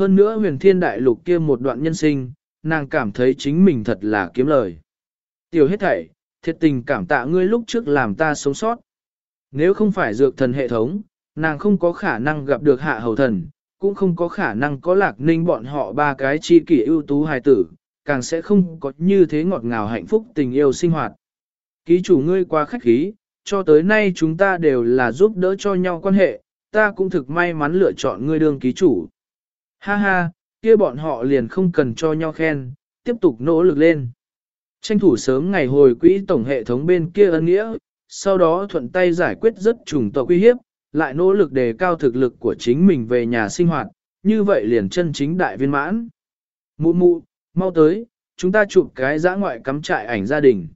Hơn nữa huyền thiên đại lục kia một đoạn nhân sinh, nàng cảm thấy chính mình thật là kiếm lời. Tiểu hết thảy, thiệt tình cảm tạ ngươi lúc trước làm ta sống sót. Nếu không phải dược thần hệ thống, nàng không có khả năng gặp được hạ hầu thần, cũng không có khả năng có lạc ninh bọn họ ba cái chi kỷ ưu tú hài tử, càng sẽ không có như thế ngọt ngào hạnh phúc tình yêu sinh hoạt. Ký chủ ngươi qua khách khí, cho tới nay chúng ta đều là giúp đỡ cho nhau quan hệ, ta cũng thực may mắn lựa chọn ngươi đương ký chủ. Ha ha, kia bọn họ liền không cần cho nhau khen, tiếp tục nỗ lực lên. Tranh thủ sớm ngày hồi quỹ tổng hệ thống bên kia ân nghĩa, sau đó thuận tay giải quyết rất trùng tộc uy hiếp, lại nỗ lực đề cao thực lực của chính mình về nhà sinh hoạt, như vậy liền chân chính đại viên mãn. Mụ mụ, mau tới, chúng ta chụp cái dã ngoại cắm trại ảnh gia đình.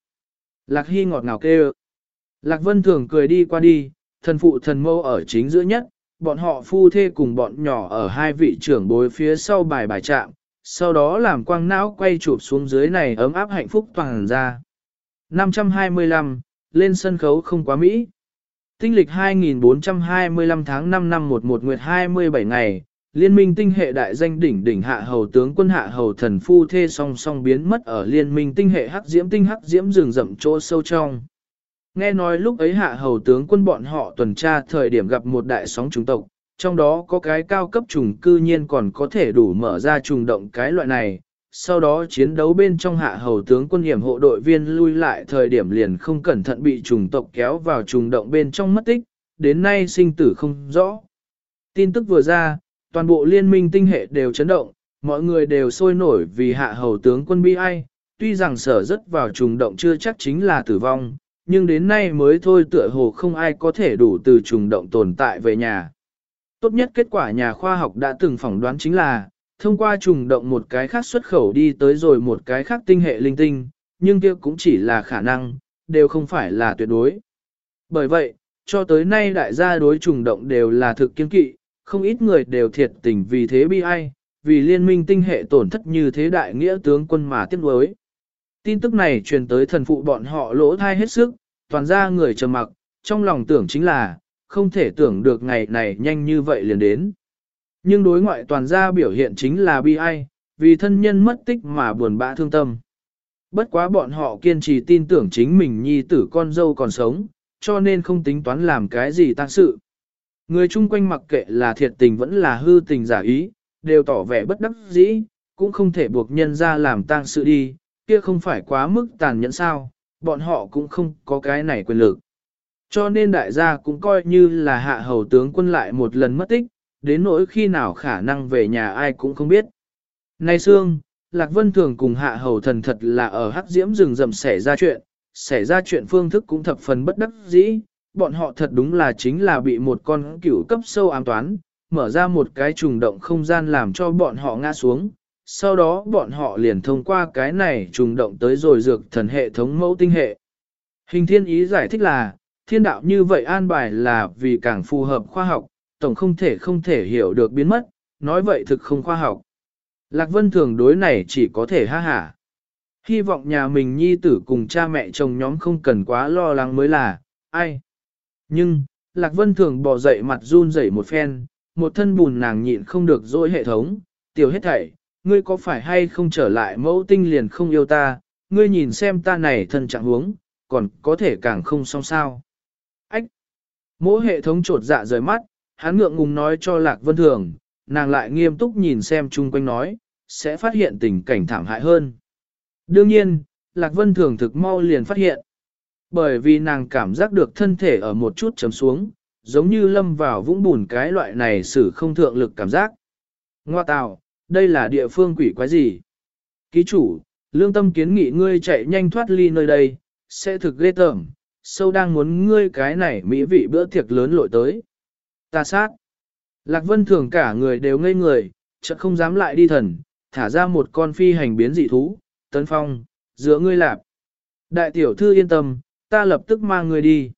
Lạc Hy ngọt ngào kêu. Lạc Vân thường cười đi qua đi, thần phụ thần mâu ở chính giữa nhất, bọn họ phu thê cùng bọn nhỏ ở hai vị trưởng bối phía sau bài bài trạm, sau đó làm quang não quay chụp xuống dưới này ấm áp hạnh phúc toàn ra. 525, lên sân khấu không quá Mỹ. Tinh lịch 2425 tháng 5 năm 11 nguyệt 27 ngày, liên minh tinh hệ đại danh đỉnh đỉnh hạ hầu tướng quân hạ hầu thần phu thê song song biến mất ở liên minh tinh hệ hắc diễm tinh hắc diễm rừng rậm chỗ sâu trong. Nghe nói lúc ấy hạ hầu tướng quân bọn họ tuần tra thời điểm gặp một đại sóng trùng tộc, trong đó có cái cao cấp trùng cư nhiên còn có thể đủ mở ra trùng động cái loại này. Sau đó chiến đấu bên trong hạ hầu tướng quân hiểm hộ đội viên lui lại thời điểm liền không cẩn thận bị trùng tộc kéo vào trùng động bên trong mất tích, đến nay sinh tử không rõ. Tin tức vừa ra, toàn bộ liên minh tinh hệ đều chấn động, mọi người đều sôi nổi vì hạ hầu tướng quân bi ai, tuy rằng sở rất vào trùng động chưa chắc chính là tử vong, nhưng đến nay mới thôi tựa hồ không ai có thể đủ từ trùng động tồn tại về nhà. Tốt nhất kết quả nhà khoa học đã từng phỏng đoán chính là, thông qua trùng động một cái khác xuất khẩu đi tới rồi một cái khác tinh hệ linh tinh, nhưng kia cũng chỉ là khả năng, đều không phải là tuyệt đối. Bởi vậy, cho tới nay đại gia đối trùng động đều là thực kiên kỵ, không ít người đều thiệt tình vì thế bi ai, vì liên minh tinh hệ tổn thất như thế đại nghĩa tướng quân mà tiếc nuối. Tin tức này truyền tới thần phụ bọn họ lỗ thai hết sức, toàn ra người trầm mặc, trong lòng tưởng chính là, không thể tưởng được ngày này nhanh như vậy liền đến. Nhưng đối ngoại toàn gia biểu hiện chính là bi ai, vì thân nhân mất tích mà buồn bã thương tâm. Bất quá bọn họ kiên trì tin tưởng chính mình nhi tử con dâu còn sống, cho nên không tính toán làm cái gì tăng sự. Người chung quanh mặc kệ là thiệt tình vẫn là hư tình giả ý, đều tỏ vẻ bất đắc dĩ, cũng không thể buộc nhân ra làm tang sự đi, kia không phải quá mức tàn nhẫn sao, bọn họ cũng không có cái này quyền lực. Cho nên đại gia cũng coi như là hạ hầu tướng quân lại một lần mất tích, đến nỗi khi nào khả năng về nhà ai cũng không biết. Nay Sương, Lạc Vân Thường cùng hạ hầu thần thật là ở hắc diễm rừng rậm xảy ra chuyện, xảy ra chuyện phương thức cũng thập phần bất đắc dĩ, bọn họ thật đúng là chính là bị một con cửu cấp sâu ám toán, mở ra một cái trùng động không gian làm cho bọn họ ngã xuống. Sau đó bọn họ liền thông qua cái này trùng động tới rồi dược thần hệ thống mẫu tinh hệ. Hình thiên ý giải thích là, thiên đạo như vậy an bài là vì càng phù hợp khoa học, tổng không thể không thể hiểu được biến mất, nói vậy thực không khoa học. Lạc Vân thường đối này chỉ có thể ha hả. Hy vọng nhà mình nhi tử cùng cha mẹ chồng nhóm không cần quá lo lắng mới là, ai. Nhưng, Lạc Vân thường bỏ dậy mặt run rẩy một phen, một thân bùn nàng nhịn không được dỗi hệ thống, tiểu hết thảy, ngươi có phải hay không trở lại mẫu tinh liền không yêu ta, ngươi nhìn xem ta này thân trạng huống, còn có thể càng không xong sao. Ách! Mỗi hệ thống trột dạ rời mắt, hắn ngượng ngùng nói cho Lạc Vân Thường, nàng lại nghiêm túc nhìn xem chung quanh nói, sẽ phát hiện tình cảnh thảm hại hơn. Đương nhiên, Lạc Vân Thường thực mau liền phát hiện. Bởi vì nàng cảm giác được thân thể ở một chút chấm xuống, giống như lâm vào vũng bùn cái loại này xử không thượng lực cảm giác. Ngoa tào, đây là địa phương quỷ quái gì? Ký chủ, lương tâm kiến nghị ngươi chạy nhanh thoát ly nơi đây, sẽ thực ghê tởm, sâu đang muốn ngươi cái này mỹ vị bữa tiệc lớn lội tới. Ta sát. Lạc Vân thường cả người đều ngây người, chợt không dám lại đi thần, thả ra một con phi hành biến dị thú, tấn phong, giữa ngươi lạp. Đại tiểu thư yên tâm, ta lập tức mang ngươi đi.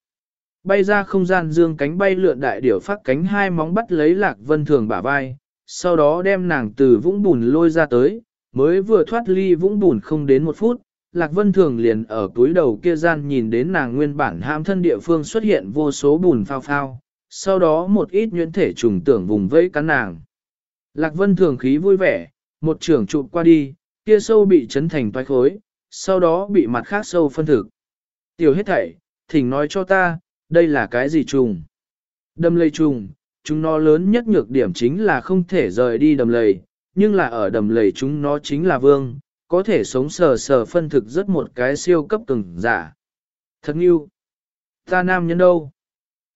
Bay ra không gian dương cánh bay lượn đại điểu phát cánh hai móng bắt lấy Lạc Vân thường bả vai, sau đó đem nàng từ vũng bùn lôi ra tới, mới vừa thoát ly vũng bùn không đến một phút, Lạc Vân Thường liền ở túi đầu kia gian nhìn đến nàng nguyên bản ham thân địa phương xuất hiện vô số bùn phao phao, sau đó một ít nhuyễn thể trùng tưởng vùng vẫy cắn nàng. Lạc Vân thường khí vui vẻ, một trưởng chụp qua đi, kia sâu bị chấn thành toái khối, sau đó bị mặt khác sâu phân thực. Tiểu hết thảy, thỉnh nói cho ta, đây là cái gì trùng? đâm lây trùng, chúng nó lớn nhất nhược điểm chính là không thể rời đi đầm lầy, nhưng là ở đầm lầy chúng nó chính là vương, có thể sống sờ sờ phân thực rất một cái siêu cấp từng giả. Thật yêu. Ta nam nhân đâu?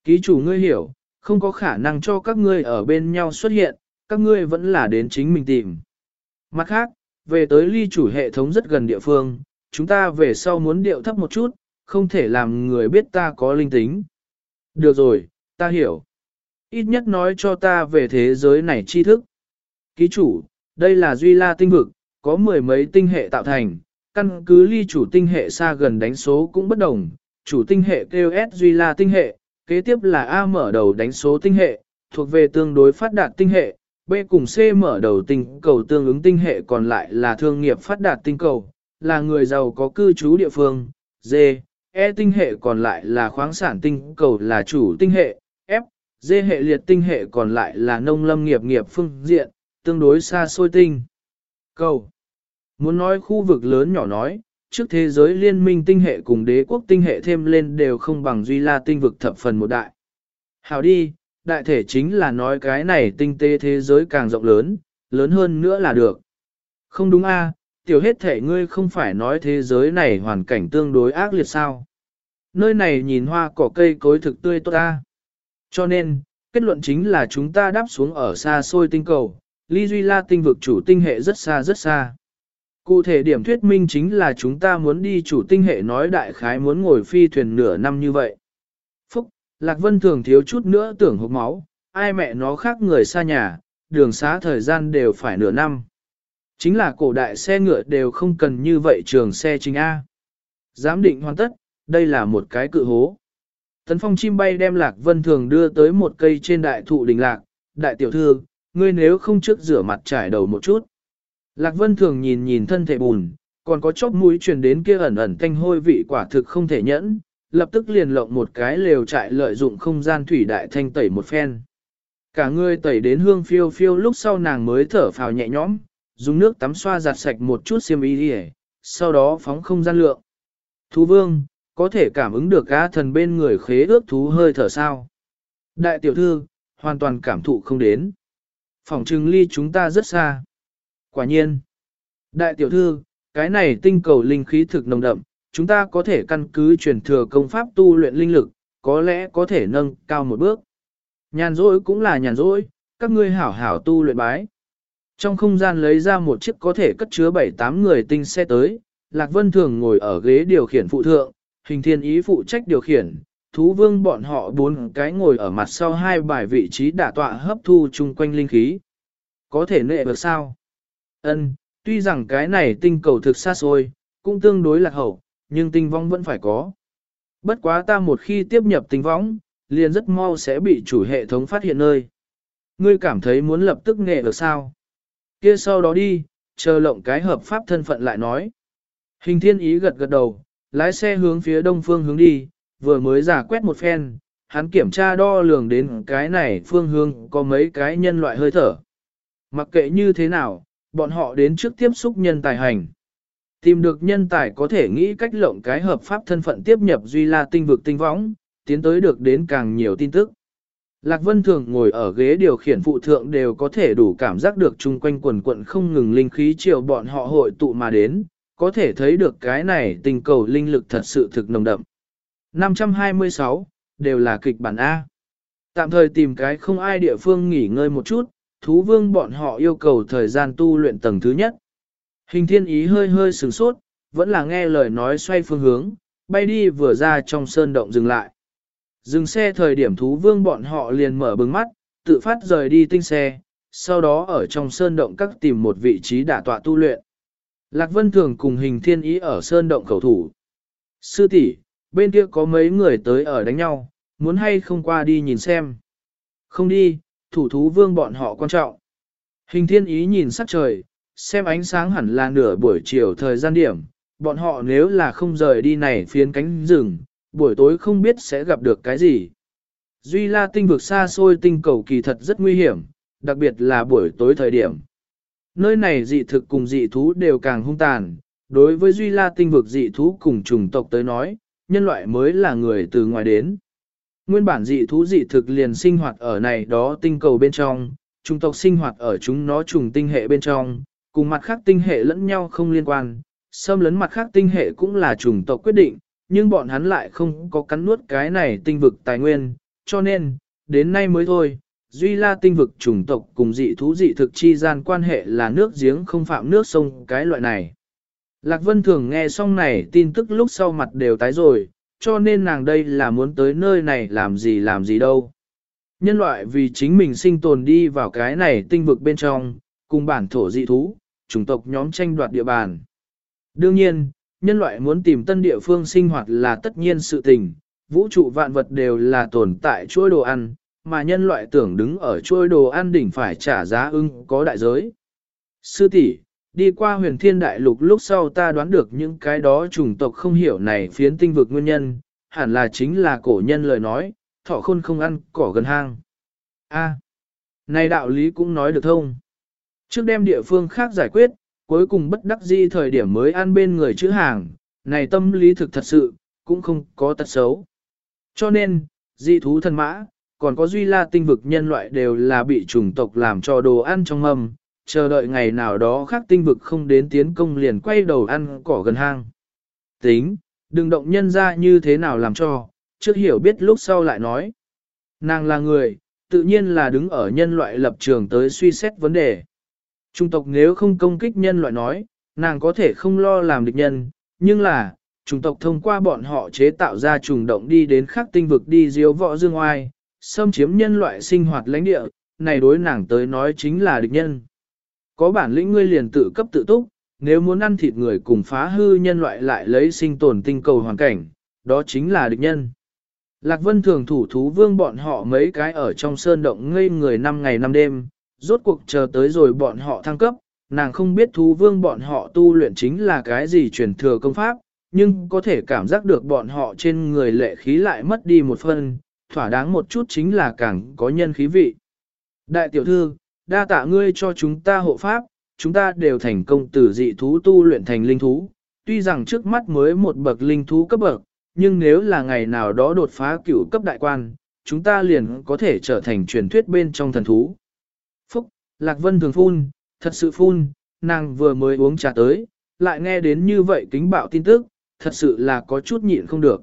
Ký chủ ngươi hiểu, không có khả năng cho các ngươi ở bên nhau xuất hiện, các ngươi vẫn là đến chính mình tìm. Mặt khác, về tới ly chủ hệ thống rất gần địa phương, chúng ta về sau muốn điệu thấp một chút, không thể làm người biết ta có linh tính. Được rồi, ta hiểu. Ít nhất nói cho ta về thế giới này tri thức. Ký chủ, đây là Duy La tinh vực, có mười mấy tinh hệ tạo thành, căn cứ ly chủ tinh hệ xa gần đánh số cũng bất đồng, chủ tinh hệ kêu S Duy La tinh hệ, kế tiếp là A mở đầu đánh số tinh hệ, thuộc về tương đối phát đạt tinh hệ, B cùng C mở đầu tinh cầu tương ứng tinh hệ còn lại là thương nghiệp phát đạt tinh cầu, là người giàu có cư trú địa phương, D, E tinh hệ còn lại là khoáng sản tinh cầu là chủ tinh hệ, dê hệ liệt tinh hệ còn lại là nông lâm nghiệp nghiệp phương diện, tương đối xa xôi tinh. Cầu. Muốn nói khu vực lớn nhỏ nói, trước thế giới liên minh tinh hệ cùng đế quốc tinh hệ thêm lên đều không bằng duy la tinh vực thập phần một đại. Hào đi, đại thể chính là nói cái này tinh tế thế giới càng rộng lớn, lớn hơn nữa là được. Không đúng a, tiểu hết thể ngươi không phải nói thế giới này hoàn cảnh tương đối ác liệt sao. Nơi này nhìn hoa cỏ cây cối thực tươi tốt ta. Cho nên, kết luận chính là chúng ta đáp xuống ở xa xôi tinh cầu, ly duy la tinh vực chủ tinh hệ rất xa rất xa. Cụ thể điểm thuyết minh chính là chúng ta muốn đi chủ tinh hệ nói đại khái muốn ngồi phi thuyền nửa năm như vậy. Phúc, Lạc Vân thường thiếu chút nữa tưởng hộp máu, ai mẹ nó khác người xa nhà, đường xá thời gian đều phải nửa năm. Chính là cổ đại xe ngựa đều không cần như vậy trường xe chính A. Giám định hoàn tất, đây là một cái cự hố. Tấn phong chim bay đem Lạc Vân thường đưa tới một cây trên đại thụ đình lạc, đại tiểu thư, ngươi nếu không trước rửa mặt trải đầu một chút. Lạc Vân thường nhìn nhìn thân thể bùn, còn có chóp mũi truyền đến kia ẩn ẩn thanh hôi vị quả thực không thể nhẫn, lập tức liền lộng một cái lều trại lợi dụng không gian thủy đại thanh tẩy một phen. Cả người tẩy đến hương phiêu phiêu lúc sau nàng mới thở phào nhẹ nhõm, dùng nước tắm xoa giặt sạch một chút xiêm y đi sau đó phóng không gian lượng. Thú vương, có thể cảm ứng được gã thần bên người khế ước thú hơi thở sao. Đại tiểu thư, hoàn toàn cảm thụ không đến. Phòng trừng ly chúng ta rất xa. Quả nhiên. Đại tiểu thư, cái này tinh cầu linh khí thực nồng đậm, chúng ta có thể căn cứ truyền thừa công pháp tu luyện linh lực, có lẽ có thể nâng cao một bước. Nhàn rỗi cũng là nhàn rỗi, các ngươi hảo hảo tu luyện bái. Trong không gian lấy ra một chiếc có thể cất chứa 7-8 người tinh xe tới, Lạc Vân thường ngồi ở ghế điều khiển phụ thượng, hình thiên ý phụ trách điều khiển, thú vương bọn họ bốn cái ngồi ở mặt sau hai bài vị trí đả tọa hấp thu chung quanh linh khí. Có thể nệ được sao? Ân, tuy rằng cái này tinh cầu thực xa xôi, cũng tương đối lạc hậu, nhưng tinh vong vẫn phải có. Bất quá ta một khi tiếp nhập tinh vong, liền rất mau sẽ bị chủ hệ thống phát hiện nơi. Ngươi cảm thấy muốn lập tức nghệ được sao? Kia sau đó đi, chờ lộng cái hợp pháp thân phận lại nói. Hình thiên ý gật gật đầu, lái xe hướng phía đông phương hướng đi, vừa mới giả quét một phen, hắn kiểm tra đo lường đến cái này phương hướng có mấy cái nhân loại hơi thở. Mặc kệ như thế nào, bọn họ đến trước tiếp xúc nhân tài hành. Tìm được nhân tài có thể nghĩ cách lộng cái hợp pháp thân phận tiếp nhập Duy La tinh vực tinh võng, tiến tới được đến càng nhiều tin tức. Lạc Vân thường ngồi ở ghế điều khiển phụ thượng đều có thể đủ cảm giác được chung quanh quần quận không ngừng linh khí chiều bọn họ hội tụ mà đến, có thể thấy được cái này tình cầu linh lực thật sự thực nồng đậm. 526, đều là kịch bản A. Tạm thời tìm cái không ai địa phương nghỉ ngơi một chút, thú vương bọn họ yêu cầu thời gian tu luyện tầng thứ nhất. Hình thiên ý hơi hơi sửng sốt, vẫn là nghe lời nói xoay phương hướng, bay đi vừa ra trong sơn động dừng lại. Dừng xe thời điểm thú vương bọn họ liền mở bừng mắt, tự phát rời đi tinh xe, sau đó ở trong sơn động các tìm một vị trí đả tọa tu luyện. Lạc Vân Thường cùng hình thiên ý ở sơn động cầu thủ. Sư tỷ, bên kia có mấy người tới ở đánh nhau, muốn hay không qua đi nhìn xem. Không đi, thủ thú vương bọn họ quan trọng. Hình thiên ý nhìn sắc trời, xem ánh sáng hẳn là nửa buổi chiều thời gian điểm, bọn họ nếu là không rời đi này phiến cánh rừng, buổi tối không biết sẽ gặp được cái gì. Duy la tinh vực xa xôi tinh cầu kỳ thật rất nguy hiểm, đặc biệt là buổi tối thời điểm. Nơi này dị thực cùng dị thú đều càng hung tàn, đối với Duy La tinh vực dị thú cùng chủng tộc tới nói, nhân loại mới là người từ ngoài đến. Nguyên bản dị thú dị thực liền sinh hoạt ở này đó tinh cầu bên trong, chủng tộc sinh hoạt ở chúng nó trùng tinh hệ bên trong, cùng mặt khác tinh hệ lẫn nhau không liên quan, xâm lấn mặt khác tinh hệ cũng là chủng tộc quyết định, nhưng bọn hắn lại không có cắn nuốt cái này tinh vực tài nguyên, cho nên, đến nay mới thôi, Duy La tinh vực chủng tộc cùng dị thú dị thực chi gian quan hệ là nước giếng không phạm nước sông cái loại này. Lạc Vân thường nghe xong này tin tức lúc sau mặt đều tái rồi, cho nên nàng đây là muốn tới nơi này làm gì làm gì đâu. Nhân loại vì chính mình sinh tồn đi vào cái này tinh vực bên trong, cùng bản thổ dị thú, chủng tộc nhóm tranh đoạt địa bàn. Đương nhiên, nhân loại muốn tìm tân địa phương sinh hoạt là tất nhiên sự tình, vũ trụ vạn vật đều là tồn tại chuỗi đồ ăn, mà nhân loại tưởng đứng ở chuôi đồ ăn đỉnh phải trả giá ưng có đại giới. Sư tỷ, đi qua huyền thiên đại lục lúc sau ta đoán được những cái đó chủng tộc không hiểu này phiến tinh vực nguyên nhân, hẳn là chính là cổ nhân lời nói, thọ khôn không ăn cỏ gần hang. A, này đạo lý cũng nói được thông. Trước đem địa phương khác giải quyết, cuối cùng bất đắc di thời điểm mới ăn bên người chữ hàng, này tâm lý thực thật sự, cũng không có tật xấu. Cho nên, di thú thần mã, còn có duy la tinh vực nhân loại đều là bị chủng tộc làm cho đồ ăn trong mâm, chờ đợi ngày nào đó khác tinh vực không đến tiến công liền quay đầu ăn cỏ gần hang. Tính, đừng động nhân ra như thế nào làm cho, trước hiểu biết lúc sau lại nói. Nàng là người, tự nhiên là đứng ở nhân loại lập trường tới suy xét vấn đề. Trung tộc nếu không công kích nhân loại nói, nàng có thể không lo làm địch nhân, nhưng là, chủng tộc thông qua bọn họ chế tạo ra trùng động đi đến khác tinh vực đi diếu võ dương oai, xâm chiếm nhân loại sinh hoạt lãnh địa, này đối nàng tới nói chính là địch nhân. Có bản lĩnh ngươi liền tự cấp tự túc, nếu muốn ăn thịt người cùng phá hư nhân loại lại lấy sinh tồn tinh cầu hoàn cảnh, đó chính là địch nhân. Lạc Vân thường thủ thú vương bọn họ mấy cái ở trong sơn động ngây người năm ngày năm đêm, rốt cuộc chờ tới rồi bọn họ thăng cấp, nàng không biết thú vương bọn họ tu luyện chính là cái gì truyền thừa công pháp, nhưng có thể cảm giác được bọn họ trên người lệ khí lại mất đi một phần, thỏa đáng một chút chính là càng có nhân khí vị. Đại tiểu thư, đa tạ ngươi cho chúng ta hộ pháp, chúng ta đều thành công từ dị thú tu luyện thành linh thú, tuy rằng trước mắt mới một bậc linh thú cấp bậc, nhưng nếu là ngày nào đó đột phá cửu cấp đại quan, chúng ta liền có thể trở thành truyền thuyết bên trong thần thú. Phúc, Lạc Vân thường phun, thật sự phun, nàng vừa mới uống trà tới, lại nghe đến như vậy kính bạo tin tức, thật sự là có chút nhịn không được.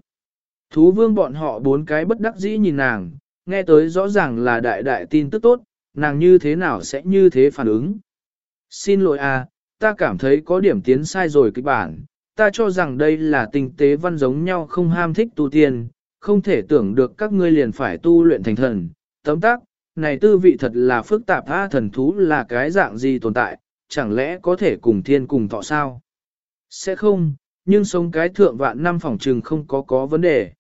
Thú vương bọn họ bốn cái bất đắc dĩ nhìn nàng, nghe tới rõ ràng là đại đại tin tức tốt, nàng như thế nào sẽ như thế phản ứng. Xin lỗi à, ta cảm thấy có điểm tiến sai rồi kịch bản, ta cho rằng đây là tình tế văn giống nhau không ham thích tu tiên, không thể tưởng được các ngươi liền phải tu luyện thành thần. Tấm tác, này tư vị thật là phức tạp tha thần thú là cái dạng gì tồn tại, chẳng lẽ có thể cùng thiên cùng thọ sao? Sẽ không, nhưng sống cái thượng vạn năm phòng trừng không có có vấn đề.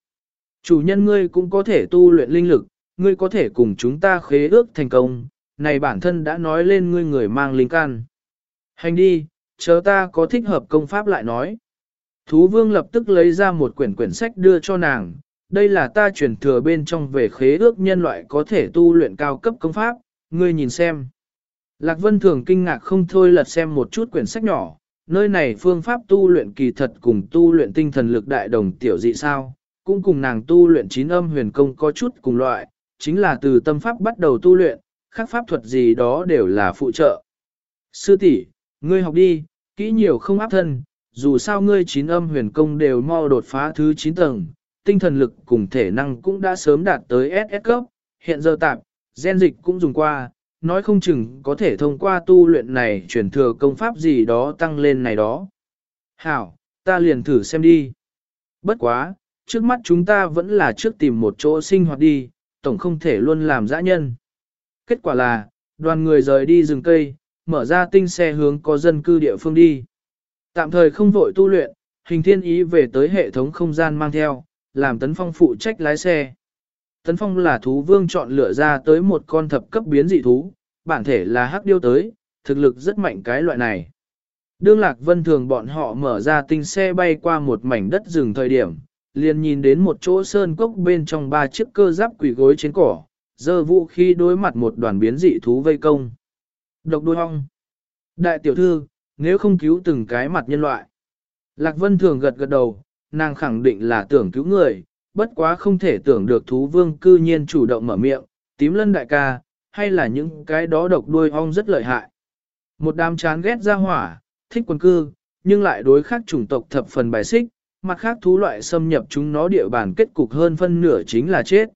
Chủ nhân ngươi cũng có thể tu luyện linh lực, ngươi có thể cùng chúng ta khế ước thành công, này bản thân đã nói lên ngươi người mang linh can. Hành đi, chờ ta có thích hợp công pháp lại nói. Thú vương lập tức lấy ra một quyển quyển sách đưa cho nàng, đây là ta truyền thừa bên trong về khế ước nhân loại có thể tu luyện cao cấp công pháp, ngươi nhìn xem. Lạc Vân thường kinh ngạc không thôi lật xem một chút quyển sách nhỏ, nơi này phương pháp tu luyện kỳ thật cùng tu luyện tinh thần lực đại đồng tiểu dị sao, cũng cùng nàng tu luyện chín âm huyền công có chút cùng loại, chính là từ tâm pháp bắt đầu tu luyện, khác pháp thuật gì đó đều là phụ trợ. Sư tỷ, ngươi học đi, kỹ nhiều không áp thân, dù sao ngươi chín âm huyền công đều mau đột phá thứ 9 tầng, tinh thần lực cùng thể năng cũng đã sớm đạt tới SS cấp, hiện giờ tạm, gen dịch cũng dùng qua, nói không chừng có thể thông qua tu luyện này chuyển thừa công pháp gì đó tăng lên này đó. Hảo, ta liền thử xem đi. Bất quá, trước mắt chúng ta vẫn là trước tìm một chỗ sinh hoạt đi, tổng không thể luôn làm dã nhân. Kết quả là, đoàn người rời đi rừng cây, mở ra tinh xe hướng có dân cư địa phương đi. Tạm thời không vội tu luyện, hình thiên ý về tới hệ thống không gian mang theo, làm Tấn Phong phụ trách lái xe. Tấn Phong là thú vương chọn lựa ra tới một con thập cấp biến dị thú, bản thể là hắc điêu tới, thực lực rất mạnh cái loại này. Đương Lạc Vân thường bọn họ mở ra tinh xe bay qua một mảnh đất rừng thời điểm, liền nhìn đến một chỗ sơn cốc bên trong ba chiếc cơ giáp quỷ gối trên cỏ, giơ vũ khí đối mặt một đoàn biến dị thú vây công. Độc đuôi hong, Đại tiểu thư, nếu không cứu từng cái mặt nhân loại. Lạc Vân thường gật gật đầu, nàng khẳng định là tưởng cứu người, bất quá không thể tưởng được thú vương cư nhiên chủ động mở miệng, tím lân đại ca, hay là những cái đó độc đuôi ong rất lợi hại. Một đám chán ghét ra hỏa, thích quần cư, nhưng lại đối khác chủng tộc thập phần bài xích, mặt khác thú loại xâm nhập chúng nó địa bàn kết cục hơn phân nửa chính là chết.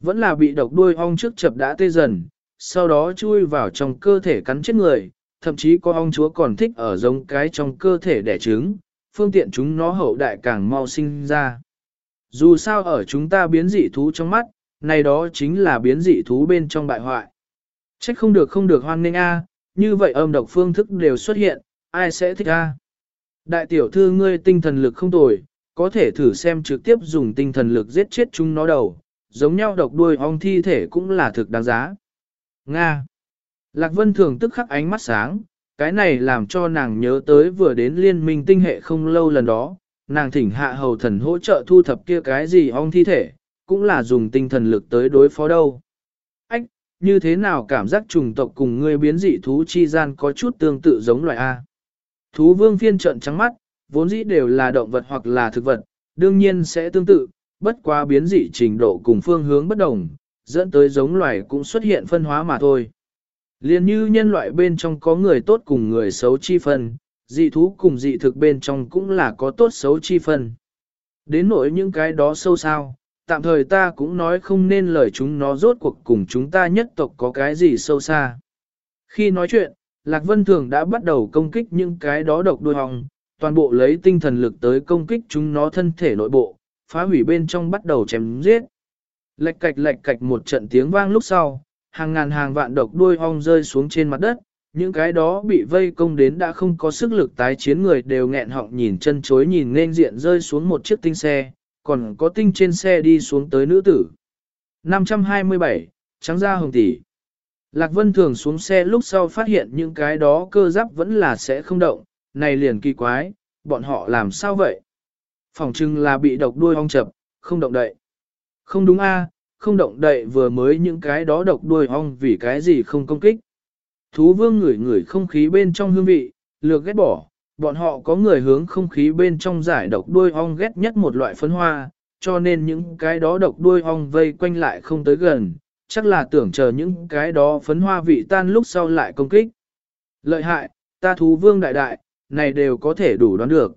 Vẫn là bị độc đuôi ong trước chập đã tê dần, sau đó chui vào trong cơ thể cắn chết người, thậm chí có ong chúa còn thích ở giống cái trong cơ thể đẻ trứng, phương tiện chúng nó hậu đại càng mau sinh ra. Dù sao ở chúng ta biến dị thú trong mắt, này đó chính là biến dị thú bên trong bại hoại. Trách không được không được hoan nghênh a, như vậy âm độc phương thức đều xuất hiện, ai sẽ thích a? Đại tiểu thư ngươi tinh thần lực không tồi, có thể thử xem trực tiếp dùng tinh thần lực giết chết chúng nó đầu, giống nhau độc đuôi ong thi thể cũng là thực đáng giá. Nga Lạc Vân Thường tức khắc ánh mắt sáng, cái này làm cho nàng nhớ tới vừa đến liên minh tinh hệ không lâu lần đó, nàng thỉnh hạ hầu thần hỗ trợ thu thập kia cái gì ong thi thể, cũng là dùng tinh thần lực tới đối phó đâu. Ách, như thế nào cảm giác trùng tộc cùng ngươi biến dị thú chi gian có chút tương tự giống loài A. Thú vương phiên trận trắng mắt, vốn dĩ đều là động vật hoặc là thực vật, đương nhiên sẽ tương tự, bất quá biến dị trình độ cùng phương hướng bất đồng, dẫn tới giống loài cũng xuất hiện phân hóa mà thôi. Liên như nhân loại bên trong có người tốt cùng người xấu chi phân, dị thú cùng dị thực bên trong cũng là có tốt xấu chi phần. Đến nỗi những cái đó sâu sao, tạm thời ta cũng nói không nên lời chúng nó rốt cuộc cùng chúng ta nhất tộc có cái gì sâu xa. Khi nói chuyện, Lạc Vân Thường đã bắt đầu công kích những cái đó độc đuôi hòng, toàn bộ lấy tinh thần lực tới công kích chúng nó thân thể nội bộ, phá hủy bên trong bắt đầu chém giết. Lệch cạch lệch cạch một trận tiếng vang lúc sau, hàng ngàn hàng vạn độc đuôi ong rơi xuống trên mặt đất, những cái đó bị vây công đến đã không có sức lực tái chiến người đều nghẹn họng nhìn chân chối nhìn nên diện rơi xuống một chiếc tinh xe, còn có tinh trên xe đi xuống tới nữ tử. 527, trắng da hồng tỷ. Lạc Vân thường xuống xe lúc sau phát hiện những cái đó cơ giáp vẫn là sẽ không động, này liền kỳ quái, bọn họ làm sao vậy? Phòng trưng là bị độc đuôi ong chập, không động đậy. Không đúng a, không động đậy vừa mới những cái đó độc đuôi ong vì cái gì không công kích. Thú vương ngửi ngửi không khí bên trong hương vị, lược ghét bỏ, bọn họ có người hướng không khí bên trong giải độc đuôi ong ghét nhất một loại phấn hoa, cho nên những cái đó độc đuôi ong vây quanh lại không tới gần, chắc là tưởng chờ những cái đó phấn hoa vị tan lúc sau lại công kích. Lợi hại, ta thú vương đại đại, này đều có thể đủ đoán được.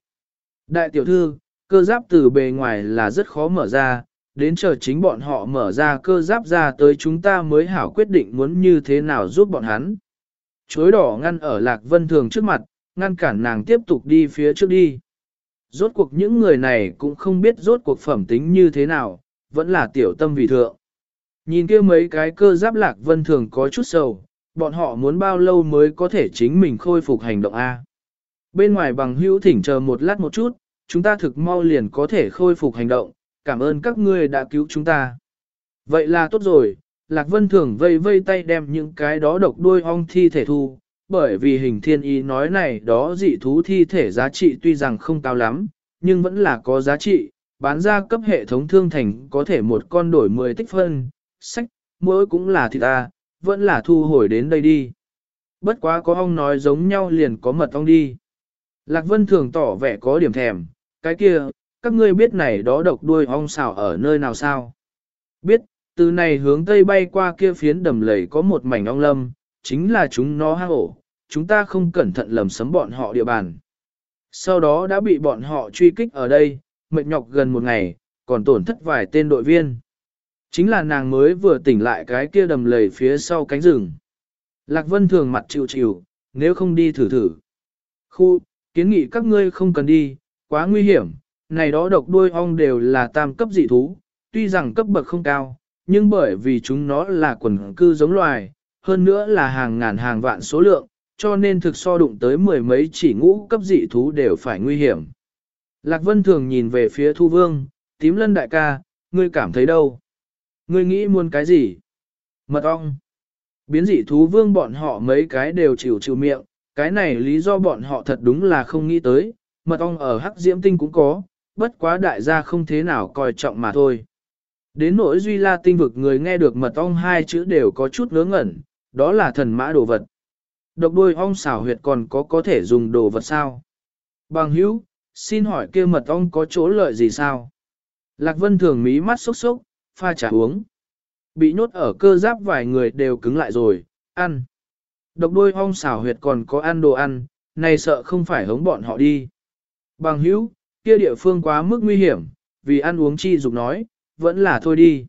Đại tiểu thư, cơ giáp từ bề ngoài là rất khó mở ra, đến chờ chính bọn họ mở ra cơ giáp ra tới chúng ta mới hảo quyết định muốn như thế nào giúp bọn hắn. Chối đỏ ngăn ở Lạc Vân Thường trước mặt, ngăn cản nàng tiếp tục đi phía trước đi. Rốt cuộc những người này cũng không biết rốt cuộc phẩm tính như thế nào, vẫn là tiểu tâm vì thượng. Nhìn kia mấy cái cơ giáp Lạc Vân Thường có chút sầu, bọn họ muốn bao lâu mới có thể chính mình khôi phục hành động A. Bên ngoài bằng hữu thỉnh chờ một lát một chút, chúng ta thực mau liền có thể khôi phục hành động, cảm ơn các ngươi đã cứu chúng ta. Vậy là tốt rồi, Lạc Vân Thường vây vây tay đem những cái đó độc đuôi ong thi thể thu, bởi vì hình thiên ý nói này đó dị thú thi thể giá trị tuy rằng không cao lắm, nhưng vẫn là có giá trị, bán ra cấp hệ thống thương thành có thể một con đổi 10 tích phân, sách, mỗi cũng là thịt ta, vẫn là thu hồi đến đây đi. Bất quá có ong nói giống nhau liền có mật ong đi. Lạc Vân thường tỏ vẻ có điểm thèm, cái kia, các ngươi biết này đó độc đuôi ong xào ở nơi nào sao? Biết, từ này hướng tây bay qua kia phiến đầm lầy có một mảnh ong lâm, chính là chúng nó hang ổ, chúng ta không cẩn thận lầm sấm bọn họ địa bàn. Sau đó đã bị bọn họ truy kích ở đây, mệt nhọc gần một ngày, còn tổn thất vài tên đội viên. Chính là nàng mới vừa tỉnh lại cái kia đầm lầy phía sau cánh rừng. Lạc Vân thường mặt chịu chịu, nếu không đi thử thử. Khu, kiến nghị các ngươi không cần đi, quá nguy hiểm, này đó độc đuôi ong đều là tam cấp dị thú, tuy rằng cấp bậc không cao, nhưng bởi vì chúng nó là quần cư giống loài, hơn nữa là hàng ngàn hàng vạn số lượng, cho nên thực so đụng tới mười mấy chỉ ngũ cấp dị thú đều phải nguy hiểm. Lạc Vân thường nhìn về phía Thu Vương, tím lân đại ca, ngươi cảm thấy đâu? Ngươi nghĩ muốn cái gì? Mật ong. Biến dị thú vương bọn họ mấy cái đều chịu chịu miệng, cái này lý do bọn họ thật đúng là không nghĩ tới, mật ong ở hắc diễm tinh cũng có, bất quá đại gia không thế nào coi trọng mà thôi. Đến nỗi duy la tinh vực người nghe được mật ong hai chữ đều có chút ngớ ngẩn, đó là thần mã đồ vật. Độc đôi ong xảo huyệt còn có có thể dùng đồ vật sao? Bằng hữu, xin hỏi kia mật ong có chỗ lợi gì sao? Lạc Vân thường mí mắt sốc sốc, pha trà uống. Bị nhốt ở cơ giáp vài người đều cứng lại rồi, ăn. Độc đôi ong xảo huyệt còn có ăn đồ ăn, này sợ không phải hống bọn họ đi. Bằng hữu, kia địa phương quá mức nguy hiểm, vì ăn uống chi dục nói, vẫn là thôi đi.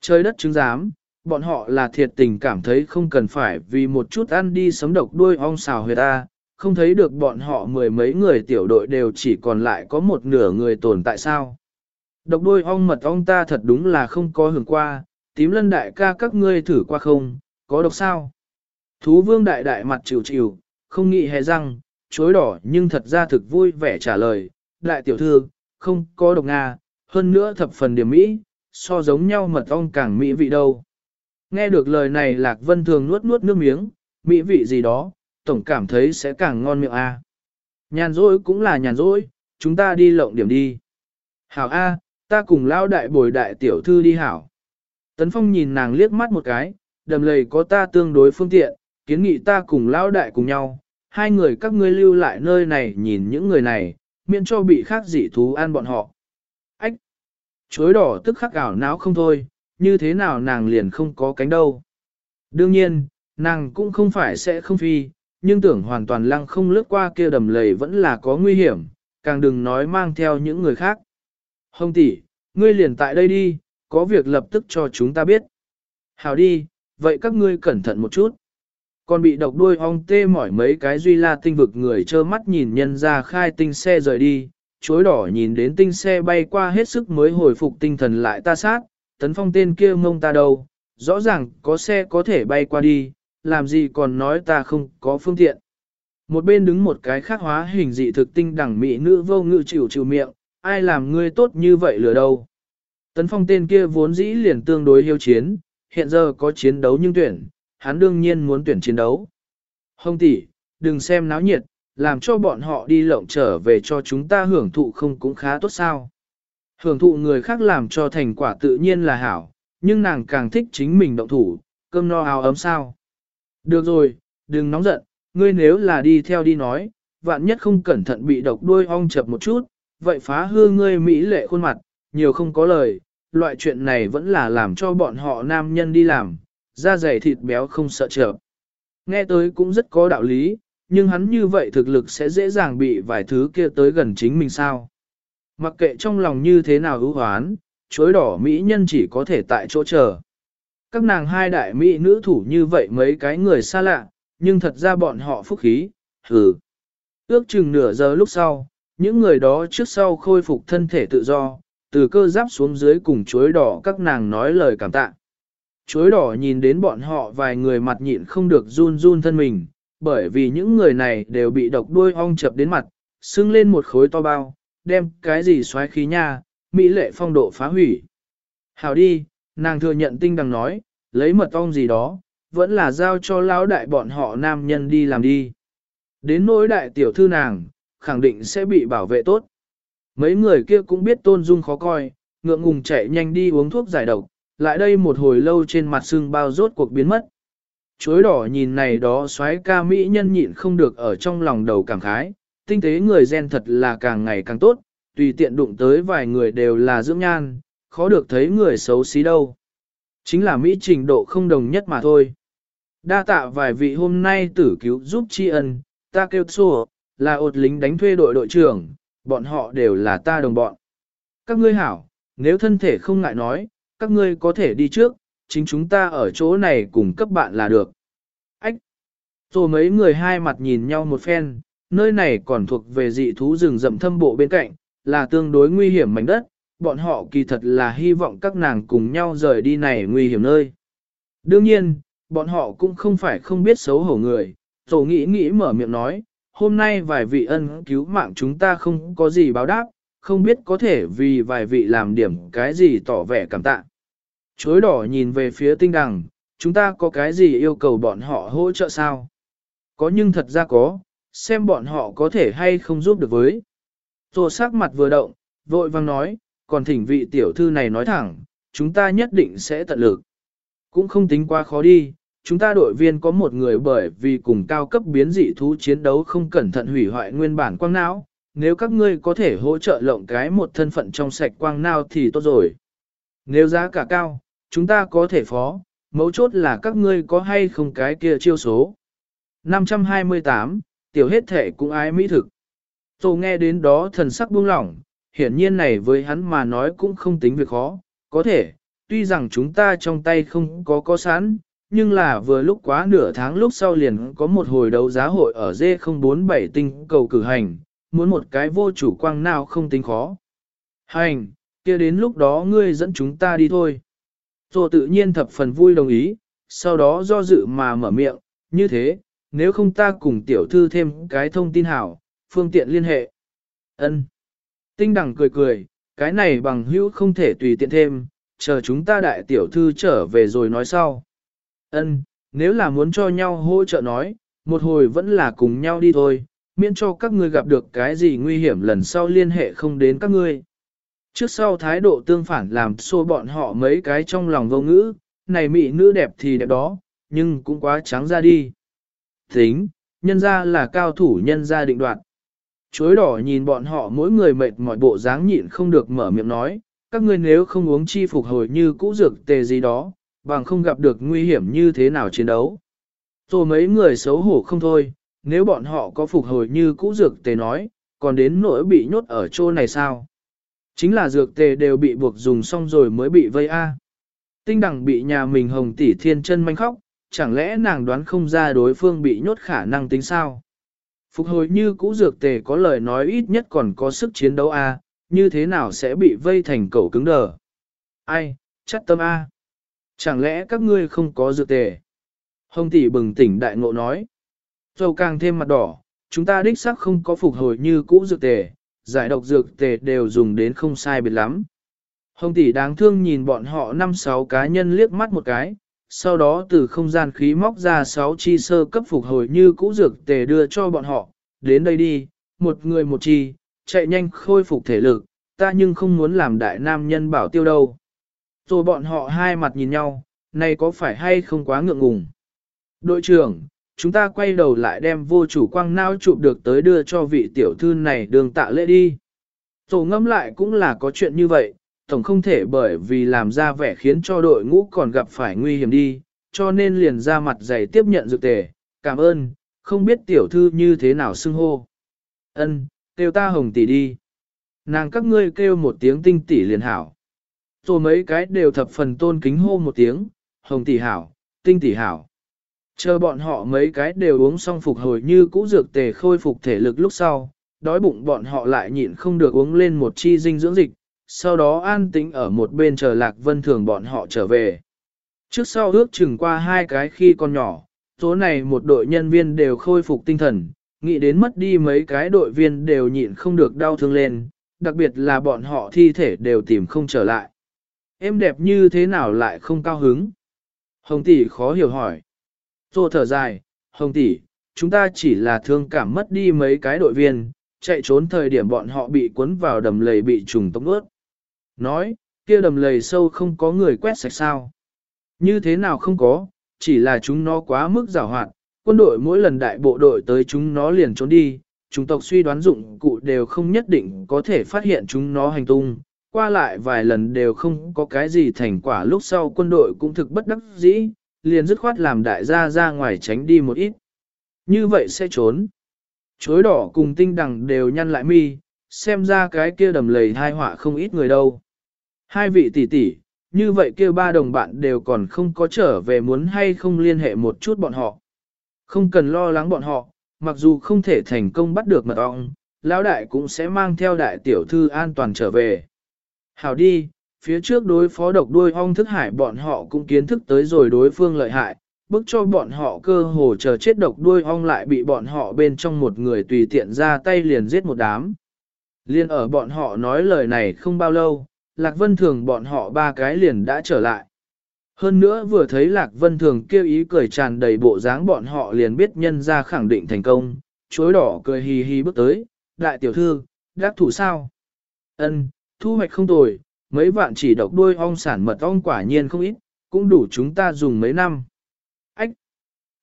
Trời đất chứng giám, bọn họ là thiệt tình cảm thấy không cần phải vì một chút ăn đi sống độc đuôi ong xào huyệt ta, không thấy được bọn họ mười mấy người tiểu đội đều chỉ còn lại có một nửa người tồn tại sao. Độc đuôi ong mật ong ta thật đúng là không có hưởng qua, tím lân đại ca các ngươi thử qua không, có độc sao? Thú vương đại đại mặt chịu chịu, không nghĩ hề răng, chối đỏ nhưng thật ra thực vui vẻ trả lời, đại tiểu thư, không có độc Nga, hơn nữa thập phần điểm mỹ, so giống nhau mật ong càng mỹ vị đâu. Nghe được lời này Lạc Vân thường nuốt nuốt nước miếng, mỹ vị gì đó, tổng cảm thấy sẽ càng ngon miệng a. Nhàn rỗi cũng là nhàn rỗi, chúng ta đi lộng điểm đi. Hảo A, ta cùng lao đại bồi đại tiểu thư đi hảo. Tấn Phong nhìn nàng liếc mắt một cái, đầm lầy có ta tương đối phương tiện, kiến nghị ta cùng lao đại cùng nhau, hai người các ngươi lưu lại nơi này nhìn những người này, miễn cho bị khác dị thú ăn bọn họ. Chối đỏ tức khắc ảo não không thôi, như thế nào nàng liền không có cánh đâu. Đương nhiên, nàng cũng không phải sẽ không phi, nhưng tưởng hoàn toàn lăng không lướt qua kia đầm lầy vẫn là có nguy hiểm, càng đừng nói mang theo những người khác. Hồng tỷ, ngươi liền tại đây đi, có việc lập tức cho chúng ta biết. Hào đi, vậy các ngươi cẩn thận một chút. Còn bị độc đuôi ong tê mỏi mấy cái duy la tinh vực người trơ mắt nhìn nhân ra khai tinh xe rời đi, chối đỏ nhìn đến tinh xe bay qua hết sức mới hồi phục tinh thần lại ta sát, tấn phong tên kia mông ta đâu, rõ ràng có xe có thể bay qua đi, làm gì còn nói ta không có phương tiện. Một bên đứng một cái khác hóa hình dị thực tinh đẳng mỹ nữ vô ngự chịu chịu miệng, ai làm ngươi tốt như vậy lừa đâu. Tấn phong tên kia vốn dĩ liền tương đối hiếu chiến, hiện giờ có chiến đấu nhưng tuyển, hắn đương nhiên muốn tuyển chiến đấu. Hồng tỷ, đừng xem náo nhiệt, làm cho bọn họ đi lộng trở về cho chúng ta hưởng thụ không cũng khá tốt sao. Hưởng thụ người khác làm cho thành quả tự nhiên là hảo, nhưng nàng càng thích chính mình động thủ, cơm no áo ấm sao. Được rồi, đừng nóng giận, ngươi nếu là đi theo đi nói, vạn nhất không cẩn thận bị độc đuôi ong chập một chút, vậy phá hư ngươi mỹ lệ khuôn mặt, nhiều không có lời, loại chuyện này vẫn là làm cho bọn họ nam nhân đi làm, da dày thịt béo không sợ chợp. Nghe tới cũng rất có đạo lý, nhưng hắn như vậy thực lực sẽ dễ dàng bị vài thứ kia tới gần chính mình sao. Mặc kệ trong lòng như thế nào ưu hoán, chối đỏ mỹ nhân chỉ có thể tại chỗ chờ. Các nàng hai đại mỹ nữ thủ như vậy mấy cái người xa lạ, nhưng thật ra bọn họ phúc khí, hừ. Ước chừng nửa giờ lúc sau, những người đó trước sau khôi phục thân thể tự do, từ cơ giáp xuống dưới cùng chối đỏ các nàng nói lời cảm tạ. Chối đỏ nhìn đến bọn họ vài người mặt nhịn không được run run thân mình, bởi vì những người này đều bị độc đuôi ong chập đến mặt, xưng lên một khối to bao, đem cái gì xoáy khí nha, mỹ lệ phong độ phá hủy. Hảo đi, nàng thừa nhận tinh đằng nói, lấy mật ong gì đó, vẫn là giao cho lão đại bọn họ nam nhân đi làm đi. Đến nỗi đại tiểu thư nàng, khẳng định sẽ bị bảo vệ tốt. Mấy người kia cũng biết tôn dung khó coi, ngượng ngùng chạy nhanh đi uống thuốc giải độc, lại đây một hồi lâu trên mặt xương bao rốt cuộc biến mất chuối đỏ nhìn này đó xoáy ca mỹ nhân nhịn không được ở trong lòng đầu cảm khái, tinh tế người gen thật là càng ngày càng tốt, tùy tiện đụng tới vài người đều là dưỡng nhan, khó được thấy người xấu xí đâu. Chính là Mỹ trình độ không đồng nhất mà thôi. Đa tạ vài vị hôm nay tử cứu giúp tri ân, ta kêu xô, là ột lính đánh thuê đội đội trưởng, bọn họ đều là ta đồng bọn. Các ngươi hảo, nếu thân thể không ngại nói, các ngươi có thể đi trước, chính chúng ta ở chỗ này cùng cấp bạn là được. Ách! Rồi mấy người hai mặt nhìn nhau một phen, nơi này còn thuộc về dị thú rừng rậm thâm bộ bên cạnh, là tương đối nguy hiểm mảnh đất, bọn họ kỳ thật là hy vọng các nàng cùng nhau rời đi này nguy hiểm nơi. Đương nhiên, bọn họ cũng không phải không biết xấu hổ người, tổ nghĩ nghĩ mở miệng nói, hôm nay vài vị ân cứu mạng chúng ta không có gì báo đáp, không biết có thể vì vài vị làm điểm cái gì tỏ vẻ cảm tạ. Chối đỏ nhìn về phía tinh đằng, chúng ta có cái gì yêu cầu bọn họ hỗ trợ sao? Có nhưng thật ra có, xem bọn họ có thể hay không giúp được với. Tô sắc mặt vừa động, vội vang nói, còn thỉnh vị tiểu thư này nói thẳng, chúng ta nhất định sẽ tận lực. Cũng không tính quá khó đi, chúng ta đội viên có một người bởi vì cùng cao cấp biến dị thú chiến đấu không cẩn thận hủy hoại nguyên bản quang não, nếu các ngươi có thể hỗ trợ lộng cái một thân phận trong sạch quang não thì tốt rồi. Nếu giá cả cao, chúng ta có thể phó, mấu chốt là các ngươi có hay không cái kia chiêu số. 528, tiểu hết thể cũng ái mỹ thực. Tô nghe đến đó thần sắc buông lỏng, hiển nhiên này với hắn mà nói cũng không tính việc khó, có thể, tuy rằng chúng ta trong tay không có có sẵn, nhưng là vừa lúc quá nửa tháng lúc sau liền có một hồi đấu giá hội ở D047 tinh cầu cử hành, muốn một cái vô chủ quang nào không tính khó. Hành, kia đến lúc đó ngươi dẫn chúng ta đi thôi. Rồi tự nhiên thập phần vui đồng ý, sau đó do dự mà mở miệng, như thế, nếu không ta cùng tiểu thư thêm cái thông tin hảo, phương tiện liên hệ. Ân. Tinh đẳng cười cười, cái này bằng hữu không thể tùy tiện thêm, chờ chúng ta đại tiểu thư trở về rồi nói sau. Ân, nếu là muốn cho nhau hỗ trợ nói, một hồi vẫn là cùng nhau đi thôi, miễn cho các ngươi gặp được cái gì nguy hiểm lần sau liên hệ không đến các ngươi. Trước sau thái độ tương phản làm xô bọn họ mấy cái trong lòng vô ngữ, này mỹ nữ đẹp thì đẹp đó, nhưng cũng quá trắng ra đi. Tính, nhân ra là cao thủ nhân ra định đoạt. Chối đỏ nhìn bọn họ mỗi người mệt mỏi bộ dáng nhịn không được mở miệng nói, các ngươi nếu không uống chi phục hồi như cũ dược tề gì đó, bằng không gặp được nguy hiểm như thế nào chiến đấu. Rồi mấy người xấu hổ không thôi, nếu bọn họ có phục hồi như cũ dược tề nói, còn đến nỗi bị nhốt ở chỗ này sao? Chính là dược tề đều bị buộc dùng xong rồi mới bị vây a. Tinh đẳng bị nhà mình hồng tỷ thiên chân manh khóc, chẳng lẽ nàng đoán không ra đối phương bị nhốt khả năng tính sao? Phục hồi như cũ dược tề có lời nói ít nhất còn có sức chiến đấu a, như thế nào sẽ bị vây thành cẩu cứng đờ? Ai, chắc tâm a. Chẳng lẽ các ngươi không có dược tề? Hồng tỷ bừng tỉnh đại ngộ nói. Dầu càng thêm mặt đỏ, chúng ta đích xác không có phục hồi như cũ dược tề, giải độc dược tề đều dùng đến không sai biệt lắm. Hồng tỷ đáng thương nhìn bọn họ năm sáu cá nhân liếc mắt một cái, sau đó từ không gian khí móc ra sáu chi sơ cấp phục hồi như cũ dược tề đưa cho bọn họ, đến đây đi, một người một chi, chạy nhanh khôi phục thể lực, ta nhưng không muốn làm đại nam nhân bảo tiêu đâu. Rồi bọn họ hai mặt nhìn nhau, này có phải hay không quá ngượng ngùng. Đội trưởng, chúng ta quay đầu lại đem vô chủ quang nao chụp được tới đưa cho vị tiểu thư này đường tạ lễ đi. Tổ ngâm lại cũng là có chuyện như vậy, tổng không thể bởi vì làm ra vẻ khiến cho đội ngũ còn gặp phải nguy hiểm đi, cho nên liền ra mặt dày tiếp nhận dược tề, cảm ơn, không biết tiểu thư như thế nào xưng hô. Ân, kêu ta hồng tỷ đi. Nàng các ngươi kêu một tiếng tinh tỷ liền hảo. Rồi mấy cái đều thập phần tôn kính hô một tiếng, hồng tỷ hảo, tinh tỷ hảo. Chờ bọn họ mấy cái đều uống xong phục hồi như cũ dược tề khôi phục thể lực lúc sau, đói bụng bọn họ lại nhịn không được uống lên một chi dinh dưỡng dịch, sau đó an tĩnh ở một bên chờ lạc vân thường bọn họ trở về. Trước sau ước chừng qua hai cái khi còn nhỏ, số này một đội nhân viên đều khôi phục tinh thần, nghĩ đến mất đi mấy cái đội viên đều nhịn không được đau thương lên, đặc biệt là bọn họ thi thể đều tìm không trở lại. Em đẹp như thế nào lại không cao hứng? Hồng tỷ khó hiểu hỏi. Tô thở dài, Hồng tỷ, chúng ta chỉ là thương cảm mất đi mấy cái đội viên, chạy trốn thời điểm bọn họ bị cuốn vào đầm lầy bị trùng tốc ướt. Nói, kia đầm lầy sâu không có người quét sạch sao. Như thế nào không có, chỉ là chúng nó quá mức giảo hoạt, quân đội mỗi lần đại bộ đội tới chúng nó liền trốn đi, chúng tộc suy đoán dụng cụ đều không nhất định có thể phát hiện chúng nó hành tung, qua lại vài lần đều không có cái gì thành quả lúc sau quân đội cũng thực bất đắc dĩ, liền dứt khoát làm đại gia ra ngoài tránh đi một ít. Như vậy sẽ trốn. Chối đỏ cùng tinh đằng đều nhăn lại mi, xem ra cái kia đầm lầy thai họa không ít người đâu. Hai vị tỷ tỷ, như vậy kia ba đồng bạn đều còn không có trở về muốn hay không liên hệ một chút bọn họ. Không cần lo lắng bọn họ, mặc dù không thể thành công bắt được mật ong, lão đại cũng sẽ mang theo đại tiểu thư an toàn trở về. Hảo đi, phía trước đối phó độc đuôi ong thức hải bọn họ cũng kiến thức tới rồi đối phương lợi hại, bức cho bọn họ cơ hồ chờ chết độc đuôi ong lại bị bọn họ bên trong một người tùy tiện ra tay liền giết một đám. Liên ở bọn họ nói lời này không bao lâu, Lạc Vân Thường bọn họ ba cái liền đã trở lại. Hơn nữa vừa thấy Lạc Vân Thường kêu ý cười tràn đầy bộ dáng bọn họ liền biết nhân ra khẳng định thành công, chối đỏ cười hì hì bước tới, đại tiểu thư, đắc thủ sao? Ân, thu hoạch không tồi, mấy vạn chỉ độc đuôi ong sản mật ong quả nhiên không ít, cũng đủ chúng ta dùng mấy năm. Ách!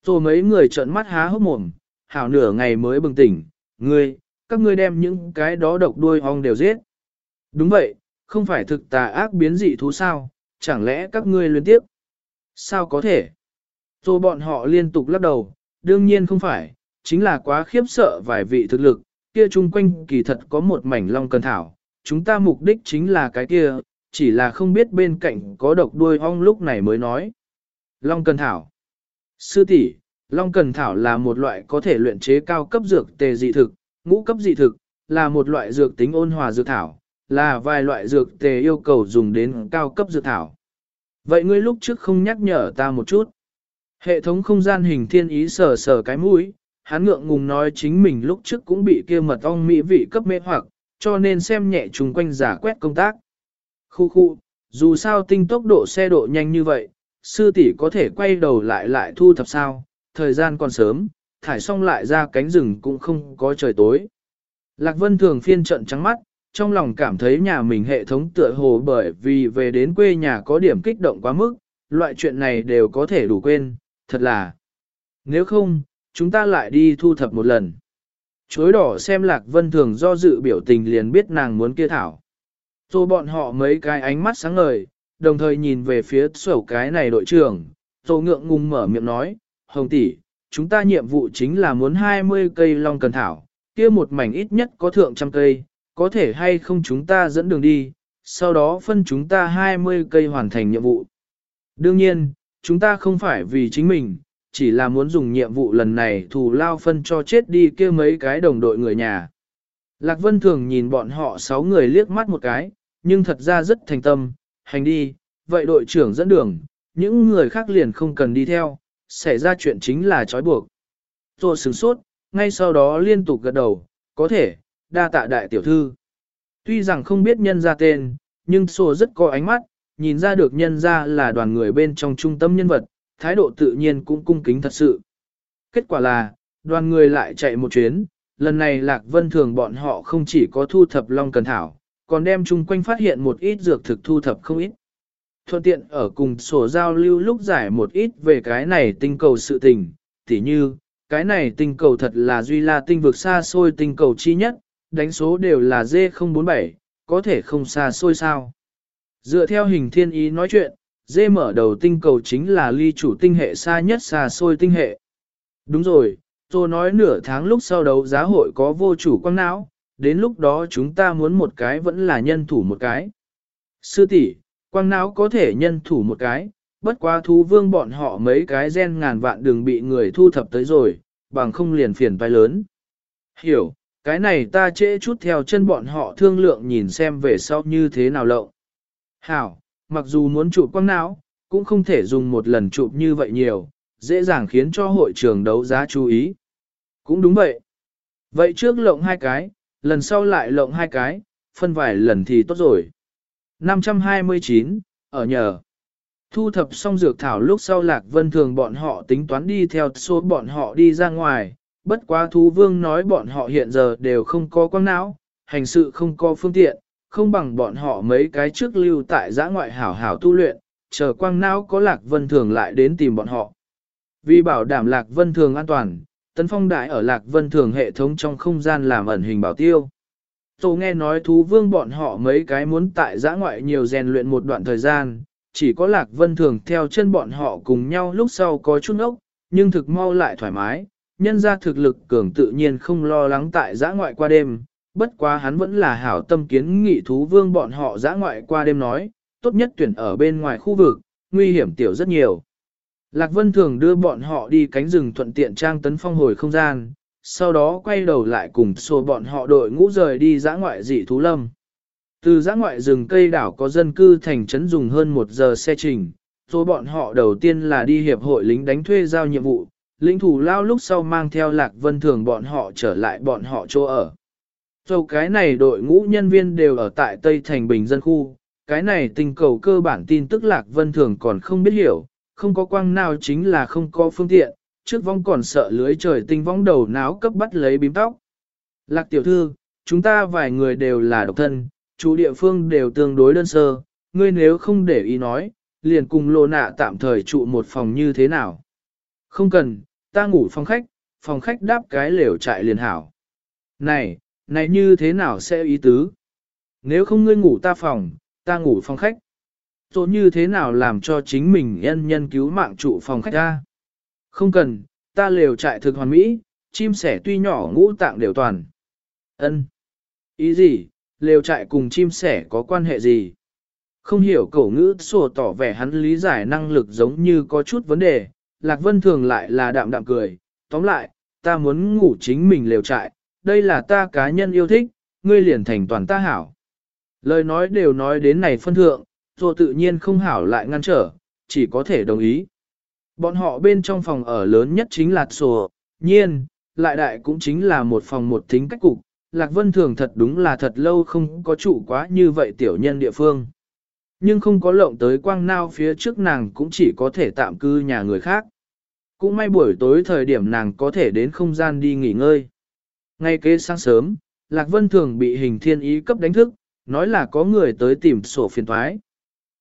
Rồi mấy người trợn mắt há hốc mồm, hảo nửa ngày mới bừng tỉnh, ngươi, các ngươi đem những cái đó độc đuôi ong đều giết. Đúng vậy, không phải thực tà ác biến dị thú sao, chẳng lẽ các ngươi liên tiếp? Sao có thể? Rồi bọn họ liên tục lắc đầu, đương nhiên không phải, chính là quá khiếp sợ vài vị thực lực, kia chung quanh kỳ thật có một mảnh long cần thảo, chúng ta mục đích chính là cái kia, chỉ là không biết bên cạnh có độc đuôi ong lúc này mới nói. Long cần thảo. Sư tỷ, long cần thảo là một loại có thể luyện chế cao cấp dược tề dị thực, ngũ cấp dị thực, là một loại dược tính ôn hòa dược thảo, là vài loại dược tề yêu cầu dùng đến cao cấp dược thảo. Vậy ngươi lúc trước không nhắc nhở ta một chút. Hệ thống không gian hình thiên ý sờ sờ cái mũi, hắn ngượng ngùng nói chính mình lúc trước cũng bị kia mật ong mỹ vị cấp mê hoặc, cho nên xem nhẹ chung quanh giả quét công tác. Khu khu, dù sao tinh tốc độ xe độ nhanh như vậy, sư tỷ có thể quay đầu lại lại thu thập sao, thời gian còn sớm, thải xong lại ra cánh rừng cũng không có trời tối. Lạc Vân thường phiên trận trắng mắt, trong lòng cảm thấy nhà mình hệ thống tựa hồ bởi vì về đến quê nhà có điểm kích động quá mức, loại chuyện này đều có thể đủ quên, thật là. Nếu không, chúng ta lại đi thu thập một lần. Chối đỏ xem Lạc Vân Thường do dự biểu tình liền biết nàng muốn kia thảo. Rồi bọn họ mấy cái ánh mắt sáng ngời, đồng thời nhìn về phía sổ cái này đội trưởng, rồi ngượng ngùng mở miệng nói, Hồng tỷ, chúng ta nhiệm vụ chính là muốn 20 cây long cần thảo, kia một mảnh ít nhất có thượng trăm cây, có thể hay không chúng ta dẫn đường đi, sau đó phân chúng ta 20 cây hoàn thành nhiệm vụ. Đương nhiên, chúng ta không phải vì chính mình, chỉ là muốn dùng nhiệm vụ lần này thù lao phân cho chết đi kia mấy cái đồng đội người nhà. Lạc Vân thường nhìn bọn họ sáu người liếc mắt một cái, nhưng thật ra rất thành tâm, hành đi, vậy đội trưởng dẫn đường, những người khác liền không cần đi theo, xảy ra chuyện chính là trói buộc. Rồi sửng sốt, ngay sau đó liên tục gật đầu, có thể, đa tạ đại tiểu thư. Tuy rằng không biết nhân ra tên, nhưng sổ rất có ánh mắt, nhìn ra được nhân ra là đoàn người bên trong trung tâm nhân vật, thái độ tự nhiên cũng cung kính thật sự. Kết quả là, đoàn người lại chạy một chuyến, lần này Lạc Vân Thường bọn họ không chỉ có thu thập Long Cần Thảo, còn đem chung quanh phát hiện một ít dược thực thu thập không ít. Thuận tiện ở cùng sổ giao lưu lúc giải một ít về cái này tinh cầu sự tình, tỉ như, cái này tinh cầu thật là duy la tinh vực xa xôi tinh cầu chi nhất, đánh số đều là D047, có thể không xa xôi sao. Dựa theo hình thiên ý nói chuyện, dê mở đầu tinh cầu chính là ly chủ tinh hệ xa nhất xa xôi tinh hệ. Đúng rồi, tôi nói nửa tháng lúc sau đấu giá hội có vô chủ quang não, đến lúc đó chúng ta muốn một cái vẫn là nhân thủ một cái. Sư tỷ, quang não có thể nhân thủ một cái, bất quá thú vương bọn họ mấy cái gen ngàn vạn đường bị người thu thập tới rồi, bằng không liền phiền vai lớn. Hiểu, cái này ta trễ chút theo chân bọn họ thương lượng nhìn xem về sau như thế nào lộng. Hảo, mặc dù muốn chụp quăng não, cũng không thể dùng một lần chụp như vậy nhiều, dễ dàng khiến cho hội trường đấu giá chú ý. Cũng đúng vậy. Vậy trước lộng hai cái, lần sau lại lộng hai cái, phân vài lần thì tốt rồi. 529, ở nhờ. Thu thập xong dược thảo lúc sau lạc vân thường bọn họ tính toán đi theo số bọn họ đi ra ngoài, bất quá thú vương nói bọn họ hiện giờ đều không có quang não, hành sự không có phương tiện, không bằng bọn họ mấy cái trước lưu tại giã ngoại hảo hảo tu luyện, chờ quang não có lạc vân thường lại đến tìm bọn họ. Vì bảo đảm lạc vân thường an toàn, tấn phong đại ở lạc vân thường hệ thống trong không gian làm ẩn hình bảo tiêu. Tô nghe nói thú vương bọn họ mấy cái muốn tại giã ngoại nhiều rèn luyện một đoạn thời gian, chỉ có lạc vân thường theo chân bọn họ cùng nhau lúc sau có chút ốc, nhưng thực mau lại thoải mái, nhân ra thực lực cường tự nhiên không lo lắng tại giã ngoại qua đêm, bất quá hắn vẫn là hảo tâm kiến nghị thú vương bọn họ dã ngoại qua đêm nói, tốt nhất tuyển ở bên ngoài khu vực, nguy hiểm tiểu rất nhiều. Lạc Vân thường đưa bọn họ đi cánh rừng thuận tiện trang tấn phong hồi không gian, sau đó quay đầu lại cùng xô bọn họ đội ngũ rời đi dã ngoại dị thú lâm. Từ dã ngoại rừng cây đảo có dân cư thành trấn dùng hơn một giờ xe trình, rồi bọn họ đầu tiên là đi hiệp hội lính đánh thuê giao nhiệm vụ, lính thủ lao lúc sau mang theo lạc vân thường bọn họ trở lại bọn họ chỗ ở. Dầu cái này đội ngũ nhân viên đều ở tại Tây Thành Bình dân khu, cái này tình cầu cơ bản tin tức lạc vân thường còn không biết hiểu, không có quang nào chính là không có phương tiện, trước vong còn sợ lưới trời tinh vong đầu náo cấp bắt lấy bím tóc. Lạc tiểu thư, chúng ta vài người đều là độc thân, chủ địa phương đều tương đối đơn sơ, ngươi nếu không để ý nói, liền cùng lô nạ tạm thời trụ một phòng như thế nào. Không cần, ta ngủ phòng khách, phòng khách đáp cái lều trại liền hảo. Này, này như thế nào sẽ ý tứ? Nếu không ngươi ngủ ta phòng, ta ngủ phòng khách. Rồi như thế nào làm cho chính mình nhân nhân cứu mạng trụ phòng khách ta? Không cần, ta lều trại thực hoàn mỹ, chim sẻ tuy nhỏ ngũ tạng đều toàn. Ân. Ý gì, lều trại cùng chim sẻ có quan hệ gì? Không hiểu cổ ngữ sổ tỏ vẻ hắn lý giải năng lực giống như có chút vấn đề, Lạc Vân thường lại là đạm đạm cười, tóm lại, ta muốn ngủ chính mình lều trại, đây là ta cá nhân yêu thích, ngươi liền thành toàn ta hảo. Lời nói đều nói đến này phân thượng, rồi tự nhiên không hảo lại ngăn trở, chỉ có thể đồng ý. Bọn họ bên trong phòng ở lớn nhất chính là sổ, nhiên, lại đại cũng chính là một phòng một thính cách cục, Lạc Vân Thường thật đúng là thật lâu không có trụ quá như vậy tiểu nhân địa phương. Nhưng không có lộng tới quang nao phía trước nàng cũng chỉ có thể tạm cư nhà người khác. Cũng may buổi tối thời điểm nàng có thể đến không gian đi nghỉ ngơi. Ngay kế sáng sớm, Lạc Vân Thường bị hình thiên ý cấp đánh thức, nói là có người tới tìm sổ phiền thoái.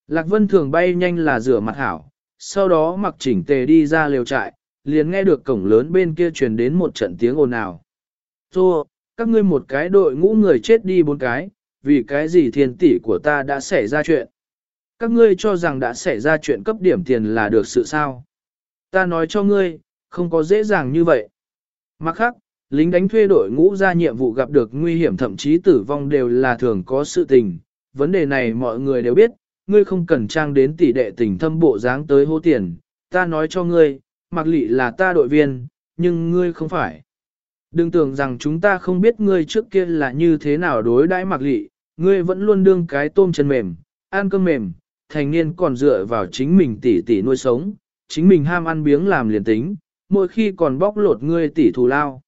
Lạc Vân Thường bay nhanh là rửa mặt hảo, sau đó mặc chỉnh tề đi ra lều trại, liền nghe được cổng lớn bên kia truyền đến một trận tiếng ồn ào. Thua, các ngươi một cái đội ngũ người chết đi bốn cái, vì cái gì thiên tỷ của ta đã xảy ra chuyện. Các ngươi cho rằng đã xảy ra chuyện cấp điểm tiền là được sự sao. Ta nói cho ngươi, không có dễ dàng như vậy. Mặt khác, lính đánh thuê đội ngũ ra nhiệm vụ gặp được nguy hiểm thậm chí tử vong đều là thường có sự tình. Vấn đề này mọi người đều biết, ngươi không cần trang đến tỷ đệ tình thâm bộ dáng tới hô tiền. Ta nói cho ngươi, mặc lị là ta đội viên, nhưng ngươi không phải. Đừng tưởng rằng chúng ta không biết ngươi trước kia là như thế nào đối đãi mặc lị, ngươi vẫn luôn đương cái tôm chân mềm, ăn cơm mềm, thành niên còn dựa vào chính mình tỉ tỉ nuôi sống, chính mình ham ăn biếng làm liền tính, mỗi khi còn bóc lột ngươi tỉ thù lao.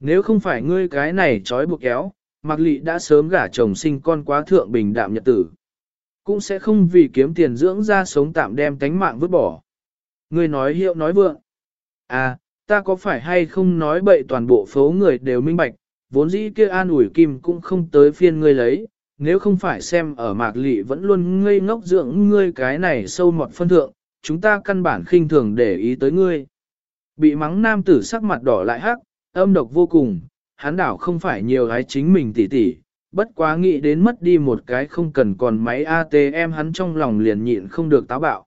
Nếu không phải ngươi cái này trói buộc kéo, mặc lị đã sớm gả chồng sinh con quá thượng bình đạm nhật tử. Cũng sẽ không vì kiếm tiền dưỡng ra sống tạm đem tánh mạng vứt bỏ. Ngươi nói hiệu nói vượng. À, ta có phải hay không nói bậy toàn bộ phố người đều minh bạch, vốn dĩ kia an ủi kim cũng không tới phiên ngươi lấy, nếu không phải xem ở mạc lị vẫn luôn ngây ngốc dưỡng ngươi cái này sâu mọt phân thượng, chúng ta căn bản khinh thường để ý tới ngươi. Bị mắng nam tử sắc mặt đỏ lại hắc, âm độc vô cùng, hắn đảo không phải nhiều gái chính mình tỉ tỉ, bất quá nghĩ đến mất đi một cái không cần còn máy ATM hắn trong lòng liền nhịn không được táo bạo.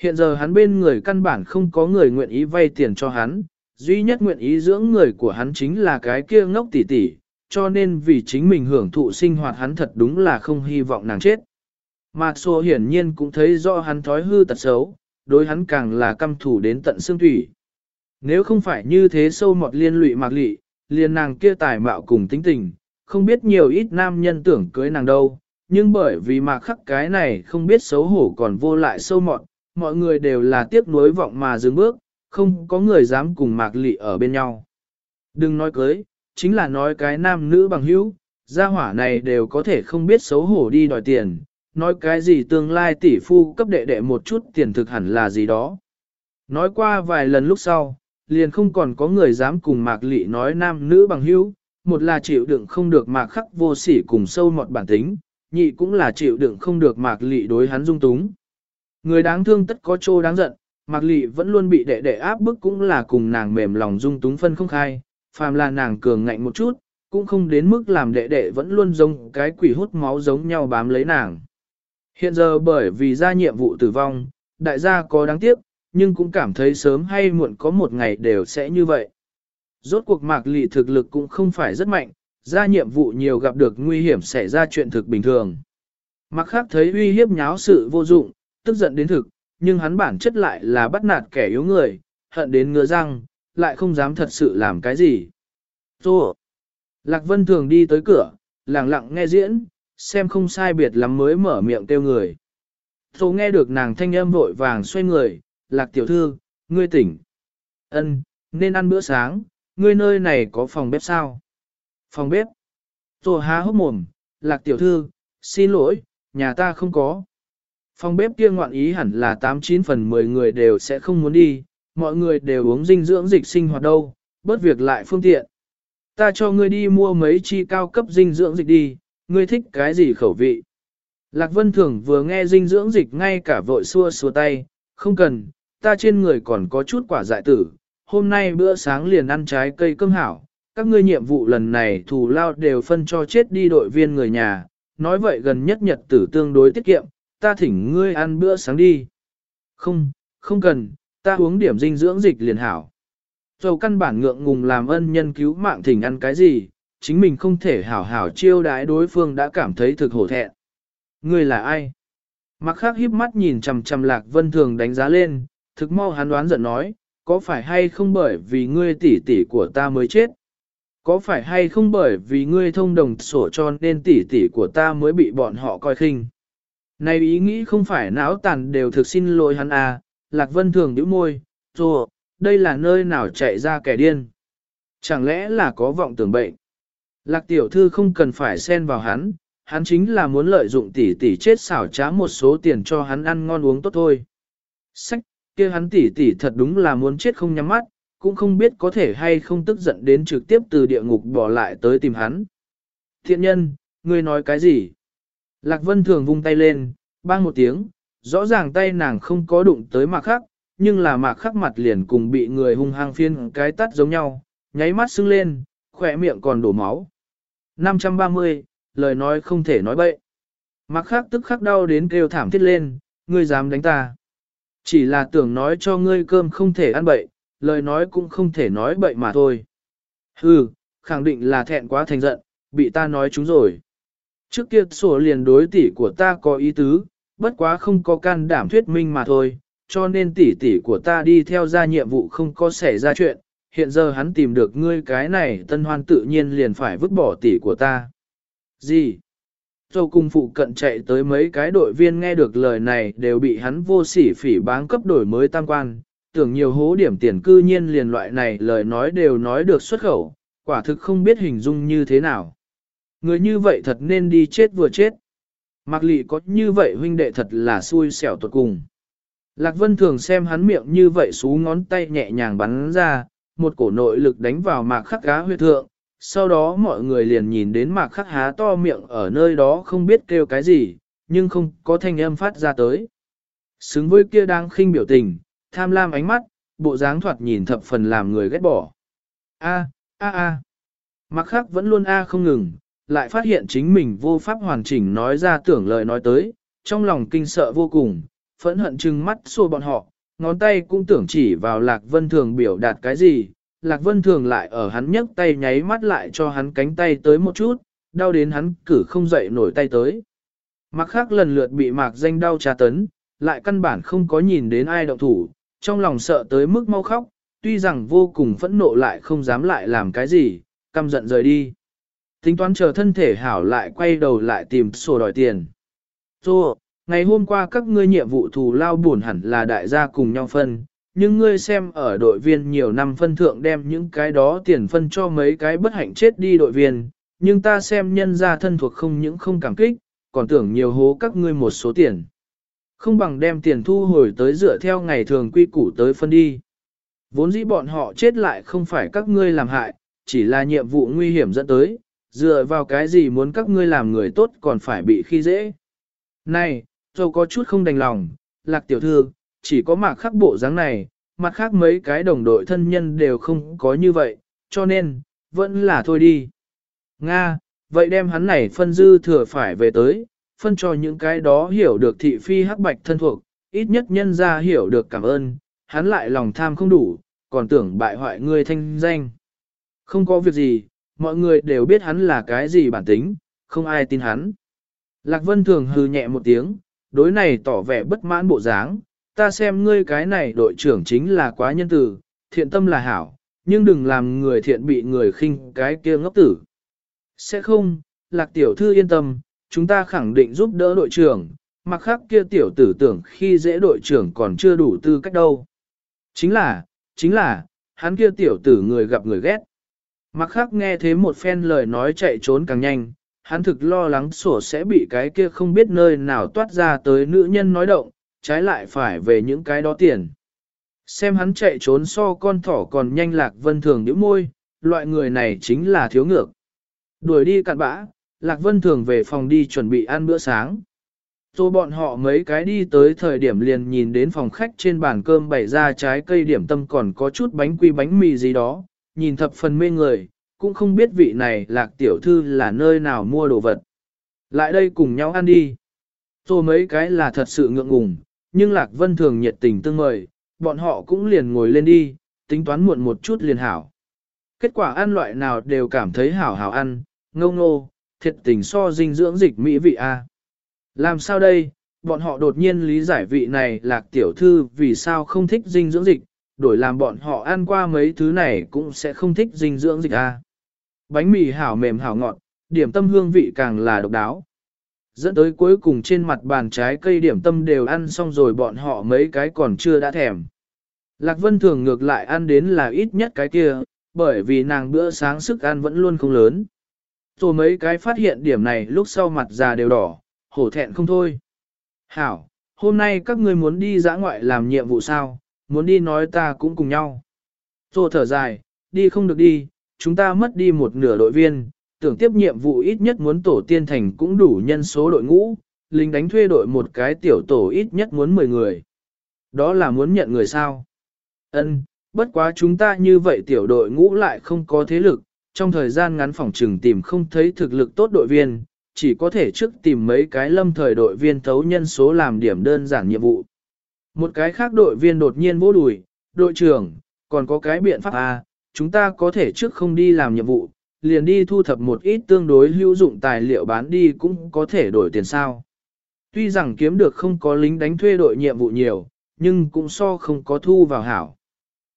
Hiện giờ hắn bên người căn bản không có người nguyện ý vay tiền cho hắn, duy nhất nguyện ý dưỡng người của hắn chính là cái kia ngốc tỉ tỉ, cho nên vì chính mình hưởng thụ sinh hoạt hắn thật đúng là không hy vọng nàng chết. Mạc Sô hiển nhiên cũng thấy rõ hắn thói hư tật xấu, đối hắn càng là căm thủ đến tận xương thủy. Nếu không phải như thế sâu mọt liên lụy mạc lị, liền nàng kia tài mạo cùng tính tình, không biết nhiều ít nam nhân tưởng cưới nàng đâu, nhưng bởi vì mạc khắc cái này không biết xấu hổ còn vô lại sâu mọt, mọi người đều là tiếc nuối vọng mà dừng bước, không có người dám cùng mạc lị ở bên nhau. Đừng nói cưới, chính là nói cái nam nữ bằng hữu, gia hỏa này đều có thể không biết xấu hổ đi đòi tiền, nói cái gì tương lai tỷ phu cấp đệ đệ một chút tiền thực hẳn là gì đó. Nói qua vài lần lúc sau, liền không còn có người dám cùng mạc lị nói nam nữ bằng hữu, một là chịu đựng không được mạc khắc vô sỉ cùng sâu mọt bản tính, nhị cũng là chịu đựng không được mạc lị đối hắn dung túng. Người đáng thương tất có trô đáng giận, mạc lị vẫn luôn bị đệ đệ áp bức cũng là cùng nàng mềm lòng dung túng phân không khai, phàm là nàng cường ngạnh một chút, cũng không đến mức làm đệ đệ vẫn luôn giống cái quỷ hút máu giống nhau bám lấy nàng. Hiện giờ bởi vì ra nhiệm vụ tử vong, đại gia có đáng tiếc, nhưng cũng cảm thấy sớm hay muộn có một ngày đều sẽ như vậy. Rốt cuộc mạc lị thực lực cũng không phải rất mạnh, ra nhiệm vụ nhiều gặp được nguy hiểm xảy ra chuyện thực bình thường. Mặc khác thấy uy hiếp nháo sự vô dụng, tức giận đến thực, nhưng hắn bản chất lại là bắt nạt kẻ yếu người, hận đến ngựa răng, lại không dám thật sự làm cái gì. Tô! Lạc Vân thường đi tới cửa, lặng lặng nghe diễn, xem không sai biệt lắm mới mở miệng kêu người. Tô nghe được nàng thanh âm vội vàng xoay người, Lạc tiểu thư, ngươi tỉnh. Ân, nên ăn bữa sáng, ngươi nơi này có phòng bếp sao? Phòng bếp. Tô há hốc mồm, Lạc tiểu thư, xin lỗi, nhà ta không có. Phòng bếp kia ngoạn ý hẳn là 89 phần 10 người đều sẽ không muốn đi, mọi người đều uống dinh dưỡng dịch sinh hoạt đâu, bớt việc lại phương tiện. Ta cho ngươi đi mua mấy chi cao cấp dinh dưỡng dịch đi, ngươi thích cái gì khẩu vị? Lạc Vân Thường vừa nghe dinh dưỡng dịch ngay cả vội xua xua tay, không cần, ta trên người còn có chút quả dại tử, hôm nay bữa sáng liền ăn trái cây cơm hảo, các ngươi nhiệm vụ lần này thù lao đều phân cho chết đi đội viên người nhà, nói vậy gần nhất nhật tử tương đối tiết kiệm, ta thỉnh ngươi ăn bữa sáng đi. Không, không cần, ta uống điểm dinh dưỡng dịch liền hảo. Dầu căn bản ngượng ngùng làm ân nhân cứu mạng thỉnh ăn cái gì, chính mình không thể hảo hảo chiêu đái đối phương đã cảm thấy thực hổ thẹn. Ngươi là ai? Mặc khác híp mắt nhìn chằm chằm lạc vân thường đánh giá lên, thực mau hắn đoán giận nói, có phải hay không bởi vì ngươi tỷ tỷ của ta mới chết? Có phải hay không bởi vì ngươi thông đồng sổ cho nên tỷ tỷ của ta mới bị bọn họ coi khinh? Này ý nghĩ không phải não tàn đều thực xin lỗi hắn à, Lạc Vân thường nhíu môi, rồi, đây là nơi nào chạy ra kẻ điên? Chẳng lẽ là có vọng tưởng bệnh? Lạc tiểu thư không cần phải xen vào hắn, hắn chính là muốn lợi dụng tỷ tỷ chết xảo trá một số tiền cho hắn ăn ngon uống tốt thôi. Sách, kia hắn tỷ tỷ thật đúng là muốn chết không nhắm mắt, cũng không biết có thể hay không tức giận đến trực tiếp từ địa ngục bỏ lại tới tìm hắn. Thiện nhân, ngươi nói cái gì? Lạc Vân Thường vung tay lên, bang một tiếng, rõ ràng tay nàng không có đụng tới mạc khắc, nhưng là mạc khắc mặt liền cùng bị người hung hăng phiên cái tắt giống nhau, nháy mắt sưng lên, khỏe miệng còn đổ máu. 530, lời nói không thể nói bậy. Mạc khắc tức khắc đau đến kêu thảm thiết lên, ngươi dám đánh ta. Chỉ là tưởng nói cho ngươi cơm không thể ăn bậy, lời nói cũng không thể nói bậy mà thôi. Hừ, khẳng định là thẹn quá thành giận, bị ta nói chúng rồi. Trước kia sổ liền đối tỷ của ta có ý tứ, bất quá không có can đảm thuyết minh mà thôi, cho nên tỷ tỷ của ta đi theo ra nhiệm vụ không có xảy ra chuyện, hiện giờ hắn tìm được ngươi cái này tân hoan tự nhiên liền phải vứt bỏ tỷ của ta. Gì? Châu cung phụ cận chạy tới mấy cái đội viên nghe được lời này đều bị hắn vô sỉ phỉ báng cấp đổi mới tam quan, tưởng nhiều hố điểm tiền cư nhiên liền loại này lời nói đều nói được xuất khẩu, quả thực không biết hình dung như thế nào. Người như vậy thật nên đi chết vừa chết. Mạc lị có như vậy huynh đệ thật là xui xẻo tuột cùng. Lạc Vân thường xem hắn miệng như vậy xú ngón tay nhẹ nhàng bắn ra, một cổ nội lực đánh vào mạc khắc cá huyệt thượng, sau đó mọi người liền nhìn đến mạc khắc há to miệng ở nơi đó không biết kêu cái gì, nhưng không có thanh âm phát ra tới. Xứng với kia đang khinh biểu tình, tham lam ánh mắt, bộ dáng thoạt nhìn thập phần làm người ghét bỏ. A, a a. Mạc khắc vẫn luôn a không ngừng, lại phát hiện chính mình vô pháp hoàn chỉnh nói ra tưởng lời nói tới, trong lòng kinh sợ vô cùng, phẫn hận chừng mắt xua bọn họ, ngón tay cũng tưởng chỉ vào Lạc Vân Thường biểu đạt cái gì, Lạc Vân Thường lại ở hắn nhấc tay nháy mắt lại cho hắn cánh tay tới một chút, đau đến hắn cử không dậy nổi tay tới. Mạc khác lần lượt bị mạc danh đau tra tấn, lại căn bản không có nhìn đến ai động thủ, trong lòng sợ tới mức mau khóc, tuy rằng vô cùng phẫn nộ lại không dám lại làm cái gì, căm giận rời đi. Tính toán chờ thân thể hảo lại quay đầu lại tìm sổ đòi tiền. Xô, ngày hôm qua các ngươi nhiệm vụ thù lao buồn hẳn là đại gia cùng nhau phân, nhưng ngươi xem ở đội viên nhiều năm phân thượng đem những cái đó tiền phân cho mấy cái bất hạnh chết đi đội viên, nhưng ta xem nhân ra thân thuộc không những không cảm kích, còn tưởng nhiều hố các ngươi một số tiền. Không bằng đem tiền thu hồi tới dựa theo ngày thường quy củ tới phân đi. Vốn dĩ bọn họ chết lại không phải các ngươi làm hại, chỉ là nhiệm vụ nguy hiểm dẫn tới, dựa vào cái gì muốn các ngươi làm người tốt còn phải bị khi dễ. Này, tôi có chút không đành lòng, lạc tiểu thư, chỉ có mạc khắc bộ dáng này, mặt khác mấy cái đồng đội thân nhân đều không có như vậy, cho nên, vẫn là thôi đi. Nga, vậy đem hắn này phân dư thừa phải về tới, phân cho những cái đó hiểu được thị phi hắc bạch thân thuộc, ít nhất nhân ra hiểu được cảm ơn, hắn lại lòng tham không đủ, còn tưởng bại hoại người thanh danh. Không có việc gì, mọi người đều biết hắn là cái gì bản tính, không ai tin hắn. Lạc Vân thường hừ nhẹ một tiếng, đối này tỏ vẻ bất mãn bộ dáng, ta xem ngươi cái này đội trưởng chính là quá nhân từ, thiện tâm là hảo, nhưng đừng làm người thiện bị người khinh cái kia ngốc tử. Sẽ không, Lạc tiểu thư yên tâm, chúng ta khẳng định giúp đỡ đội trưởng, mặc khác kia tiểu tử tưởng khi dễ đội trưởng còn chưa đủ tư cách đâu. Chính là, chính là, hắn kia tiểu tử người gặp người ghét. Mặc khác nghe thế một phen lời nói chạy trốn càng nhanh, hắn thực lo lắng sổ sẽ bị cái kia không biết nơi nào toát ra tới nữ nhân nói động, trái lại phải về những cái đó tiền. Xem hắn chạy trốn so con thỏ còn nhanh lạc vân thường nhíu môi, loại người này chính là thiếu ngược. Đuổi đi cặn bã, Lạc Vân Thường về phòng đi chuẩn bị ăn bữa sáng. Tô bọn họ mấy cái đi tới thời điểm liền nhìn đến phòng khách trên bàn cơm bày ra trái cây điểm tâm còn có chút bánh quy bánh mì gì đó, nhìn thập phần mê người, cũng không biết vị này lạc tiểu thư là nơi nào mua đồ vật. Lại đây cùng nhau ăn đi. Tô mấy cái là thật sự ngượng ngùng, nhưng lạc vân thường nhiệt tình tương mời, bọn họ cũng liền ngồi lên đi, tính toán muộn một chút liền hảo. Kết quả ăn loại nào đều cảm thấy hảo hảo ăn, ngông nô, thiệt tình so dinh dưỡng dịch mỹ vị A. Làm sao đây, bọn họ đột nhiên lý giải vị này lạc tiểu thư vì sao không thích dinh dưỡng dịch, đổi làm bọn họ ăn qua mấy thứ này cũng sẽ không thích dinh dưỡng dịch A. Bánh mì hảo mềm hảo ngọt, điểm tâm hương vị càng là độc đáo. Dẫn tới cuối cùng trên mặt bàn trái cây điểm tâm đều ăn xong rồi bọn họ mấy cái còn chưa đã thèm. Lạc Vân thường ngược lại ăn đến là ít nhất cái kia, bởi vì nàng bữa sáng sức ăn vẫn luôn không lớn. Rồi mấy cái phát hiện điểm này lúc sau mặt già đều đỏ, hổ thẹn không thôi. Hảo, hôm nay các ngươi muốn đi dã ngoại làm nhiệm vụ sao, muốn đi nói ta cũng cùng nhau. Rồi thở dài, đi không được đi, chúng ta mất đi một nửa đội viên, tưởng tiếp nhiệm vụ ít nhất muốn tổ tiên thành cũng đủ nhân số đội ngũ, lính đánh thuê đội một cái tiểu tổ ít nhất muốn 10 người. Đó là muốn nhận người sao? Ân, bất quá chúng ta như vậy tiểu đội ngũ lại không có thế lực, trong thời gian ngắn phòng trừng tìm không thấy thực lực tốt đội viên, chỉ có thể trước tìm mấy cái lâm thời đội viên thấu nhân số làm điểm đơn giản nhiệm vụ. Một cái khác đội viên đột nhiên vỗ đùi, đội trưởng, còn có cái biện pháp A, chúng ta có thể trước không đi làm nhiệm vụ, liền đi thu thập một ít tương đối hữu dụng tài liệu bán đi cũng có thể đổi tiền sao. Tuy rằng kiếm được không có lính đánh thuê đội nhiệm vụ nhiều, nhưng cũng so không có thu vào hảo.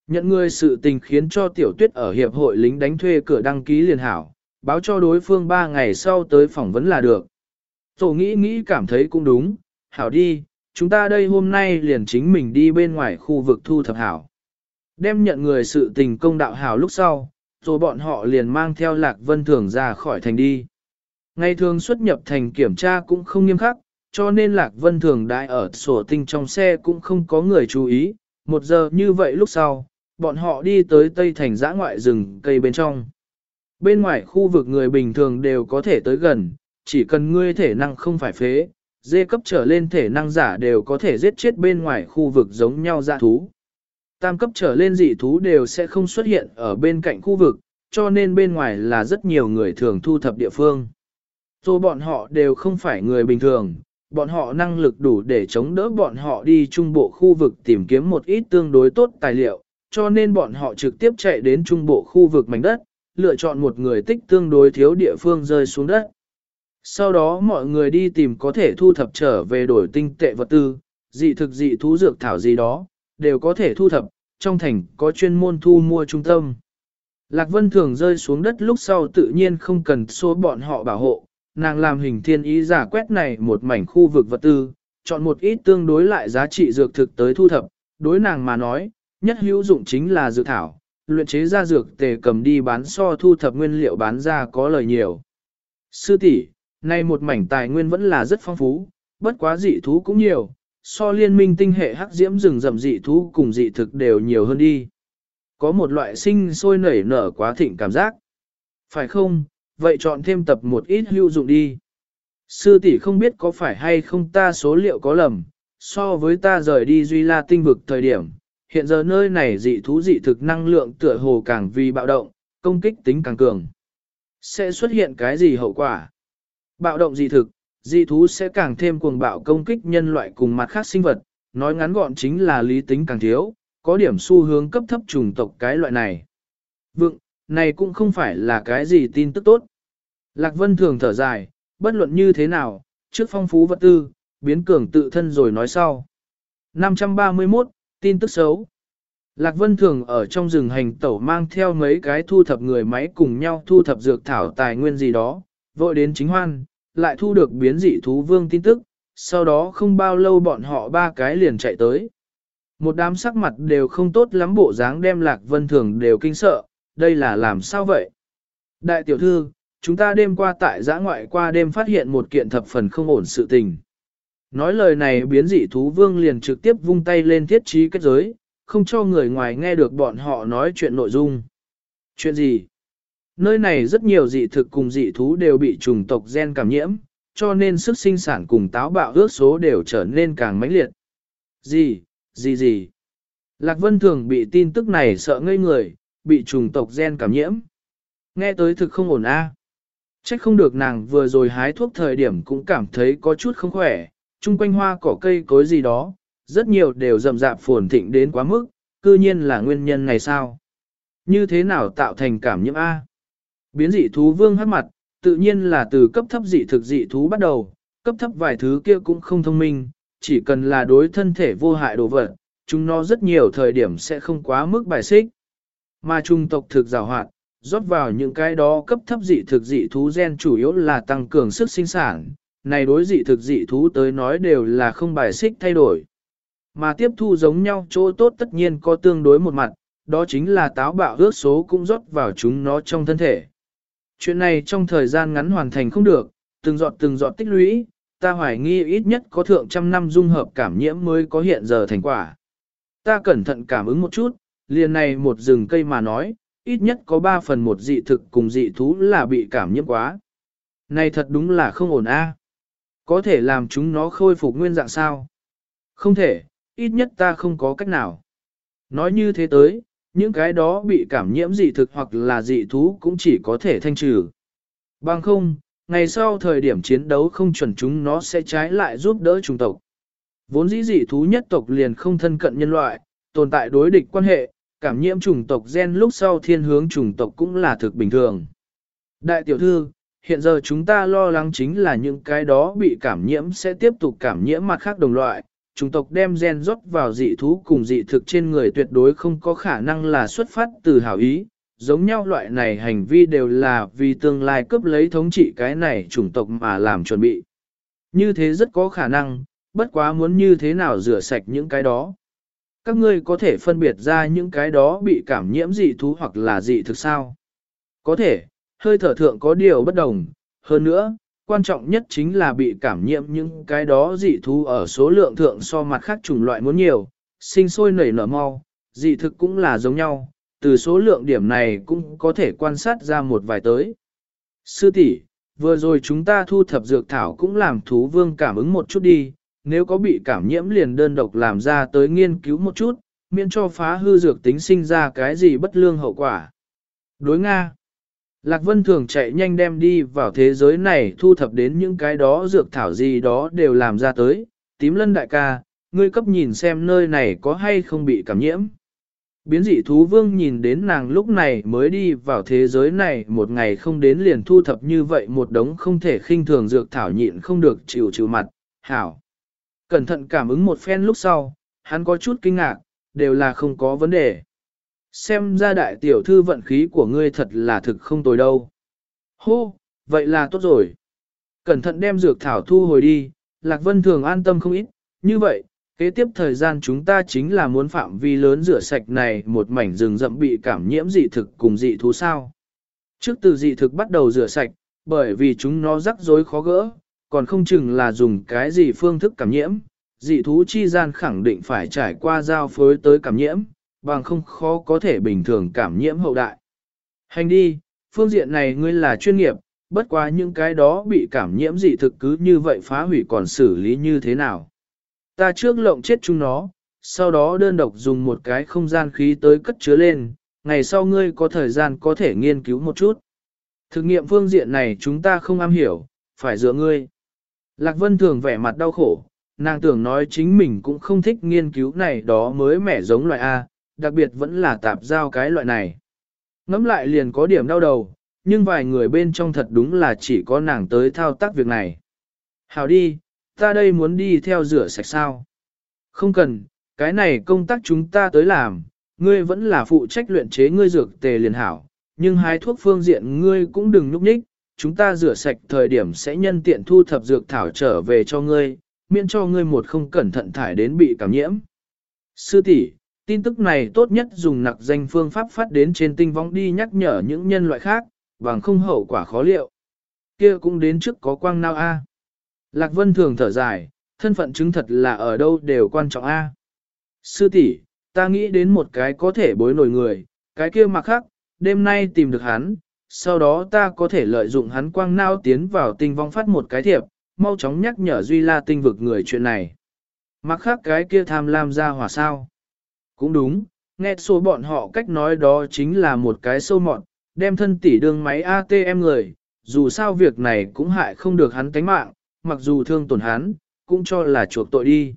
Nhận người sự tình khiến cho tiểu tuyết ở hiệp hội lính đánh thuê cửa đăng ký liền hảo, báo cho đối phương 3 ngày sau tới phỏng vấn là được. Tổ nghĩ nghĩ cảm thấy cũng đúng, hảo đi, chúng ta đây hôm nay liền chính mình đi bên ngoài khu vực thu thập hảo. Đem nhận người sự tình công đạo hảo lúc sau, rồi bọn họ liền mang theo lạc vân thường ra khỏi thành đi. Ngày thường xuất nhập thành kiểm tra cũng không nghiêm khắc, cho nên lạc vân thường đại ở sổ tinh trong xe cũng không có người chú ý, một giờ như vậy lúc sau, bọn họ đi tới tây thành giã ngoại rừng cây bên trong. Bên ngoài khu vực người bình thường đều có thể tới gần, chỉ cần ngươi thể năng không phải phế, dê cấp trở lên thể năng giả đều có thể giết chết bên ngoài khu vực giống nhau dạ thú. Tam cấp trở lên dị thú đều sẽ không xuất hiện ở bên cạnh khu vực, cho nên bên ngoài là rất nhiều người thường thu thập địa phương. Rồi bọn họ đều không phải người bình thường, bọn họ năng lực đủ để chống đỡ bọn họ đi trung bộ khu vực tìm kiếm một ít tương đối tốt tài liệu, cho nên bọn họ trực tiếp chạy đến trung bộ khu vực mảnh đất, lựa chọn một người tích tương đối thiếu địa phương rơi xuống đất. Sau đó mọi người đi tìm có thể thu thập trở về đổi tinh tệ vật tư, dị thực dị thú dược thảo gì đó, đều có thể thu thập, trong thành có chuyên môn thu mua trung tâm. Lạc Vân thường rơi xuống đất lúc sau tự nhiên không cần số bọn họ bảo hộ, nàng làm hình thiên ý giả quét này một mảnh khu vực vật tư, chọn một ít tương đối lại giá trị dược thực tới thu thập, đối nàng mà nói, nhất hữu dụng chính là dược thảo, luyện chế ra dược tề cầm đi bán so thu thập nguyên liệu bán ra có lời nhiều. Sư tỷ, nay một mảnh tài nguyên vẫn là rất phong phú, bất quá dị thú cũng nhiều, so liên minh tinh hệ hắc diễm rừng rậm dị thú cùng dị thực đều nhiều hơn đi. Có một loại sinh sôi nảy nở quá thịnh cảm giác. Phải không, vậy chọn thêm tập một ít hữu dụng đi. Sư tỷ không biết có phải hay không ta số liệu có lầm, so với ta rời đi Duy La tinh vực thời điểm, hiện giờ nơi này dị thú dị thực năng lượng tựa hồ càng vì bạo động, công kích tính càng cường. Sẽ xuất hiện cái gì hậu quả? Bạo động dị thực, dị thú sẽ càng thêm cuồng bạo công kích nhân loại cùng mặt khác sinh vật, nói ngắn gọn chính là lý tính càng thiếu, có điểm xu hướng cấp thấp trùng tộc cái loại này. Vượng, này cũng không phải là cái gì tin tức tốt. Lạc Vân thường thở dài, bất luận như thế nào, trước phong phú vật tư, biến cường tự thân rồi nói sau. 531, tin tức xấu. Lạc Vân thường ở trong rừng hành tẩu mang theo mấy cái thu thập người máy cùng nhau thu thập dược thảo tài nguyên gì đó, vội đến chính hoan, lại thu được biến dị thú vương tin tức, sau đó không bao lâu bọn họ ba cái liền chạy tới. Một đám sắc mặt đều không tốt lắm bộ dáng đem Lạc Vân Thường đều kinh sợ, đây là làm sao vậy? Đại tiểu thư, chúng ta đêm qua tại giã ngoại qua đêm phát hiện một kiện thập phần không ổn sự tình. Nói lời này biến dị thú vương liền trực tiếp vung tay lên thiết trí kết giới, không cho người ngoài nghe được bọn họ nói chuyện nội dung. Chuyện gì? Nơi này rất nhiều dị thực cùng dị thú đều bị trùng tộc gen cảm nhiễm, cho nên sức sinh sản cùng táo bạo ước số đều trở nên càng mãnh liệt. Gì, gì gì? Lạc Vân Thường bị tin tức này sợ ngây người, bị trùng tộc gen cảm nhiễm. Nghe tới thực không ổn a. À. Trách không được nàng vừa rồi hái thuốc thời điểm cũng cảm thấy có chút không khỏe, chung quanh hoa cỏ cây cối gì đó, rất nhiều đều rậm rạp phồn thịnh đến quá mức, cư nhiên là nguyên nhân này sao? Như thế nào tạo thành cảm nhiễm A? Biến dị thú vương hát mặt, tự nhiên là từ cấp thấp dị thực dị thú bắt đầu, cấp thấp vài thứ kia cũng không thông minh, chỉ cần là đối thân thể vô hại đồ vật, chúng nó rất nhiều thời điểm sẽ không quá mức bài xích. Mà trung tộc thực rào hoạt, rót vào những cái đó cấp thấp dị thực dị thú gen chủ yếu là tăng cường sức sinh sản, này đối dị thực dị thú tới nói đều là không bài xích thay đổi. Mà tiếp thu giống nhau chỗ tốt tất nhiên có tương đối một mặt, đó chính là táo bạo ước số cũng rót vào chúng nó trong thân thể. Chuyện này trong thời gian ngắn hoàn thành không được, từng giọt từng giọt tích lũy, ta hoài nghi ít nhất có thượng trăm năm dung hợp cảm nhiễm mới có hiện giờ thành quả. Ta cẩn thận cảm ứng một chút, liền này một rừng cây mà nói, ít nhất có 3 phần một dị thực cùng dị thú là bị cảm nhiễm quá. Này thật đúng là không ổn a. Có thể làm chúng nó khôi phục nguyên dạng sao? Không thể, ít nhất ta không có cách nào. Nói như thế tới, những cái đó bị cảm nhiễm dị thực hoặc là dị thú cũng chỉ có thể thanh trừ. Bằng không, ngày sau thời điểm chiến đấu không chuẩn chúng nó sẽ trái lại giúp đỡ chủng tộc. Vốn dĩ dị thú nhất tộc liền không thân cận nhân loại, tồn tại đối địch quan hệ, cảm nhiễm chủng tộc gen lúc sau thiên hướng chủng tộc cũng là thực bình thường. Đại tiểu thư, hiện giờ chúng ta lo lắng chính là những cái đó bị cảm nhiễm sẽ tiếp tục cảm nhiễm mặt khác đồng loại, chủng tộc đem gen rót vào dị thú cùng dị thực trên người tuyệt đối không có khả năng là xuất phát từ hảo ý, giống nhau loại này hành vi đều là vì tương lai cướp lấy thống trị cái này chủng tộc mà làm chuẩn bị. Như thế rất có khả năng, bất quá muốn như thế nào rửa sạch những cái đó. Các ngươi có thể phân biệt ra những cái đó bị cảm nhiễm dị thú hoặc là dị thực sao? Có thể, hơi thở thượng có điều bất đồng, hơn nữa, quan trọng nhất chính là bị cảm nhiễm những cái đó dị thú ở số lượng thượng so mặt khác chủng loại muốn nhiều, sinh sôi nảy nở mau, dị thực cũng là giống nhau, từ số lượng điểm này cũng có thể quan sát ra một vài tới. Sư tỷ, vừa rồi chúng ta thu thập dược thảo cũng làm thú vương cảm ứng một chút đi, nếu có bị cảm nhiễm liền đơn độc làm ra tới nghiên cứu một chút, miễn cho phá hư dược tính sinh ra cái gì bất lương hậu quả. Đối Nga Lạc Vân thường chạy nhanh đem đi vào thế giới này thu thập đến những cái đó dược thảo gì đó đều làm ra tới, tím lân đại ca, ngươi cấp nhìn xem nơi này có hay không bị cảm nhiễm. Biến dị thú vương nhìn đến nàng lúc này mới đi vào thế giới này một ngày không đến liền thu thập như vậy một đống không thể khinh thường dược thảo nhịn không được chịu chịu mặt, hảo. Cẩn thận cảm ứng một phen lúc sau, hắn có chút kinh ngạc, đều là không có vấn đề. Xem ra đại tiểu thư vận khí của ngươi thật là thực không tồi đâu. Hô, vậy là tốt rồi. Cẩn thận đem dược thảo thu hồi đi, Lạc Vân thường an tâm không ít, như vậy, kế tiếp thời gian chúng ta chính là muốn phạm vi lớn rửa sạch này một mảnh rừng rậm bị cảm nhiễm dị thực cùng dị thú sao. Trước từ dị thực bắt đầu rửa sạch, bởi vì chúng nó rắc rối khó gỡ, còn không chừng là dùng cái gì phương thức cảm nhiễm, dị thú chi gian khẳng định phải trải qua giao phối tới cảm nhiễm, bằng không khó có thể bình thường cảm nhiễm hậu đại. Hành đi, phương diện này ngươi là chuyên nghiệp, bất quá những cái đó bị cảm nhiễm dị thực cứ như vậy phá hủy còn xử lý như thế nào. Ta trước lộng chết chúng nó, sau đó đơn độc dùng một cái không gian khí tới cất chứa lên, ngày sau ngươi có thời gian có thể nghiên cứu một chút. Thực nghiệm phương diện này chúng ta không am hiểu, phải dựa ngươi. Lạc Vân thường vẻ mặt đau khổ, nàng tưởng nói chính mình cũng không thích nghiên cứu này đó mới mẻ giống loại A, đặc biệt vẫn là tạp giao cái loại này. Ngắm lại liền có điểm đau đầu, nhưng vài người bên trong thật đúng là chỉ có nàng tới thao tác việc này. Hào đi, ta đây muốn đi theo rửa sạch sao. Không cần, cái này công tác chúng ta tới làm, ngươi vẫn là phụ trách luyện chế ngươi dược tề liền hảo, nhưng hai thuốc phương diện ngươi cũng đừng núp nhích, chúng ta rửa sạch thời điểm sẽ nhân tiện thu thập dược thảo trở về cho ngươi, miễn cho ngươi một không cẩn thận thải đến bị cảm nhiễm. Sư tỷ, tin tức này tốt nhất dùng nặc danh phương pháp phát đến trên tinh vong đi nhắc nhở những nhân loại khác, bằng không hậu quả khó liệu. Kia cũng đến trước có quang nào a. Lạc Vân thường thở dài, thân phận chứng thật là ở đâu đều quan trọng a. Sư tỷ, ta nghĩ đến một cái có thể bối nổi người, cái kia mặc khác, đêm nay tìm được hắn, sau đó ta có thể lợi dụng hắn quang nao tiến vào tinh vong phát một cái thiệp, mau chóng nhắc nhở Duy La tinh vực người chuyện này. Mặc khác cái kia tham lam ra hỏa sao. Cũng đúng, nghe số bọn họ cách nói đó chính là một cái sâu mọn, đem thân tỷ đương máy ATM người, dù sao việc này cũng hại không được hắn tánh mạng, mặc dù thương tổn hắn, cũng cho là chuộc tội đi.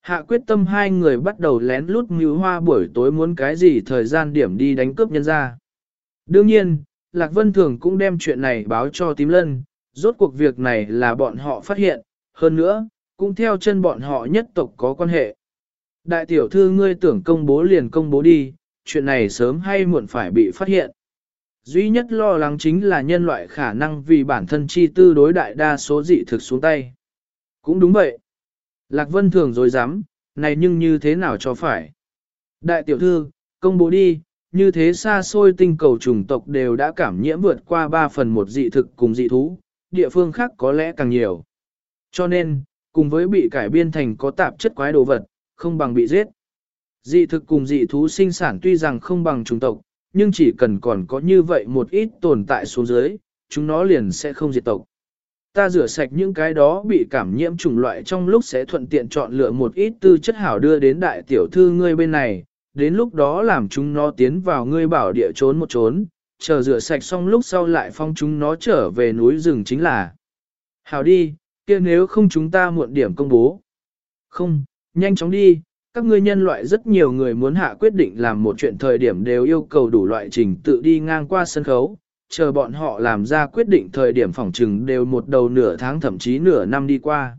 Hạ quyết tâm hai người bắt đầu lén lút mưu hoa buổi tối muốn cái gì thời gian điểm đi đánh cướp nhân ra. Đương nhiên, Lạc Vân Thường cũng đem chuyện này báo cho tím lân, rốt cuộc việc này là bọn họ phát hiện, hơn nữa, cũng theo chân bọn họ nhất tộc có quan hệ. Đại tiểu thư ngươi tưởng công bố liền công bố đi, chuyện này sớm hay muộn phải bị phát hiện. Duy nhất lo lắng chính là nhân loại khả năng vì bản thân chi tư đối đại đa số dị thực xuống tay. Cũng đúng vậy. Lạc Vân thường dối dám, này nhưng như thế nào cho phải. Đại tiểu thư, công bố đi, như thế xa xôi tinh cầu chủng tộc đều đã cảm nhiễm vượt qua 3 phần một dị thực cùng dị thú, địa phương khác có lẽ càng nhiều. Cho nên, cùng với bị cải biên thành có tạp chất quái đồ vật, không bằng bị giết. Dị thực cùng dị thú sinh sản tuy rằng không bằng chủng tộc, nhưng chỉ cần còn có như vậy một ít tồn tại xuống dưới, chúng nó liền sẽ không diệt tộc. Ta rửa sạch những cái đó bị cảm nhiễm chủng loại trong lúc sẽ thuận tiện chọn lựa một ít tư chất hảo đưa đến đại tiểu thư ngươi bên này, đến lúc đó làm chúng nó tiến vào ngươi bảo địa trốn một trốn, chờ rửa sạch xong lúc sau lại phong chúng nó trở về núi rừng chính là. Hảo đi, kia nếu không chúng ta muộn điểm công bố. Không, nhanh chóng đi, các ngươi nhân loại rất nhiều người muốn hạ quyết định làm một chuyện thời điểm đều yêu cầu đủ loại trình tự đi ngang qua sân khấu, chờ bọn họ làm ra quyết định thời điểm phỏng trừng đều một đầu nửa tháng thậm chí nửa năm đi qua.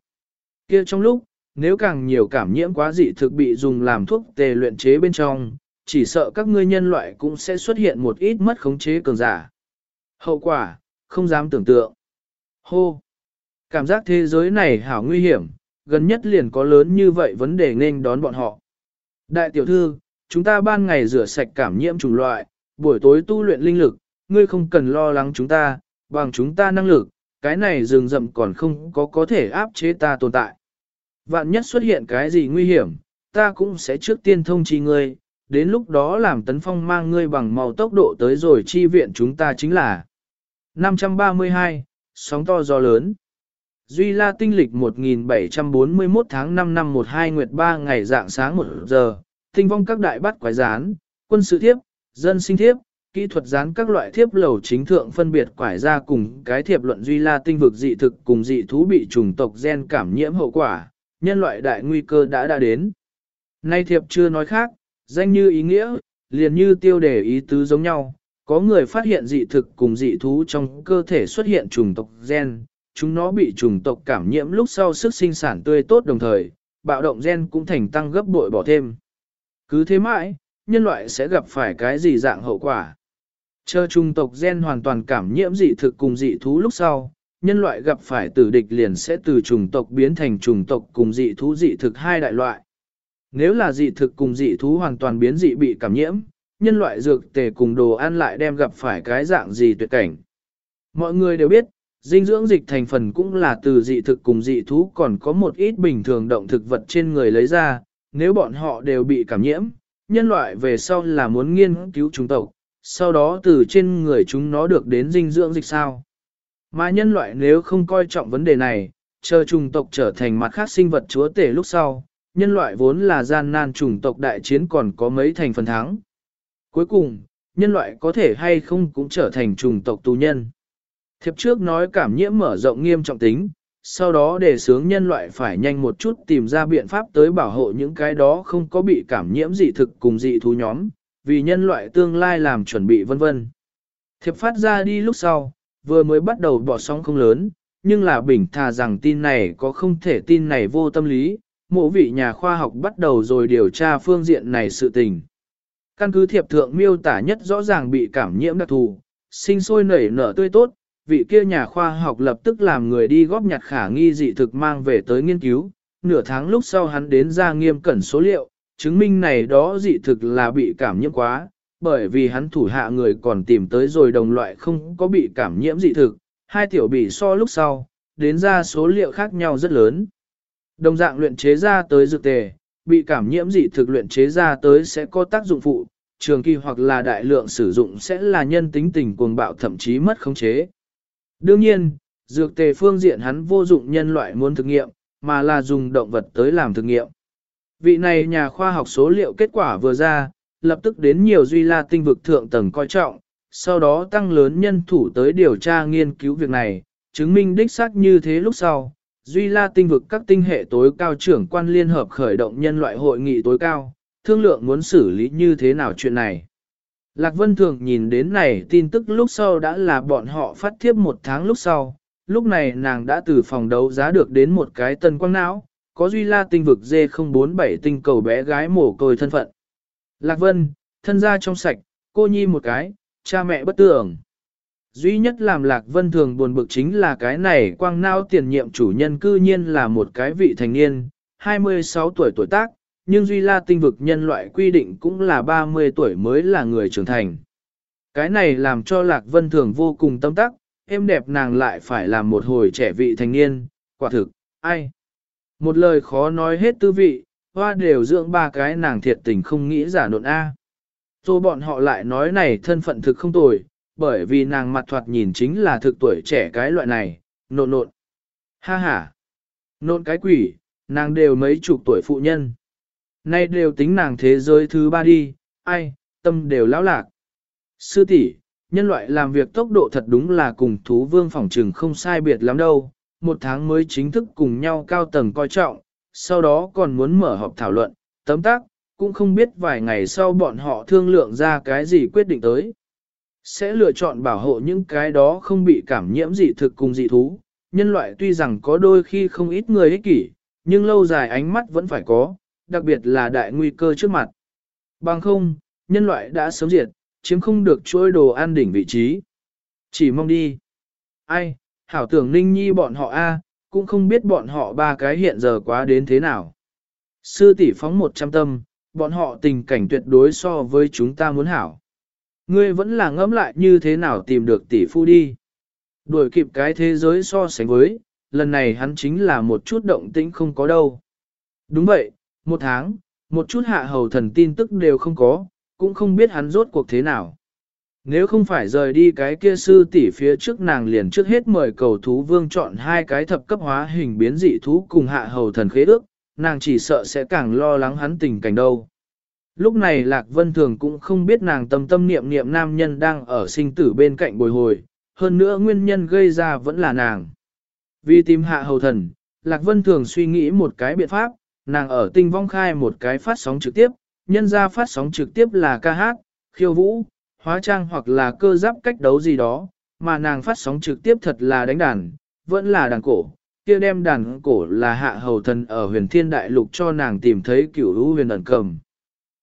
Kia trong lúc, nếu càng nhiều cảm nhiễm quá dị thực bị dùng làm thuốc tề luyện chế bên trong, chỉ sợ các ngươi nhân loại cũng sẽ xuất hiện một ít mất khống chế cường giả. Hậu quả, không dám tưởng tượng. Hô! Cảm giác thế giới này hảo nguy hiểm, gần nhất liền có lớn như vậy vấn đề nên đón bọn họ. Đại tiểu thư, chúng ta ban ngày rửa sạch cảm nhiễm chủng loại, buổi tối tu luyện linh lực, ngươi không cần lo lắng chúng ta, bằng chúng ta năng lực, cái này rừng rậm còn không có có thể áp chế ta tồn tại. Vạn nhất xuất hiện cái gì nguy hiểm, ta cũng sẽ trước tiên thông chi ngươi, đến lúc đó làm tấn phong mang ngươi bằng màu tốc độ tới rồi chi viện chúng ta chính là 532, sóng to gió lớn. Duy La tinh lịch 1741 tháng 5 năm 12 nguyệt 3 ngày dạng sáng 1 giờ, tinh vong các đại bắt quái gián, quân sự thiếp, dân sinh thiếp, kỹ thuật gián các loại thiếp lầu chính thượng phân biệt quải ra cùng cái thiệp luận Duy La tinh vực dị thực cùng dị thú bị trùng tộc gen cảm nhiễm hậu quả, nhân loại đại nguy cơ đã đã đến. Nay thiệp chưa nói khác, danh như ý nghĩa, liền như tiêu đề ý tứ giống nhau, có người phát hiện dị thực cùng dị thú trong cơ thể xuất hiện trùng tộc gen, chúng nó bị trùng tộc cảm nhiễm lúc sau sức sinh sản tươi tốt đồng thời, bạo động gen cũng thành tăng gấp bội bỏ thêm. Cứ thế mãi, nhân loại sẽ gặp phải cái gì dạng hậu quả. Chờ trùng tộc gen hoàn toàn cảm nhiễm dị thực cùng dị thú lúc sau, nhân loại gặp phải tử địch liền sẽ từ trùng tộc biến thành trùng tộc cùng dị thú dị thực hai đại loại. Nếu là dị thực cùng dị thú hoàn toàn biến dị bị cảm nhiễm, nhân loại dược tề cùng đồ ăn lại đem gặp phải cái dạng gì tuyệt cảnh. Mọi người đều biết, dinh dưỡng dịch thành phần cũng là từ dị thực cùng dị thú còn có một ít bình thường động thực vật trên người lấy ra, nếu bọn họ đều bị cảm nhiễm, nhân loại về sau là muốn nghiên cứu chúng tộc, sau đó từ trên người chúng nó được đến dinh dưỡng dịch sao. Mà nhân loại nếu không coi trọng vấn đề này, chờ chủng tộc trở thành mặt khác sinh vật chúa tể lúc sau, nhân loại vốn là gian nan chủng tộc đại chiến còn có mấy thành phần thắng. Cuối cùng, nhân loại có thể hay không cũng trở thành chủng tộc tù nhân. Thiệp trước nói cảm nhiễm mở rộng nghiêm trọng tính, sau đó để sướng nhân loại phải nhanh một chút tìm ra biện pháp tới bảo hộ những cái đó không có bị cảm nhiễm dị thực cùng dị thú nhóm, vì nhân loại tương lai làm chuẩn bị vân vân. Thiệp phát ra đi lúc sau, vừa mới bắt đầu bỏ sóng không lớn, nhưng là bình thà rằng tin này có không thể tin này vô tâm lý, mộ vị nhà khoa học bắt đầu rồi điều tra phương diện này sự tình. Căn cứ thiệp thượng miêu tả nhất rõ ràng bị cảm nhiễm đặc thù, sinh sôi nảy nở tươi tốt, vị kia nhà khoa học lập tức làm người đi góp nhặt khả nghi dị thực mang về tới nghiên cứu, nửa tháng lúc sau hắn đến ra nghiêm cẩn số liệu, chứng minh này đó dị thực là bị cảm nhiễm quá, bởi vì hắn thủ hạ người còn tìm tới rồi đồng loại không có bị cảm nhiễm dị thực, hai tiểu bị so lúc sau, đến ra số liệu khác nhau rất lớn. Đồng dạng luyện chế ra tới dược tề, bị cảm nhiễm dị thực luyện chế ra tới sẽ có tác dụng phụ, trường kỳ hoặc là đại lượng sử dụng sẽ là nhân tính tình cuồng bạo thậm chí mất khống chế. Đương nhiên, dược tề phương diện hắn vô dụng nhân loại muốn thực nghiệm, mà là dùng động vật tới làm thực nghiệm. Vị này nhà khoa học số liệu kết quả vừa ra, lập tức đến nhiều duy la tinh vực thượng tầng coi trọng, sau đó tăng lớn nhân thủ tới điều tra nghiên cứu việc này, chứng minh đích xác như thế lúc sau. Duy la tinh vực các tinh hệ tối cao trưởng quan liên hợp khởi động nhân loại hội nghị tối cao, thương lượng muốn xử lý như thế nào chuyện này. Lạc Vân Thường nhìn đến này tin tức lúc sau đã là bọn họ phát thiếp một tháng lúc sau, lúc này nàng đã từ phòng đấu giá được đến một cái tân quang não, có duy la tinh vực D047 tinh cầu bé gái mổ côi thân phận. Lạc Vân, thân gia trong sạch, cô nhi một cái, cha mẹ bất tưởng. Duy nhất làm Lạc Vân thường buồn bực chính là cái này quang não tiền nhiệm chủ nhân cư nhiên là một cái vị thành niên, 26 tuổi tuổi tác, nhưng Duy La tinh vực nhân loại quy định cũng là 30 tuổi mới là người trưởng thành. Cái này làm cho Lạc Vân thường vô cùng tâm tắc, em đẹp nàng lại phải làm một hồi trẻ vị thành niên, quả thực, ai? Một lời khó nói hết tư vị, hoa đều dưỡng ba cái nàng thiệt tình không nghĩ giả nộn A. Rồi bọn họ lại nói này thân phận thực không tồi, bởi vì nàng mặt thoạt nhìn chính là thực tuổi trẻ cái loại này, nộn nộn. Ha ha. Nộn cái quỷ, nàng đều mấy chục tuổi phụ nhân. Nay đều tính nàng thế giới thứ ba đi, ai, tâm đều lão lạc. Sư tỷ, nhân loại làm việc tốc độ thật đúng là cùng thú vương phỏng trừng không sai biệt lắm đâu, một tháng mới chính thức cùng nhau cao tầng coi trọng, sau đó còn muốn mở họp thảo luận, tấm tác, cũng không biết vài ngày sau bọn họ thương lượng ra cái gì quyết định tới. Sẽ lựa chọn bảo hộ những cái đó không bị cảm nhiễm dị thực cùng dị thú, nhân loại tuy rằng có đôi khi không ít người ích kỷ, nhưng lâu dài ánh mắt vẫn phải có, đặc biệt là đại nguy cơ trước mặt. Bằng không, nhân loại đã sớm diệt, chiếm không được chuỗi đồ an đỉnh vị trí. Chỉ mong đi. Ai, hảo tưởng ninh nhi bọn họ a cũng không biết bọn họ ba cái hiện giờ quá đến thế nào. Sư tỷ phóng một trăm tâm, bọn họ tình cảnh tuyệt đối so với chúng ta muốn hảo. Ngươi vẫn là ngẫm lại như thế nào tìm được tỷ phu đi. Đuổi kịp cái thế giới so sánh với, lần này hắn chính là một chút động tĩnh không có đâu. Đúng vậy, một tháng, một chút hạ hầu thần tin tức đều không có, cũng không biết hắn rốt cuộc thế nào. Nếu không phải rời đi cái kia sư tỷ phía trước nàng liền trước hết mời cầu thú vương chọn hai cái thập cấp hóa hình biến dị thú cùng hạ hầu thần khế ước, nàng chỉ sợ sẽ càng lo lắng hắn tình cảnh đâu. Lúc này Lạc Vân Thường cũng không biết nàng tâm tâm niệm niệm nam nhân đang ở sinh tử bên cạnh bồi hồi, hơn nữa nguyên nhân gây ra vẫn là nàng. Vì tìm hạ hầu thần, Lạc Vân Thường suy nghĩ một cái biện pháp, nàng ở tinh vong khai một cái phát sóng trực tiếp, nhân ra phát sóng trực tiếp là ca hát, khiêu vũ, hóa trang hoặc là cơ giáp cách đấu gì đó, mà nàng phát sóng trực tiếp thật là đánh đàn, vẫn là đàn cổ. kia đem đàn cổ là hạ hầu thần ở huyền thiên đại lục cho nàng tìm thấy cửu u huyền ẩn cầm.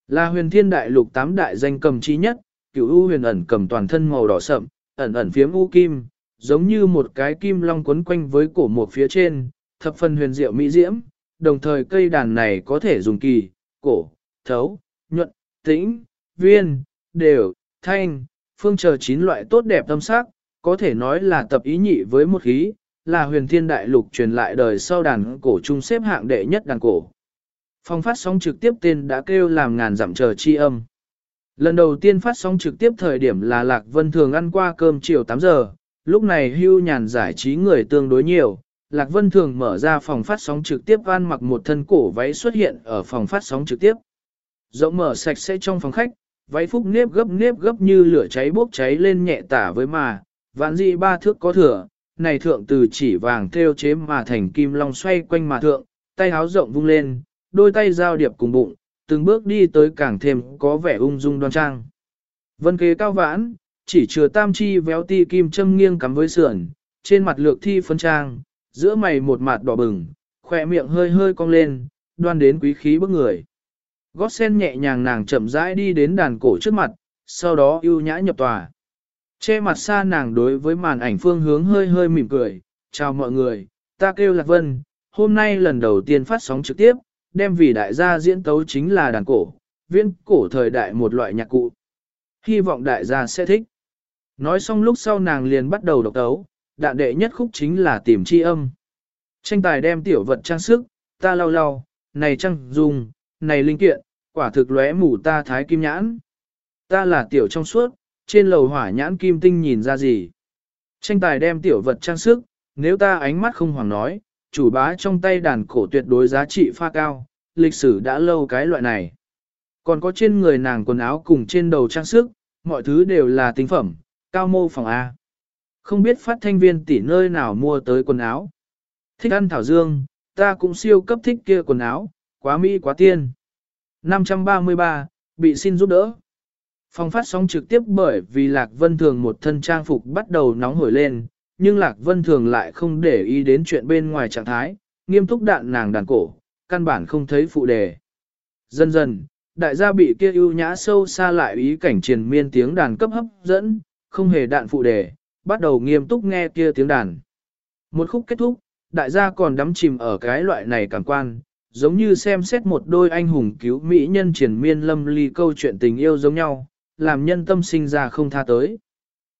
Là huyền thiên đại lục tám đại danh cầm chi nhất, cửu u huyền ẩn cầm toàn thân màu đỏ sậm, ẩn ẩn phiếm u kim, giống như một cái kim long quấn quanh với cổ một phía trên, thập phần huyền diệu mỹ diễm, đồng thời cây đàn này có thể dùng kỳ, cổ, thấu, nhuận, tĩnh, viên, đều, thanh, phương chờ chín loại tốt đẹp tâm sắc, có thể nói là tập ý nhị với một khí, là huyền thiên đại lục truyền lại đời sau đàn cổ trung xếp hạng đệ nhất đàn cổ. Phong phát sóng trực tiếp tên đã kêu làm ngàn dặm chờ chi âm. Lần đầu tiên phát sóng trực tiếp thời điểm là Lạc Vân thường ăn qua cơm chiều 8 giờ, lúc này hưu nhàn giải trí người tương đối nhiều. Lạc Vân thường mở ra phòng phát sóng trực tiếp van mặc một thân cổ váy xuất hiện ở phòng phát sóng trực tiếp. Rộng mở sạch sẽ trong phòng khách, váy phúc nếp gấp nếp gấp như lửa cháy bốc cháy lên nhẹ tả với mà, vạn dị ba thước có thừa, này thượng từ chỉ vàng theo chế mà thành kim long xoay quanh mà thượng, tay háo rộng vung lên, đôi tay giao điệp cùng bụng, từng bước đi tới càng thêm có vẻ ung dung đoan trang. Vân kế cao vãn, chỉ chừa tam chi véo ti kim châm nghiêng cắm với sườn, trên mặt lược thi phân trang, giữa mày một mặt đỏ bừng, khỏe miệng hơi hơi cong lên, đoan đến quý khí bức người gót sen nhẹ nhàng nàng chậm rãi đi đến đàn cổ trước mặt, sau đó ưu nhã nhập tòa. Che mặt xa nàng đối với màn ảnh phương hướng hơi hơi mỉm cười, chào mọi người, ta kêu Lạc Vân, hôm nay lần đầu tiên phát sóng trực tiếp, đem vì đại gia diễn tấu chính là đàn cổ, viên cổ thời đại một loại nhạc cụ. Hy vọng đại gia sẽ thích. Nói xong lúc sau nàng liền bắt đầu độc tấu, đạn đệ nhất khúc chính là tìm chi âm. Tranh tài đem tiểu vật trang sức, ta lau lau, này trang dùng, này linh kiện, quả thực lóe mù ta thái kim nhãn. Ta là tiểu trong suốt, trên lầu hỏa nhãn kim tinh nhìn ra gì. Tranh tài đem tiểu vật trang sức, nếu ta ánh mắt không hoàng nói, chủ bá trong tay đàn cổ tuyệt đối giá trị pha cao, lịch sử đã lâu cái loại này. Còn có trên người nàng quần áo cùng trên đầu trang sức, mọi thứ đều là tinh phẩm, cao mô phòng A. Không biết phát thanh viên tỷ nơi nào mua tới quần áo. Thích ăn thảo dương, ta cũng siêu cấp thích kia quần áo, quá mỹ quá tiên. 533, bị xin giúp đỡ. Phòng phát sóng trực tiếp bởi vì Lạc Vân Thường một thân trang phục bắt đầu nóng hổi lên, nhưng Lạc Vân Thường lại không để ý đến chuyện bên ngoài trạng thái, nghiêm túc đạn nàng đàn cổ, căn bản không thấy phụ đề. Dần dần, đại gia bị kia ưu nhã sâu xa lại ý cảnh triền miên tiếng đàn cấp hấp dẫn, không hề đạn phụ đề, bắt đầu nghiêm túc nghe kia tiếng đàn. Một khúc kết thúc, đại gia còn đắm chìm ở cái loại này cảm quan, giống như xem xét một đôi anh hùng cứu mỹ nhân triển miên lâm ly câu chuyện tình yêu giống nhau, làm nhân tâm sinh ra không tha tới.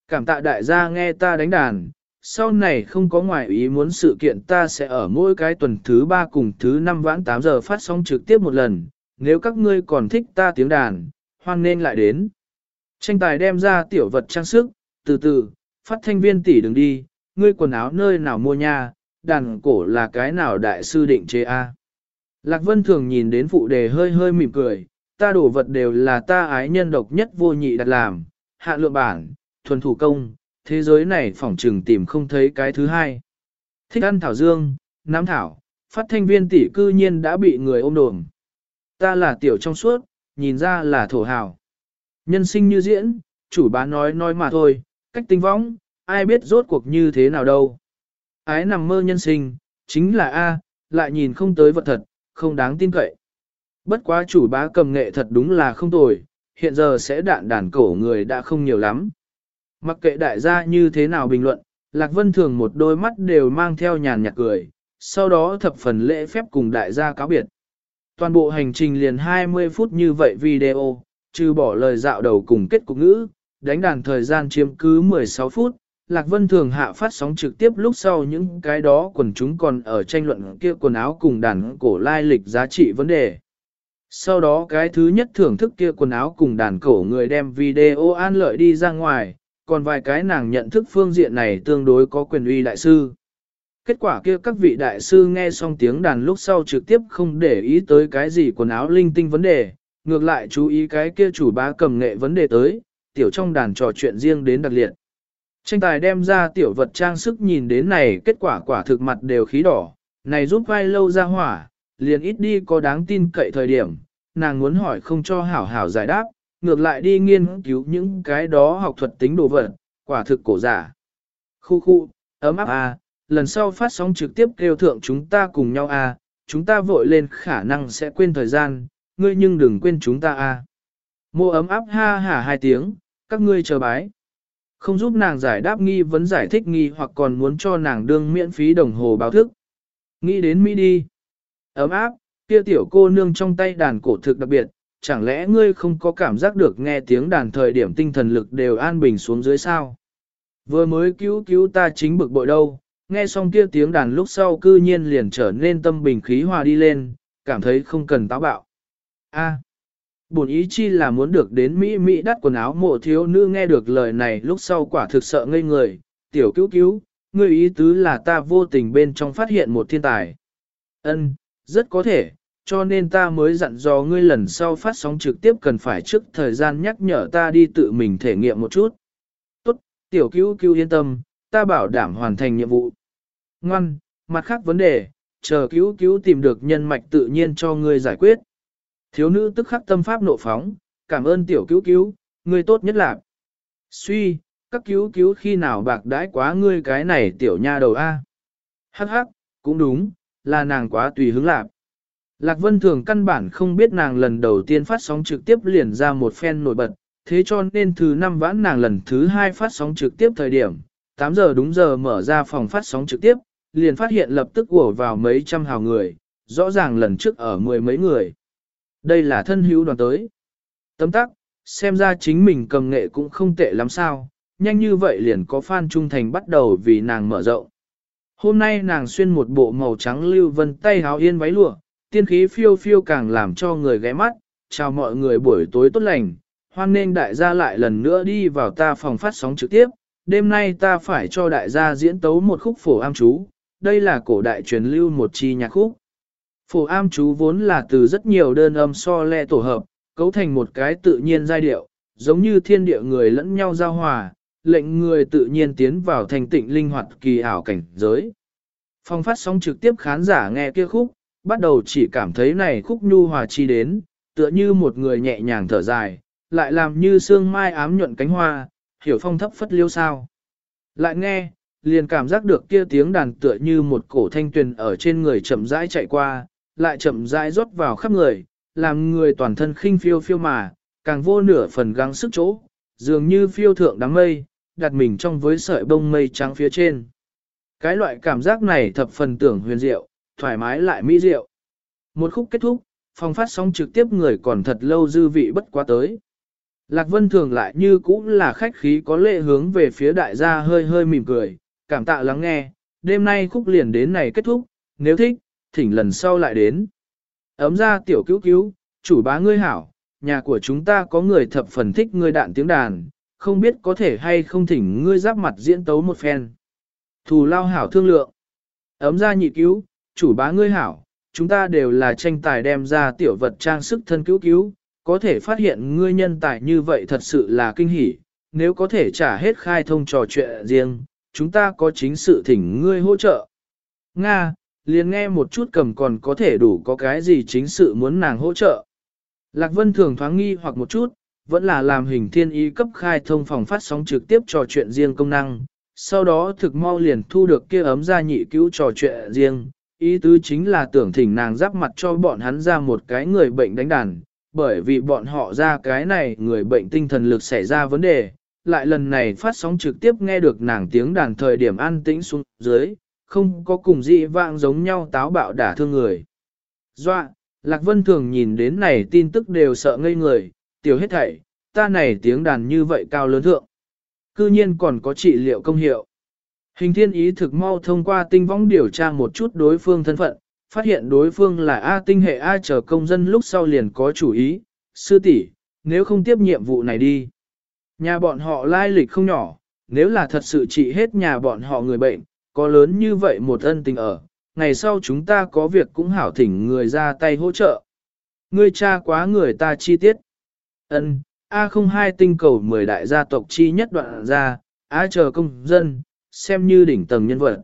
Cảm tạ đại gia nghe ta đánh đàn, sau này không có ngoại ý muốn sự kiện ta sẽ ở mỗi cái tuần thứ 3 cùng thứ 5 vãn 8 giờ phát sóng trực tiếp một lần, nếu các ngươi còn thích ta tiếng đàn, hoan nên lại đến. Tranh tài đem ra tiểu vật trang sức, từ từ, phát thanh viên tỷ đừng đi, ngươi quần áo nơi nào mua nha, đàn cổ là cái nào đại sư định chế a. Lạc Vân thường nhìn đến phụ đề hơi hơi mỉm cười, ta đổ vật đều là ta ái nhân độc nhất vô nhị đặt làm, hạ lượng bản, thuần thủ công, thế giới này phỏng trừng tìm không thấy cái thứ hai. Thích ăn thảo dương, nám thảo, phát thanh viên tỷ cư nhiên đã bị người ôm đồm. Ta là tiểu trong suốt, nhìn ra là thổ hào. Nhân sinh như diễn, chủ bá nói nói mà thôi, cách tinh võng, ai biết rốt cuộc như thế nào đâu. Ái nằm mơ nhân sinh, chính là A, lại nhìn không tới vật thật, không đáng tin cậy. Bất quá chủ bá cầm nghệ thật đúng là không tồi, hiện giờ sẽ đạn đàn cổ người đã không nhiều lắm. Mặc kệ đại gia như thế nào bình luận, Lạc Vân Thường một đôi mắt đều mang theo nhàn nhạt cười, sau đó thập phần lễ phép cùng đại gia cáo biệt. Toàn bộ hành trình liền 20 phút như vậy video, trừ bỏ lời dạo đầu cùng kết cục ngữ, đánh đàn thời gian chiếm cứ 16 phút, Lạc Vân thường hạ phát sóng trực tiếp lúc sau những cái đó quần chúng còn ở tranh luận kia quần áo cùng đàn cổ lai lịch giá trị vấn đề. Sau đó cái thứ nhất thưởng thức kia quần áo cùng đàn cổ người đem video an lợi đi ra ngoài, còn vài cái nàng nhận thức phương diện này tương đối có quyền uy đại sư. Kết quả kia các vị đại sư nghe xong tiếng đàn lúc sau trực tiếp không để ý tới cái gì quần áo linh tinh vấn đề, ngược lại chú ý cái kia chủ bá cầm nghệ vấn đề tới, tiểu trong đàn trò chuyện riêng đến đặc liệt. Tranh tài đem ra tiểu vật trang sức nhìn đến này kết quả quả thực mặt đều khí đỏ, này giúp vai lâu ra hỏa, liền ít đi có đáng tin cậy thời điểm, nàng muốn hỏi không cho hảo hảo giải đáp, ngược lại đi nghiên cứu những cái đó học thuật tính đồ vật, quả thực cổ giả. Khu khu, ấm áp à, lần sau phát sóng trực tiếp kêu thượng chúng ta cùng nhau à, chúng ta vội lên khả năng sẽ quên thời gian, ngươi nhưng đừng quên chúng ta à. Mô ấm áp ha hả hai tiếng, các ngươi chờ bái. Không giúp nàng giải đáp nghi vấn giải thích nghi hoặc còn muốn cho nàng đương miễn phí đồng hồ báo thức. Nghĩ đến Mỹ đi. Ấm áp, kia tiểu cô nương trong tay đàn cổ thực đặc biệt, chẳng lẽ ngươi không có cảm giác được nghe tiếng đàn thời điểm tinh thần lực đều an bình xuống dưới sao? Vừa mới cứu cứu ta chính bực bội đâu, nghe xong kia tiếng đàn lúc sau cư nhiên liền trở nên tâm bình khí hòa đi lên, cảm thấy không cần táo bạo. A. Bổn ý chi là muốn được đến Mỹ Mỹ đắt quần áo mộ thiếu nữ nghe được lời này lúc sau quả thực sợ ngây người, tiểu cứu cứu, ngươi ý tứ là ta vô tình bên trong phát hiện một thiên tài. Ân, rất có thể, cho nên ta mới dặn dò ngươi lần sau phát sóng trực tiếp cần phải trước thời gian nhắc nhở ta đi tự mình thể nghiệm một chút. Tốt, tiểu cứu cứu yên tâm, ta bảo đảm hoàn thành nhiệm vụ. Ngoan, mặt khác vấn đề, chờ cứu cứu tìm được nhân mạch tự nhiên cho ngươi giải quyết. Thiếu nữ tức khắc tâm pháp nộ phóng, cảm ơn tiểu cứu cứu, ngươi tốt nhất là. Suy, các cứu cứu khi nào bạc đãi quá ngươi cái này tiểu nha đầu A. Hắc hắc, cũng đúng, là nàng quá tùy hứng lạc. Lạc Vân Thường căn bản không biết nàng lần đầu tiên phát sóng trực tiếp liền ra một phen nổi bật, thế cho nên thứ năm vãn nàng lần thứ hai phát sóng trực tiếp thời điểm, 8 giờ đúng giờ mở ra phòng phát sóng trực tiếp, liền phát hiện lập tức ùa vào mấy trăm hào người, rõ ràng lần trước ở mười mấy người. Đây là thân hữu đoàn tới. Tấm tắc, xem ra chính mình cầm nghệ cũng không tệ lắm sao, nhanh như vậy liền có fan trung thành bắt đầu vì nàng mở rộng. Hôm nay nàng xuyên một bộ màu trắng lưu vân tay háo yên váy lụa, tiên khí phiêu phiêu càng làm cho người ghé mắt, chào mọi người buổi tối tốt lành, hoan nên đại gia lại lần nữa đi vào ta phòng phát sóng trực tiếp, đêm nay ta phải cho đại gia diễn tấu một khúc phổ am chú, đây là cổ đại truyền lưu một chi nhạc khúc. Phổ am chú vốn là từ rất nhiều đơn âm so le tổ hợp, cấu thành một cái tự nhiên giai điệu, giống như thiên địa người lẫn nhau giao hòa, lệnh người tự nhiên tiến vào thành tịnh linh hoạt kỳ ảo cảnh giới. Phong phát sóng trực tiếp khán giả nghe kia khúc, bắt đầu chỉ cảm thấy này khúc nhu hòa chi đến, tựa như một người nhẹ nhàng thở dài, lại làm như sương mai ám nhuận cánh hoa, hiểu phong thấp phất liêu sao. Lại nghe, liền cảm giác được kia tiếng đàn tựa như một cổ thanh tuyền ở trên người chậm rãi chạy qua, lại chậm rãi rót vào khắp người, làm người toàn thân khinh phiêu phiêu mà, càng vô nửa phần gắng sức chỗ, dường như phiêu thượng đám mây, đặt mình trong với sợi bông mây trắng phía trên. Cái loại cảm giác này thập phần tưởng huyền diệu, thoải mái lại mỹ diệu. Một khúc kết thúc, phòng phát sóng trực tiếp người còn thật lâu dư vị bất quá tới. Lạc Vân thường lại như cũng là khách khí có lệ hướng về phía đại gia hơi hơi mỉm cười, cảm tạ lắng nghe, đêm nay khúc liền đến này kết thúc, nếu thích, thỉnh lần sau lại đến. Ấm ra tiểu cứu cứu, chủ bá ngươi hảo, nhà của chúng ta có người thập phần thích ngươi đạn tiếng đàn, không biết có thể hay không thỉnh ngươi giáp mặt diễn tấu một phen. Thù lao hảo thương lượng. Ấm ra nhị cứu, chủ bá ngươi hảo, chúng ta đều là tranh tài đem ra tiểu vật trang sức thân cứu cứu, có thể phát hiện ngươi nhân tài như vậy thật sự là kinh hỉ, nếu có thể trả hết khai thông trò chuyện riêng, chúng ta có chính sự thỉnh ngươi hỗ trợ. Nga, liền nghe một chút cầm còn có thể đủ có cái gì chính sự muốn nàng hỗ trợ. Lạc Vân thường thoáng nghi hoặc một chút, vẫn là làm hình thiên ý cấp khai thông phòng phát sóng trực tiếp trò chuyện riêng công năng, sau đó thực mau liền thu được kia ấm ra nhị cứu trò chuyện riêng, ý tứ chính là tưởng thỉnh nàng giáp mặt cho bọn hắn ra một cái người bệnh đánh đàn, bởi vì bọn họ ra cái này người bệnh tinh thần lực xảy ra vấn đề, lại lần này phát sóng trực tiếp nghe được nàng tiếng đàn thời điểm an tĩnh xuống dưới, không có cùng dị vãng giống nhau táo bạo đả thương người. Doa, Lạc Vân thường nhìn đến này tin tức đều sợ ngây người, tiểu hết thảy, ta này tiếng đàn như vậy cao lớn thượng. Cư nhiên còn có trị liệu công hiệu. Hình thiên ý thực mau thông qua tinh võng điều tra một chút đối phương thân phận, phát hiện đối phương là A tinh hệ A chờ công dân lúc sau liền có chủ ý, sư tỷ, nếu không tiếp nhiệm vụ này đi. Nhà bọn họ lai lịch không nhỏ, nếu là thật sự trị hết nhà bọn họ người bệnh, có lớn như vậy một ân tình ở, ngày sau chúng ta có việc cũng hảo thỉnh người ra tay hỗ trợ. Ngươi cha quá người ta chi tiết. Ân, A02 tinh cầu 10 đại gia tộc chi nhất đoạn ra, A chờ công dân, xem như đỉnh tầng nhân vật.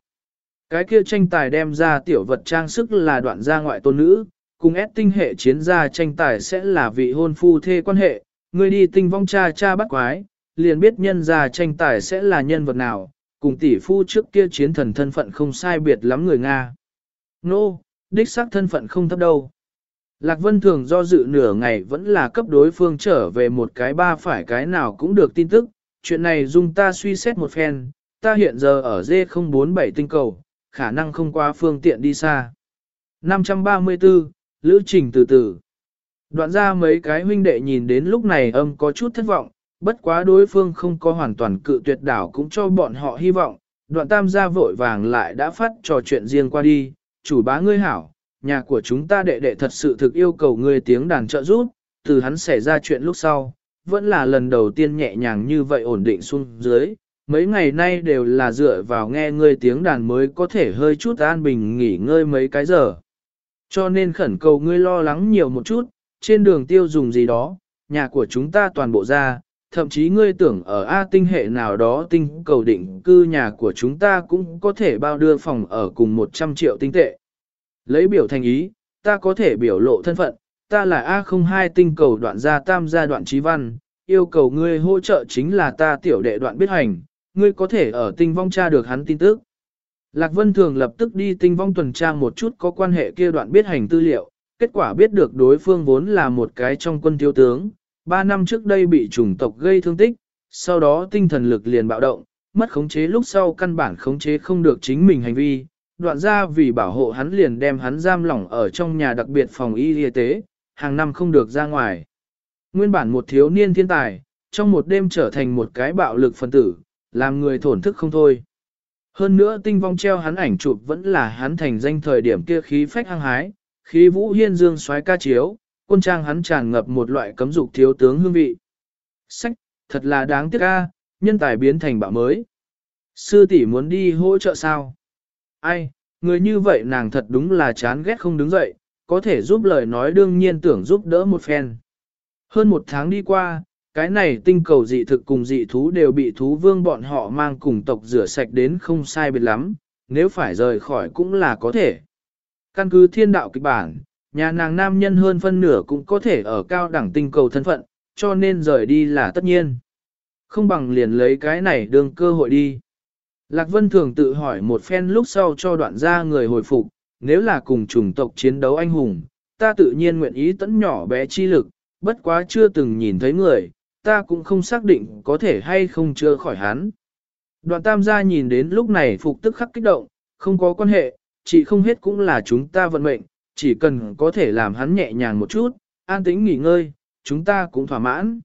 Cái kia tranh tài đem ra tiểu vật trang sức là đoạn gia ngoại tôn nữ, cùng ép tinh hệ chiến gia tranh tài sẽ là vị hôn phu thê quan hệ, người đi tinh vong cha cha bắt quái, liền biết nhân gia tranh tài sẽ là nhân vật nào, cùng tỷ phu trước kia chiến thần thân phận không sai biệt lắm người Nga. Nô, no, đích xác thân phận không thấp đâu. Lạc Vân thường do dự nửa ngày vẫn là cấp đối phương trở về một cái ba phải cái nào cũng được tin tức, chuyện này dung ta suy xét một phen, ta hiện giờ ở D047 tinh cầu, khả năng không qua phương tiện đi xa. 534, Lữ Trình từ từ. Đoạn ra mấy cái huynh đệ nhìn đến lúc này âm có chút thất vọng, bất quá đối phương không có hoàn toàn cự tuyệt đảo cũng cho bọn họ hy vọng. Đoạn tam gia vội vàng lại đã phát trò chuyện riêng qua đi, chủ bá ngươi hảo, nhà của chúng ta đệ đệ thật sự thực yêu cầu ngươi tiếng đàn trợ giúp, từ hắn xảy ra chuyện lúc sau, vẫn là lần đầu tiên nhẹ nhàng như vậy ổn định xuống dưới, mấy ngày nay đều là dựa vào nghe ngươi tiếng đàn mới có thể hơi chút an bình nghỉ ngơi mấy cái giờ. Cho nên khẩn cầu ngươi lo lắng nhiều một chút, trên đường tiêu dùng gì đó, nhà của chúng ta toàn bộ ra, thậm chí ngươi tưởng ở A tinh hệ nào đó tinh cầu định cư nhà của chúng ta cũng có thể bao đưa phòng ở cùng 100 triệu tinh tệ. Lấy biểu thành ý, ta có thể biểu lộ thân phận, ta là A02 tinh cầu đoạn gia tam gia đoạn trí văn, yêu cầu ngươi hỗ trợ chính là ta tiểu đệ đoạn biết hành, ngươi có thể ở tinh vong tra được hắn tin tức. Lạc Vân Thường lập tức đi tinh vong tuần tra một chút có quan hệ kia đoạn biết hành tư liệu, kết quả biết được đối phương vốn là một cái trong quân thiếu tướng, ba năm trước đây bị chủng tộc gây thương tích, sau đó tinh thần lực liền bạo động, mất khống chế lúc sau căn bản khống chế không được chính mình hành vi, đoạn ra vì bảo hộ hắn liền đem hắn giam lỏng ở trong nhà đặc biệt phòng y y tế, hàng năm không được ra ngoài. Nguyên bản một thiếu niên thiên tài, trong một đêm trở thành một cái bạo lực phân tử, làm người thổn thức không thôi. Hơn nữa tinh vong treo hắn ảnh chụp vẫn là hắn thành danh thời điểm kia khí phách hăng hái, khí vũ hiên dương xoáy ca chiếu, quân trang hắn tràn ngập một loại cấm dục thiếu tướng hương vị. Sách, thật là đáng tiếc ca, nhân tài biến thành bạo mới. Sư tỷ muốn đi hỗ trợ sao? Ai, người như vậy nàng thật đúng là chán ghét không đứng dậy, có thể giúp lời nói đương nhiên tưởng giúp đỡ một phen. Hơn một tháng đi qua, cái này tinh cầu dị thực cùng dị thú đều bị thú vương bọn họ mang cùng tộc rửa sạch đến không sai biệt lắm, nếu phải rời khỏi cũng là có thể. Căn cứ thiên đạo kịch bản, nhà nàng nam nhân hơn phân nửa cũng có thể ở cao đẳng tinh cầu thân phận, cho nên rời đi là tất nhiên. Không bằng liền lấy cái này đương cơ hội đi. Lạc Vân thường tự hỏi một phen lúc sau cho đoạn ra người hồi phục, nếu là cùng chủng tộc chiến đấu anh hùng, ta tự nhiên nguyện ý tẫn nhỏ bé chi lực, bất quá chưa từng nhìn thấy người, ta cũng không xác định có thể hay không chưa khỏi hắn. Đoạn tam gia nhìn đến lúc này phục tức khắc kích động, không có quan hệ, chỉ không hết cũng là chúng ta vận mệnh, chỉ cần có thể làm hắn nhẹ nhàng một chút, an tĩnh nghỉ ngơi, chúng ta cũng thỏa mãn.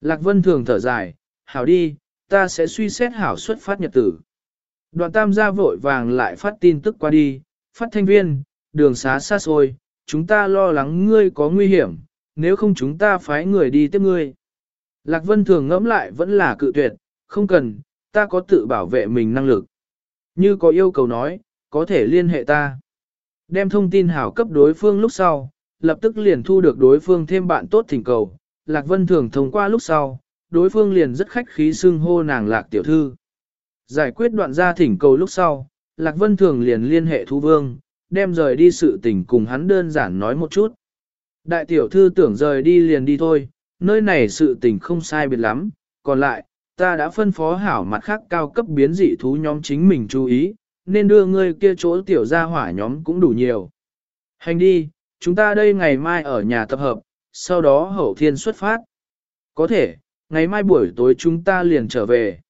Lạc Vân thường thở dài, hảo đi, ta sẽ suy xét hảo xuất phát nhật tử. Đoạn tam gia vội vàng lại phát tin tức qua đi, phát thanh viên, đường xá xa xôi, chúng ta lo lắng ngươi có nguy hiểm, nếu không chúng ta phái người đi tiếp ngươi. Lạc Vân thường ngẫm lại vẫn là cự tuyệt, không cần, ta có tự bảo vệ mình năng lực. Như có yêu cầu nói, có thể liên hệ ta. Đem thông tin hảo cấp đối phương lúc sau, lập tức liền thu được đối phương thêm bạn tốt thỉnh cầu. Lạc Vân thường thông qua lúc sau, đối phương liền rất khách khí xưng hô nàng Lạc Tiểu Thư. Giải quyết đoạn ra thỉnh cầu lúc sau, Lạc Vân thường liền liên hệ Thu Vương, đem rời đi sự tình cùng hắn đơn giản nói một chút. Đại tiểu thư tưởng rời đi liền đi thôi, nơi này sự tình không sai biệt lắm, còn lại, ta đã phân phó hảo mặt khác cao cấp biến dị thú nhóm chính mình chú ý, nên đưa ngươi kia chỗ tiểu gia hỏa nhóm cũng đủ nhiều. Hành đi, chúng ta đây ngày mai ở nhà tập hợp, sau đó hậu thiên xuất phát. Có thể, ngày mai buổi tối chúng ta liền trở về.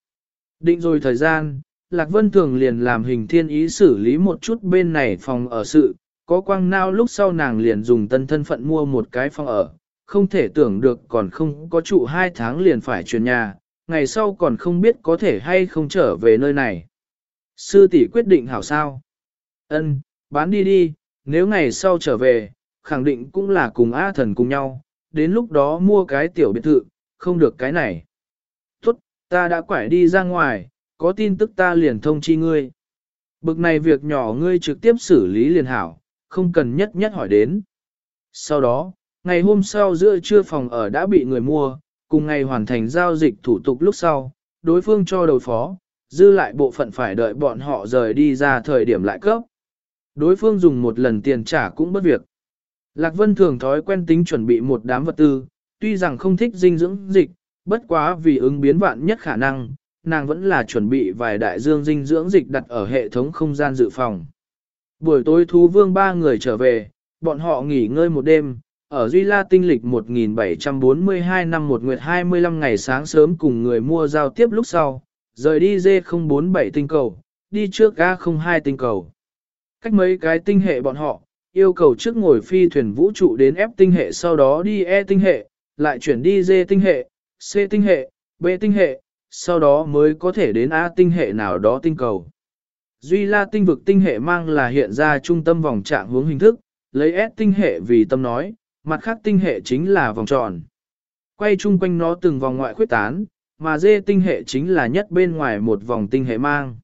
Định rồi thời gian, Lạc Vân Thường liền làm hình thiên ý xử lý một chút bên này phòng ở sự, có quang nao lúc sau nàng liền dùng tân thân phận mua một cái phòng ở, không thể tưởng được còn không có trụ hai tháng liền phải chuyển nhà, ngày sau còn không biết có thể hay không trở về nơi này. Sư tỷ quyết định hảo sao? Ân, bán đi đi, nếu ngày sau trở về, khẳng định cũng là cùng A thần cùng nhau, đến lúc đó mua cái tiểu biệt thự, không được cái này. Tốt, ta đã quải đi ra ngoài, có tin tức ta liền thông chi ngươi. Bực này việc nhỏ ngươi trực tiếp xử lý liền hảo, không cần nhất nhất hỏi đến. Sau đó, ngày hôm sau giữa trưa phòng ở đã bị người mua, cùng ngày hoàn thành giao dịch thủ tục lúc sau, đối phương cho đầu phó, dư lại bộ phận phải đợi bọn họ rời đi ra thời điểm lại cấp. Đối phương dùng một lần tiền trả cũng bất việc. Lạc Vân thường thói quen tính chuẩn bị một đám vật tư, tuy rằng không thích dinh dưỡng dịch, bất quá vì ứng biến vạn nhất khả năng, nàng vẫn là chuẩn bị vài đại dương dinh dưỡng dịch đặt ở hệ thống không gian dự phòng. Buổi tối thú vương ba người trở về, bọn họ nghỉ ngơi một đêm, ở Duy La tinh lịch 1742 năm một nguyệt 25 ngày sáng sớm cùng người mua giao tiếp lúc sau, rời đi D047 tinh cầu, đi trước A02 tinh cầu. Cách mấy cái tinh hệ bọn họ, yêu cầu trước ngồi phi thuyền vũ trụ đến F tinh hệ sau đó đi E tinh hệ, lại chuyển đi D tinh hệ, C tinh hệ, B tinh hệ, sau đó mới có thể đến A tinh hệ nào đó tinh cầu. Duy La tinh vực tinh hệ mang là hiện ra trung tâm vòng trạng hướng hình thức, lấy S tinh hệ vì tâm nói, mặt khác tinh hệ chính là vòng tròn. Quay chung quanh nó từng vòng ngoại khuyết tán, mà dê tinh hệ chính là nhất bên ngoài một vòng tinh hệ mang.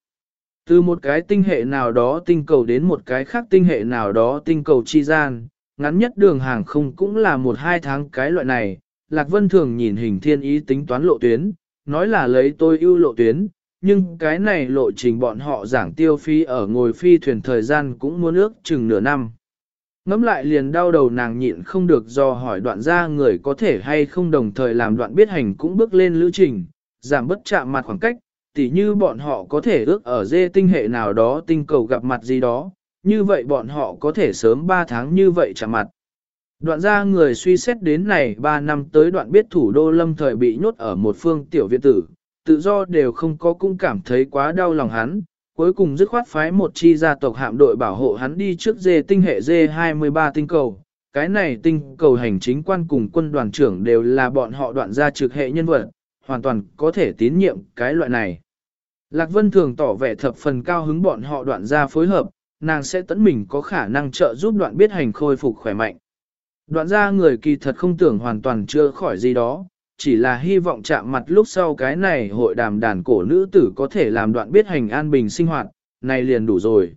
Từ một cái tinh hệ nào đó tinh cầu đến một cái khác tinh hệ nào đó tinh cầu chi gian, ngắn nhất đường hàng không cũng là một hai tháng cái loại này. Lạc Vân thường nhìn hình thiên ý tính toán lộ tuyến, nói là lấy tôi ưu lộ tuyến, nhưng cái này lộ trình bọn họ giảng tiêu phi ở ngồi phi thuyền thời gian cũng muốn ước chừng nửa năm ngẫm lại liền đau đầu nàng nhịn không được do hỏi đoạn ra người có thể hay không đồng thời làm đoạn biết hành cũng bước lên lữ trình, giảm bất chạm mặt khoảng cách, tỉ như bọn họ có thể ước ở dê tinh hệ nào đó tinh cầu gặp mặt gì đó, như vậy bọn họ có thể sớm 3 tháng như vậy chạm mặt. Đoạn ra người suy xét đến này 3 năm tới đoạn biết thủ đô lâm thời bị nhốt ở một phương tiểu viện tử, tự do đều không có cũng cảm thấy quá đau lòng hắn, cuối cùng dứt khoát phái một chi gia tộc hạm đội bảo hộ hắn đi trước dê tinh hệ dê 23 tinh cầu. Cái này tinh cầu hành chính quan cùng quân đoàn trưởng đều là bọn họ đoạn gia trực hệ nhân vật, hoàn toàn có thể tín nhiệm cái loại này. Lạc Vân thường tỏ vẻ thập phần cao hứng bọn họ đoạn gia phối hợp, nàng sẽ tẫn mình có khả năng trợ giúp đoạn biết hành khôi phục khỏe mạnh. Đoạn gia người kỳ thật không tưởng hoàn toàn chưa khỏi gì đó, chỉ là hy vọng chạm mặt lúc sau cái này hội đàm đàn cổ nữ tử có thể làm đoạn biết hành an bình sinh hoạt, này liền đủ rồi.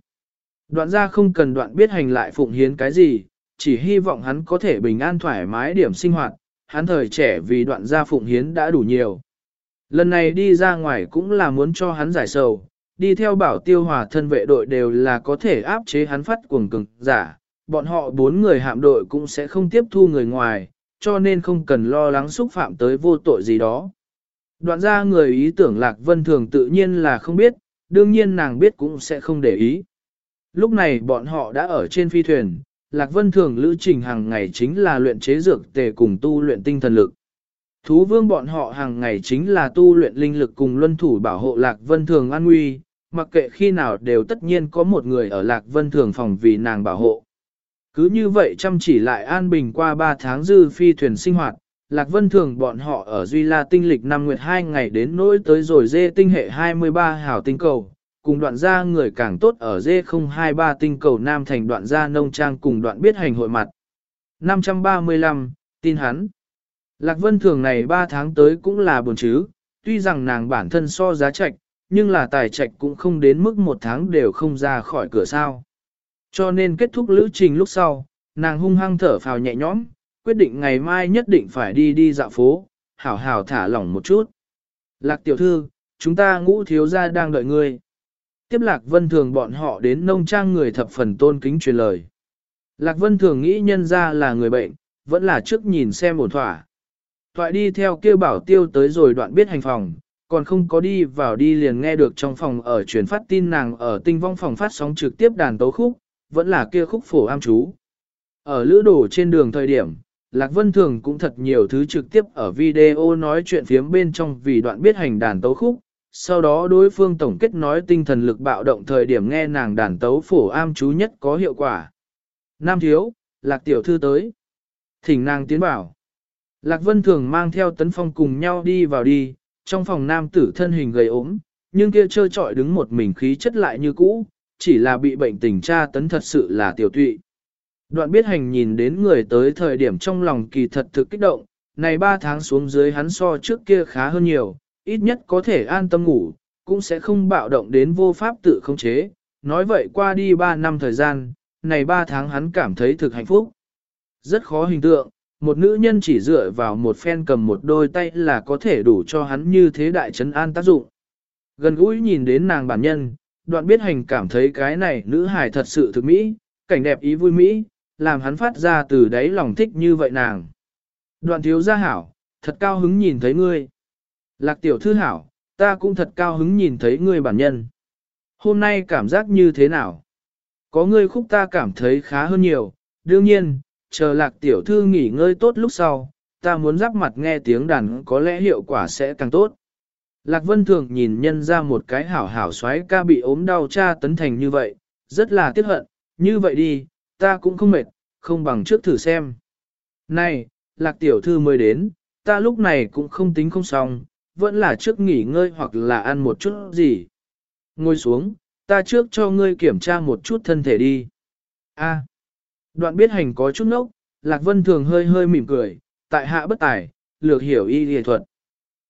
Đoạn ra không cần đoạn biết hành lại phụng hiến cái gì, chỉ hy vọng hắn có thể bình an thoải mái điểm sinh hoạt, hắn thời trẻ vì đoạn gia phụng hiến đã đủ nhiều. Lần này đi ra ngoài cũng là muốn cho hắn giải sầu, đi theo bảo tiêu hòa thân vệ đội đều là có thể áp chế hắn phát cuồng cường giả, bọn họ bốn người hạm đội cũng sẽ không tiếp thu người ngoài, cho nên không cần lo lắng xúc phạm tới vô tội gì đó. Đoạn ra người ý tưởng Lạc Vân Thường tự nhiên là không biết, đương nhiên nàng biết cũng sẽ không để ý. Lúc này bọn họ đã ở trên phi thuyền, Lạc Vân Thường lữ trình hàng ngày chính là luyện chế dược tề cùng tu luyện tinh thần lực. Thú vương bọn họ hàng ngày chính là tu luyện linh lực cùng luân thủ bảo hộ Lạc Vân Thường an nguy, mặc kệ khi nào đều tất nhiên có một người ở Lạc Vân Thường phòng vì nàng bảo hộ. Cứ như vậy chăm chỉ lại an bình qua 3 tháng dư phi thuyền sinh hoạt, Lạc Vân Thường bọn họ ở Duy La tinh lịch năm nguyệt 2 ngày đến nỗi tới rồi dê tinh hệ 23 hào tinh cầu, cùng đoạn gia người càng tốt ở dê 023 tinh cầu Nam thành đoạn gia nông trang cùng đoạn biết hành hội mặt. 535, tin hắn. Lạc Vân Thường này 3 tháng tới cũng là buồn chứ, tuy rằng nàng bản thân so giá trạch, nhưng là tài trạch cũng không đến mức một tháng đều không ra khỏi cửa sao. Cho nên kết thúc lữ trình lúc sau, nàng hung hăng thở phào nhẹ nhõm, quyết định ngày mai nhất định phải đi đi dạo phố, hảo hảo thả lỏng một chút. Lạc tiểu thư, chúng ta ngũ thiếu gia đang đợi ngươi. Tiếp Lạc Vân Thường bọn họ đến nông trang người thập phần tôn kính truyền lời. Lạc Vân Thường nghĩ nhân ra là người bệnh, vẫn là trước nhìn xem ổn thỏa. Thoại đi theo kêu bảo tiêu tới rồi đoạn biết hành phòng, còn không có đi vào đi liền nghe được trong phòng ở truyền phát tin nàng ở tinh vong phòng phát sóng trực tiếp đàn tấu khúc, vẫn là kia khúc phổ am chú. Ở lữ đổ trên đường thời điểm, Lạc Vân Thường cũng thật nhiều thứ trực tiếp ở video nói chuyện phiếm bên trong vì đoạn biết hành đàn tấu khúc, sau đó đối phương tổng kết nói tinh thần lực bạo động thời điểm nghe nàng đàn tấu phổ am chú nhất có hiệu quả. Nam thiếu, Lạc Tiểu Thư tới. Thỉnh nàng tiến bảo. Lạc Vân Thường mang theo tấn phong cùng nhau đi vào đi, trong phòng nam tử thân hình gầy ốm, nhưng kia trơ trọi đứng một mình khí chất lại như cũ, chỉ là bị bệnh tình tra tấn thật sự là tiểu tụy. Đoạn biết hành nhìn đến người tới thời điểm trong lòng kỳ thật thực kích động, này 3 tháng xuống dưới hắn so trước kia khá hơn nhiều, ít nhất có thể an tâm ngủ, cũng sẽ không bạo động đến vô pháp tự khống chế. Nói vậy qua đi 3 năm thời gian, này 3 tháng hắn cảm thấy thực hạnh phúc. Rất khó hình tượng, một nữ nhân chỉ dựa vào một phen cầm một đôi tay là có thể đủ cho hắn như thế đại trấn an tác dụng. Gần gũi nhìn đến nàng bản nhân, đoạn biết hành cảm thấy cái này nữ hài thật sự thực mỹ, cảnh đẹp ý vui mỹ, làm hắn phát ra từ đáy lòng thích như vậy nàng. Đoạn thiếu gia hảo, thật cao hứng nhìn thấy ngươi. Lạc tiểu thư hảo, ta cũng thật cao hứng nhìn thấy ngươi bản nhân. Hôm nay cảm giác như thế nào? Có ngươi khúc ta cảm thấy khá hơn nhiều, đương nhiên, chờ lạc tiểu thư nghỉ ngơi tốt lúc sau, ta muốn giáp mặt nghe tiếng đàn có lẽ hiệu quả sẽ càng tốt. Lạc Vân Thường nhìn nhân ra một cái hảo hảo xoáy ca bị ốm đau cha tấn thành như vậy, rất là tiếc hận, như vậy đi, ta cũng không mệt, không bằng trước thử xem. Này, Lạc Tiểu Thư mới đến, ta lúc này cũng không tính không xong, vẫn là trước nghỉ ngơi hoặc là ăn một chút gì. Ngồi xuống, ta trước cho ngươi kiểm tra một chút thân thể đi. A. đoạn biết hành có chút nốc, Lạc Vân Thường hơi hơi mỉm cười, tại hạ bất tài, lược hiểu y y thuật.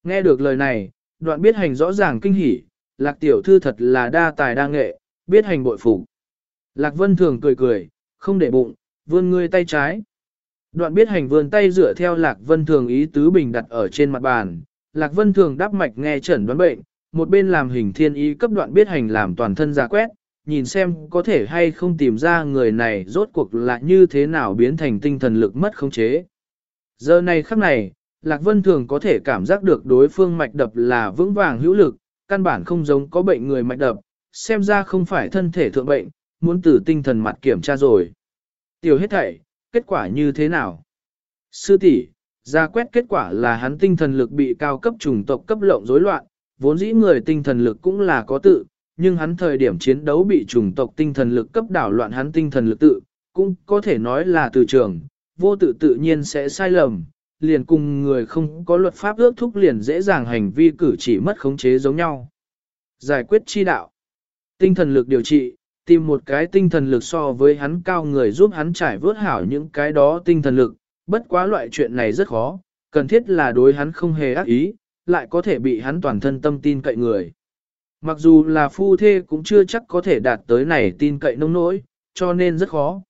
Nghe được lời này, đoạn biết hành rõ ràng kinh hỉ, lạc tiểu thư thật là đa tài đa nghệ, biết hành bội phục. Lạc vân thường cười cười, không để bụng, vươn ngươi tay trái. Đoạn biết hành vươn tay dựa theo lạc vân thường ý tứ bình đặt ở trên mặt bàn, lạc vân thường đáp mạch nghe chẩn đoán bệnh, một bên làm hình thiên ý cấp đoạn biết hành làm toàn thân ra quét, nhìn xem có thể hay không tìm ra người này rốt cuộc là như thế nào biến thành tinh thần lực mất khống chế. Giờ này khắc này, Lạc Vân thường có thể cảm giác được đối phương mạch đập là vững vàng hữu lực, căn bản không giống có bệnh người mạch đập, xem ra không phải thân thể thượng bệnh, muốn từ tinh thần mặt kiểm tra rồi. Tiểu hết thảy, kết quả như thế nào? Sư tỷ, ra quét kết quả là hắn tinh thần lực bị cao cấp trùng tộc cấp lộng rối loạn, vốn dĩ người tinh thần lực cũng là có tự, nhưng hắn thời điểm chiến đấu bị trùng tộc tinh thần lực cấp đảo loạn hắn tinh thần lực tự, cũng có thể nói là từ trường, vô tự tự nhiên sẽ sai lầm, liền cùng người không có luật pháp ước thúc liền dễ dàng hành vi cử chỉ mất khống chế giống nhau. Giải quyết chi đạo. Tinh thần lực điều trị, tìm một cái tinh thần lực so với hắn cao người giúp hắn trải vớt hảo những cái đó tinh thần lực, bất quá loại chuyện này rất khó, Cần thiết là đối hắn không hề ác ý, lại có thể bị hắn toàn thân tâm tin cậy người. Mặc dù là phu thê cũng chưa chắc có thể đạt tới này tin cậy nông nỗi, cho nên rất khó.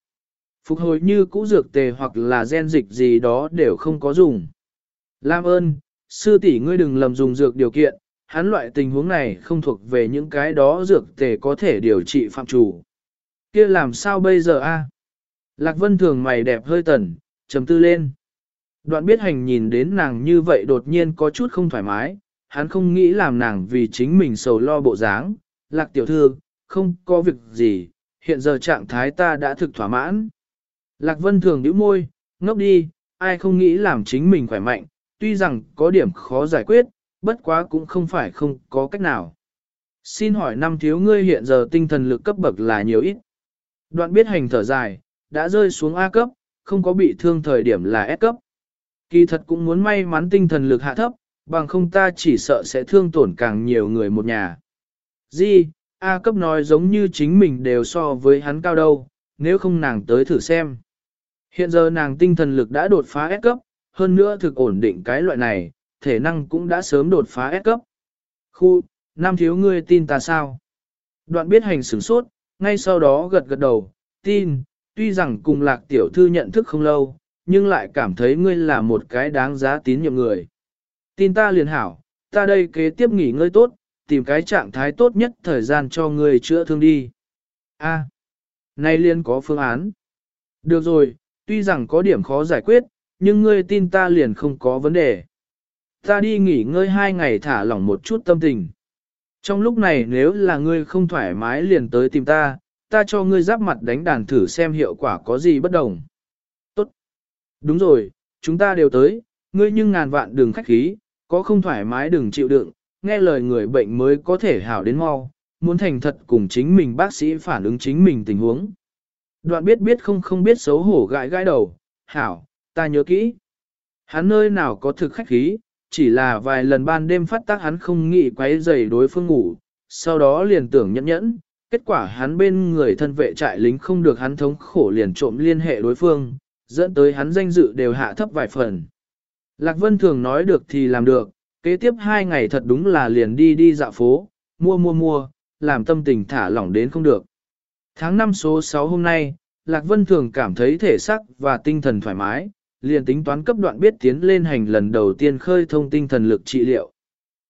Phục hồi như cũ dược tề hoặc là gen dịch gì đó đều không có dùng. Lam ơn, sư tỷ ngươi đừng lầm dùng dược điều kiện, hắn loại tình huống này không thuộc về những cái đó dược tề có thể điều trị phạm chủ. kia làm sao bây giờ a? Lạc Vân thường mày đẹp hơi tần, trầm tư lên. Đoạn biết hành nhìn đến nàng như vậy đột nhiên có chút không thoải mái, hắn không nghĩ làm nàng vì chính mình sầu lo bộ dáng. Lạc tiểu thư, không có việc gì, hiện giờ trạng thái ta đã thực thỏa mãn. Lạc Vân thường nhíu môi, ngốc đi, ai không nghĩ làm chính mình khỏe mạnh, tuy rằng có điểm khó giải quyết, bất quá cũng không phải không có cách nào. Xin hỏi năm thiếu ngươi hiện giờ tinh thần lực cấp bậc là nhiều ít. Đoạn biết hành thở dài, đã rơi xuống A cấp, không có bị thương thời điểm là S cấp. Kỳ thật cũng muốn may mắn tinh thần lực hạ thấp, bằng không ta chỉ sợ sẽ thương tổn càng nhiều người một nhà. Di, A cấp nói giống như chính mình đều so với hắn cao đâu, nếu không nàng tới thử xem. Hiện giờ nàng tinh thần lực đã đột phá S cấp, hơn nữa thực ổn định cái loại này, thể năng cũng đã sớm đột phá S cấp. Khu, nam thiếu ngươi tin ta sao? Đoạn biết hành sửng sốt, ngay sau đó gật gật đầu, tin, tuy rằng cùng lạc tiểu thư nhận thức không lâu, nhưng lại cảm thấy ngươi là một cái đáng giá tín nhiệm người. Tin ta liền hảo, ta đây kế tiếp nghỉ ngơi tốt, tìm cái trạng thái tốt nhất thời gian cho ngươi chữa thương đi. A, nay liên có phương án. Được rồi, tuy rằng có điểm khó giải quyết, nhưng ngươi tin ta liền không có vấn đề. Ta đi nghỉ ngơi hai ngày thả lỏng một chút tâm tình. Trong lúc này nếu là ngươi không thoải mái liền tới tìm ta, ta cho ngươi giáp mặt đánh đàn thử xem hiệu quả có gì bất đồng. Tốt. Đúng rồi, chúng ta đều tới, ngươi nhưng ngàn vạn đừng khách khí, có không thoải mái đừng chịu đựng, nghe lời người bệnh mới có thể hảo đến mau, muốn thành thật cùng chính mình bác sĩ phản ứng chính mình tình huống. Đoạn biết biết không không biết xấu hổ gãi gãi đầu, hảo, ta nhớ kỹ. Hắn nơi nào có thực khách khí, chỉ là vài lần ban đêm phát tác hắn không nghĩ quấy rầy đối phương ngủ, sau đó liền tưởng nhẫn nhẫn, kết quả hắn bên người thân vệ trại lính không được hắn thống khổ liền trộm liên hệ đối phương, dẫn tới hắn danh dự đều hạ thấp vài phần. Lạc Vân thường nói được thì làm được, kế tiếp hai ngày thật đúng là liền đi đi dạo phố, mua mua mua, làm tâm tình thả lỏng đến không được. Tháng 5 số 6 hôm nay, Lạc Vân thường cảm thấy thể sắc và tinh thần thoải mái, liền tính toán cấp đoạn biết tiến lên hành lần đầu tiên khơi thông tinh thần lực trị liệu.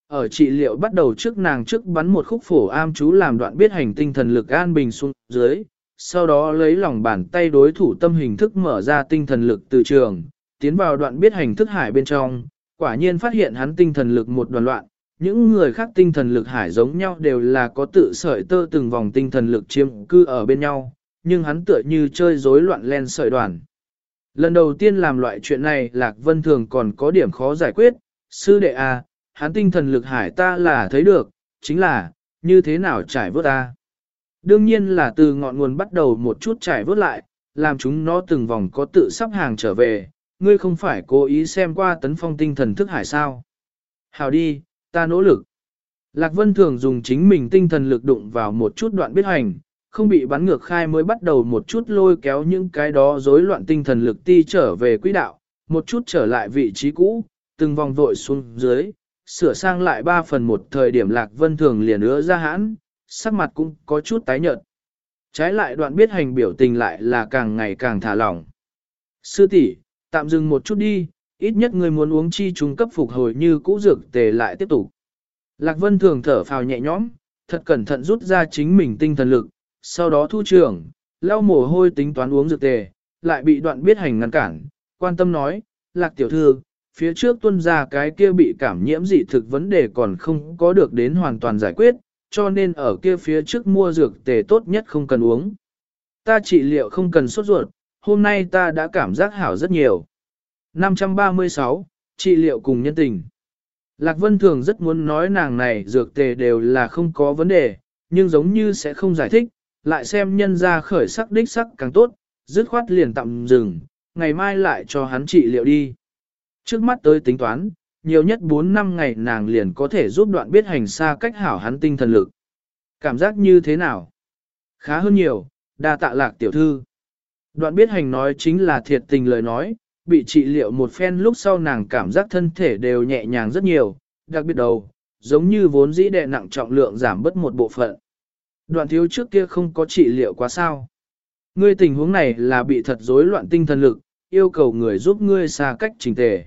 Ở trị liệu bắt đầu trước nàng trước bắn một khúc phổ am chú làm đoạn biết hành tinh thần lực an bình xuống dưới, sau đó lấy lòng bàn tay đối thủ tâm hình thức mở ra tinh thần lực từ trường, tiến vào đoạn biết hành thức hải bên trong, quả nhiên phát hiện hắn tinh thần lực một đoàn loạn, những người khác tinh thần lực hải giống nhau đều là có tự sợi tơ từng vòng tinh thần lực chiếm cư ở bên nhau, nhưng hắn tựa như chơi rối loạn len sợi đoàn. Lần đầu tiên làm loại chuyện này Lạc Vân Thường còn có điểm khó giải quyết, sư đệ à, hắn tinh thần lực hải ta là thấy được, chính là, như thế nào trải vớt ta. Đương nhiên là từ ngọn nguồn bắt đầu một chút trải vớt lại, làm chúng nó từng vòng có tự sắp hàng trở về, ngươi không phải cố ý xem qua tấn phong tinh thần thức hải sao. Hào đi, ta nỗ lực. Lạc Vân thường dùng chính mình tinh thần lực đụng vào một chút đoạn biết hành, không bị bắn ngược khai mới bắt đầu một chút lôi kéo những cái đó rối loạn tinh thần lực ti trở về quỹ đạo, một chút trở lại vị trí cũ, từng vòng vội xuống dưới, sửa sang lại ba phần một thời điểm Lạc Vân thường liền ứa ra hãn, sắc mặt cũng có chút tái nhợt. Trái lại đoạn biết hành biểu tình lại là càng ngày càng thả lỏng. Sư tỷ, tạm dừng một chút đi, ít nhất người muốn uống chi trung cấp phục hồi như cũ dược tề lại tiếp tục. Lạc Vân thường thở phào nhẹ nhõm, thật cẩn thận rút ra chính mình tinh thần lực, sau đó thu trưởng, lau mồ hôi tính toán uống dược tề, lại bị đoạn biết hành ngăn cản, quan tâm nói, Lạc tiểu thư, phía trước tuân ra cái kia bị cảm nhiễm dị thực vấn đề còn không có được đến hoàn toàn giải quyết, cho nên ở kia phía trước mua dược tề tốt nhất không cần uống. Ta trị liệu không cần sốt ruột, hôm nay ta đã cảm giác hảo rất nhiều. 536, trị liệu cùng nhân tình. Lạc Vân Thường rất muốn nói nàng này dược tề đều là không có vấn đề, nhưng giống như sẽ không giải thích, lại xem nhân ra khởi sắc đích sắc càng tốt, dứt khoát liền tạm dừng, ngày mai lại cho hắn trị liệu đi. Trước mắt tới tính toán, nhiều nhất 4 năm ngày nàng liền có thể giúp đoạn biết hành xa cách hảo hắn tinh thần lực. Cảm giác như thế nào? Khá hơn nhiều, đa tạ lạc tiểu thư. Đoạn biết hành nói chính là thiệt tình lời nói, bị trị liệu một phen lúc sau nàng cảm giác thân thể đều nhẹ nhàng rất nhiều, đặc biệt đầu, giống như vốn dĩ đè nặng trọng lượng giảm bớt một bộ phận. Đoạn thiếu trước kia không có trị liệu quá sao. Ngươi tình huống này là bị thật rối loạn tinh thần lực, yêu cầu người giúp ngươi xa cách trình tề.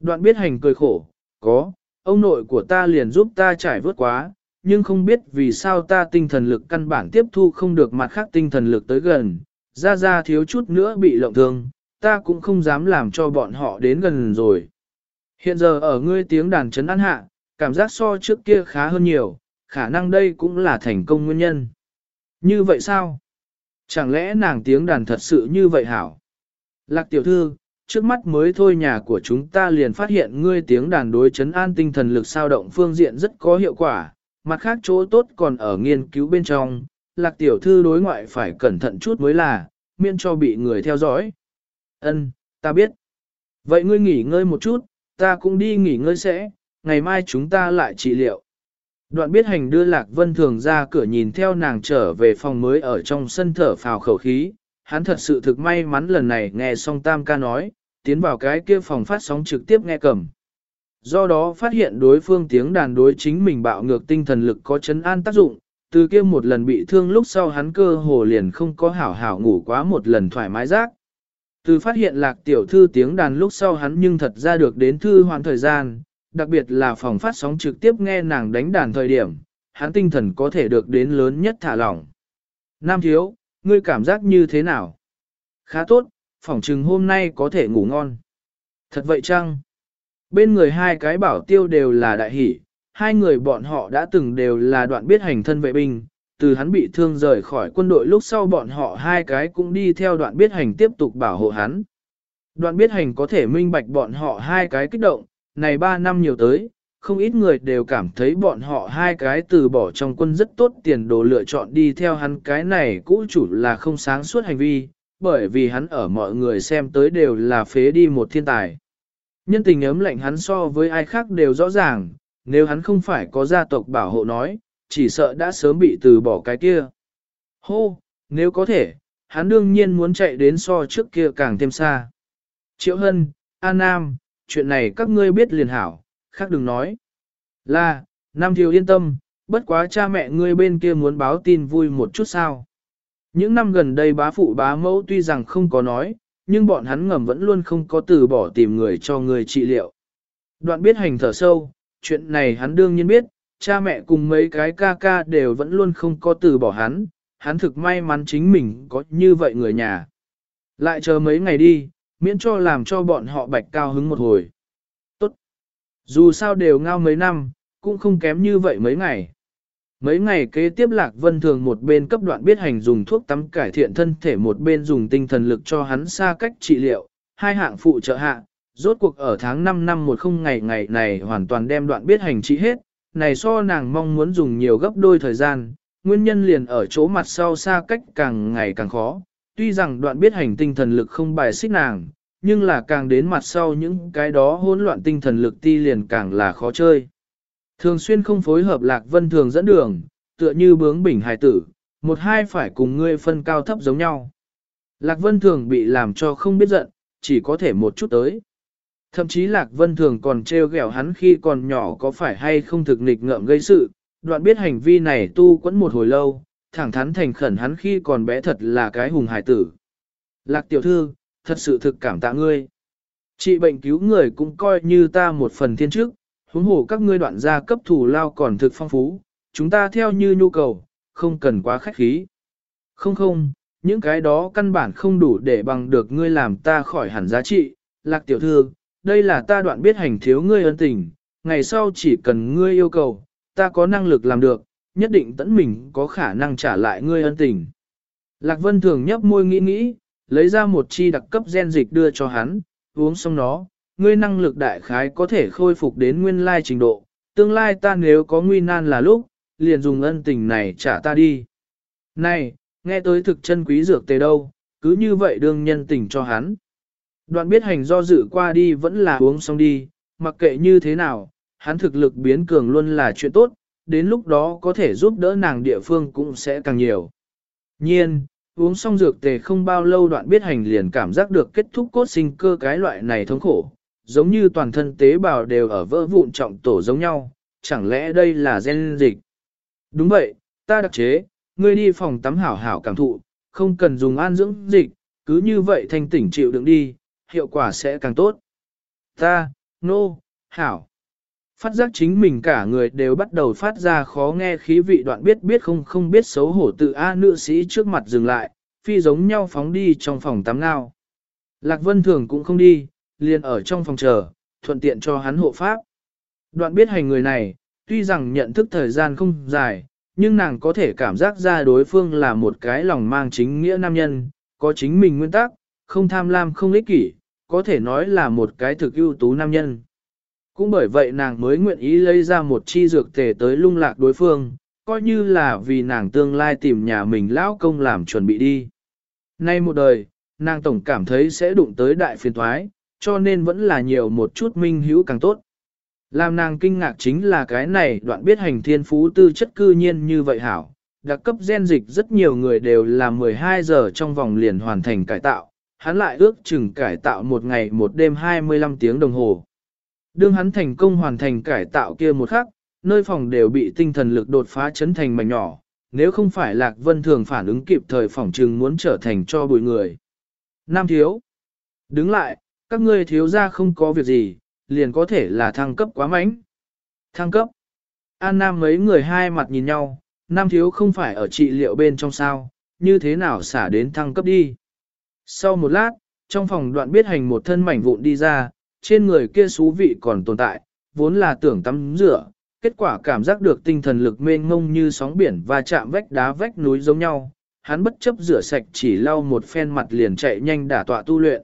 Đoạn biết hành cười khổ, có, ông nội của ta liền giúp ta trải vớt quá, nhưng không biết vì sao ta tinh thần lực căn bản tiếp thu không được mặt khác tinh thần lực tới gần, ra ra thiếu chút nữa bị lộng thương, ta cũng không dám làm cho bọn họ đến gần rồi. Hiện giờ ở ngươi tiếng đàn chấn an hạ, cảm giác so trước kia khá hơn nhiều, khả năng đây cũng là thành công nguyên nhân. Như vậy sao? Chẳng lẽ nàng tiếng đàn thật sự như vậy hảo? Lạc tiểu thư, trước mắt mới thôi nhà của chúng ta liền phát hiện ngươi tiếng đàn đối chấn an tinh thần lực sao động phương diện rất có hiệu quả, mặt khác chỗ tốt còn ở nghiên cứu bên trong, lạc tiểu thư đối ngoại phải cẩn thận chút mới là, miễn cho bị người theo dõi. Ân, ta biết. Vậy ngươi nghỉ ngơi một chút, ta cũng đi nghỉ ngơi sẽ, ngày mai chúng ta lại trị liệu. Đoạn biết hành đưa Lạc Vân Thường ra cửa nhìn theo nàng trở về phòng mới ở trong sân thở phào khẩu khí, hắn thật sự thực may mắn lần này nghe xong Tam ca nói, tiến vào cái kia phòng phát sóng trực tiếp nghe cầm. Do đó phát hiện đối phương tiếng đàn đối chính mình bạo ngược tinh thần lực có chấn an tác dụng, từ kia một lần bị thương lúc sau hắn cơ hồ liền không có hảo hảo ngủ quá một lần thoải mái giác. Từ phát hiện lạc tiểu thư tiếng đàn lúc sau hắn nhưng thật ra được đến thư hoàn thời gian, đặc biệt là phòng phát sóng trực tiếp nghe nàng đánh đàn thời điểm, hắn tinh thần có thể được đến lớn nhất thả lỏng. Nam thiếu, ngươi cảm giác như thế nào? Khá tốt, phỏng chừng hôm nay có thể ngủ ngon. Thật vậy chăng? Bên người hai cái bảo tiêu đều là đại hỷ, hai người bọn họ đã từng đều là đoạn biết hành thân vệ binh, từ hắn bị thương rời khỏi quân đội lúc sau bọn họ hai cái cũng đi theo đoạn biết hành tiếp tục bảo hộ hắn. Đoạn biết hành có thể minh bạch bọn họ hai cái kích động, này ba năm nhiều tới, không ít người đều cảm thấy bọn họ hai cái từ bỏ trong quân rất tốt tiền đồ lựa chọn đi theo hắn cái này cũ chủ là không sáng suốt hành vi, bởi vì hắn ở mọi người xem tới đều là phế đi một thiên tài. Nhân tình ấm lạnh hắn so với ai khác đều rõ ràng, nếu hắn không phải có gia tộc bảo hộ nói, chỉ sợ đã sớm bị từ bỏ cái kia. Hô, nếu có thể, hắn đương nhiên muốn chạy đến so trước kia càng thêm xa. Triệu Hân, An Nam, chuyện này các ngươi biết liền hảo, khác đừng nói. Là, Nam Thiếu yên tâm, bất quá cha mẹ ngươi bên kia muốn báo tin vui một chút sao. Những năm gần đây bá phụ bá mẫu tuy rằng không có nói, nhưng bọn hắn ngầm vẫn luôn không có từ bỏ tìm người cho người trị liệu. Đoạn biết hành thở sâu, chuyện này hắn đương nhiên biết, cha mẹ cùng mấy cái ca ca đều vẫn luôn không có từ bỏ hắn, hắn thực may mắn chính mình có như vậy người nhà. Lại chờ mấy ngày đi, miễn cho làm cho bọn họ bạch cao hứng một hồi. Tốt. Dù sao đều ngao mấy năm, cũng không kém như vậy mấy ngày. Mấy ngày kế tiếp Lạc Vân Thường một bên cấp đoạn biết hành dùng thuốc tắm cải thiện thân thể một bên dùng tinh thần lực cho hắn xa cách trị liệu, hai hạng phụ trợ hạ, rốt cuộc ở tháng 5 năm một không ngày ngày này hoàn toàn đem đoạn biết hành trị hết, này so nàng mong muốn dùng nhiều gấp đôi thời gian, nguyên nhân liền ở chỗ mặt sau xa cách càng ngày càng khó, tuy rằng đoạn biết hành tinh thần lực không bài xích nàng, nhưng là càng đến mặt sau những cái đó hỗn loạn tinh thần lực ti liền càng là khó chơi. Thường xuyên không phối hợp lạc vân thường dẫn đường, tựa như bướng bỉnh hài tử, một hai phải cùng ngươi phân cao thấp giống nhau. Lạc vân thường bị làm cho không biết giận, chỉ có thể một chút tới. Thậm chí Lạc Vân Thường còn trêu ghẹo hắn khi còn nhỏ có phải hay không thực nghịch ngợm gây sự, đoạn biết hành vi này tu quẫn một hồi lâu, thẳng thắn thành khẩn hắn khi còn bé thật là cái hùng hải tử. Lạc tiểu thư, thật sự thực cảm tạ ngươi. Chị bệnh cứu người cũng coi như ta một phần thiên trước, huống hồ các ngươi đoạn gia cấp thủ lao còn thực phong phú, chúng ta theo như nhu cầu, không cần quá khách khí. Không không, những cái đó căn bản không đủ để bằng được ngươi làm ta khỏi hẳn giá trị, lạc tiểu thư, đây là ta đoạn biết hành thiếu ngươi ân tình, ngày sau chỉ cần ngươi yêu cầu, ta có năng lực làm được, nhất định tẫn mình có khả năng trả lại ngươi ân tình. Lạc Vân thường nhấp môi nghĩ nghĩ, lấy ra một chi đặc cấp gen dịch đưa cho hắn, uống xong nó, ngươi năng lực đại khái có thể khôi phục đến nguyên lai trình độ, tương lai ta nếu có nguy nan là lúc, liền dùng ân tình này trả ta đi. Này, nghe tới thực chân quý dược tề đâu, cứ như vậy đương nhân tình cho hắn. Đoạn biết hành do dự qua đi vẫn là uống xong đi, mặc kệ như thế nào, hắn thực lực biến cường luôn là chuyện tốt, đến lúc đó có thể giúp đỡ nàng địa phương cũng sẽ càng nhiều. Nhiên, uống xong dược tề không bao lâu đoạn biết hành liền cảm giác được kết thúc cốt sinh cơ cái loại này thống khổ, giống như toàn thân tế bào đều ở vỡ vụn trọng tổ giống nhau, chẳng lẽ đây là gen dịch? Đúng vậy, ta đặc chế, ngươi đi phòng tắm hảo hảo cảm thụ, không cần dùng an dưỡng dịch, cứ như vậy thanh tỉnh chịu đựng đi, hiệu quả sẽ càng tốt. Ta, nô, no, hảo. Phát giác chính mình cả người đều bắt đầu phát ra khó nghe khí vị đoạn biết biết không không biết xấu hổ tự A nữ sĩ trước mặt dừng lại, phi giống nhau phóng đi trong phòng tắm ngao. Lạc Vân Thường cũng không đi, liền ở trong phòng chờ, thuận tiện cho hắn hộ pháp. Đoạn biết hành người này, tuy rằng nhận thức thời gian không dài, nhưng nàng có thể cảm giác ra đối phương là một cái lòng mang chính nghĩa nam nhân, có chính mình nguyên tắc, không tham lam không ích kỷ, có thể nói là một cái thực ưu tú nam nhân. Cũng bởi vậy nàng mới nguyện ý lấy ra một chi dược tề tới lung lạc đối phương, coi như là vì nàng tương lai tìm nhà mình lão công làm chuẩn bị đi. Nay một đời, nàng tổng cảm thấy sẽ đụng tới đại phiền thoái, cho nên vẫn là nhiều một chút minh hữu càng tốt. Làm nàng kinh ngạc chính là cái này đoạn biết hành thiên phú tư chất cư nhiên như vậy hảo. Đặc cấp gen dịch rất nhiều người đều là 12 giờ trong vòng liền hoàn thành cải tạo, hắn lại ước chừng cải tạo một ngày một đêm 25 tiếng đồng hồ. Đương hắn thành công hoàn thành cải tạo kia một khắc, nơi phòng đều bị tinh thần lực đột phá chấn thành mảnh nhỏ, nếu không phải Lạc Vân thường phản ứng kịp thời phòng trừng muốn trở thành cho bụi người. Nam thiếu. Đứng lại, các ngươi thiếu ra không có việc gì, liền có thể là thăng cấp quá mạnh. Thăng cấp. An Nam mấy người hai mặt nhìn nhau, Nam thiếu không phải ở trị liệu bên trong sao, như thế nào xả đến thăng cấp đi. Sau một lát, trong phòng đoạn biết hành một thân mảnh vụn đi ra, trên người kia xú vị còn tồn tại, vốn là tưởng tắm rửa, kết quả cảm giác được tinh thần lực mênh ngông như sóng biển và chạm vách đá vách núi giống nhau, hắn bất chấp rửa sạch chỉ lau một phen mặt liền chạy nhanh đả tọa tu luyện.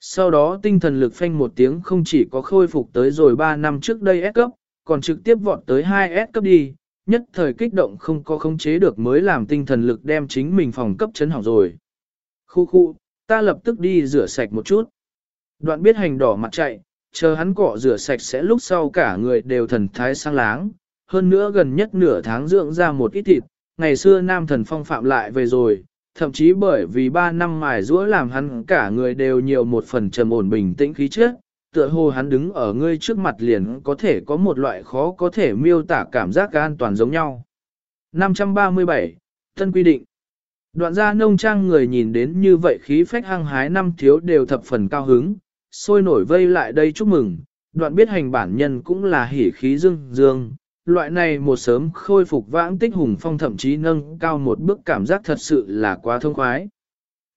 Sau đó tinh thần lực phanh một tiếng không chỉ có khôi phục tới rồi 3 năm trước đây S cấp, còn trực tiếp vọt tới 2S cấp đi, nhất thời kích động không có khống chế được mới làm tinh thần lực đem chính mình phòng cấp chấn hỏng rồi. Khu khu, ta lập tức đi rửa sạch một chút. Đoạn biết hành đỏ mặt chạy, chờ hắn cọ rửa sạch sẽ lúc sau cả người đều thần thái sang láng, hơn nữa gần nhất nửa tháng dưỡng ra một ít thịt, ngày xưa nam thần phong phạm lại về rồi, thậm chí bởi vì ba năm mài rũa làm hắn cả người đều nhiều một phần trầm ổn bình tĩnh khí chất, tựa hồ hắn đứng ở ngươi trước mặt liền có thể có một loại khó có thể miêu tả cảm giác an toàn giống nhau. 537. Tân quy định Đoạn gia nông trang người nhìn đến như vậy khí phách hăng hái năm thiếu đều thập phần cao hứng, sôi nổi vây lại đây chúc mừng, đoạn biết hành bản nhân cũng là hỉ khí dương dương, loại này một sớm khôi phục vãng tích hùng phong thậm chí nâng cao một bước cảm giác thật sự là quá thông khoái.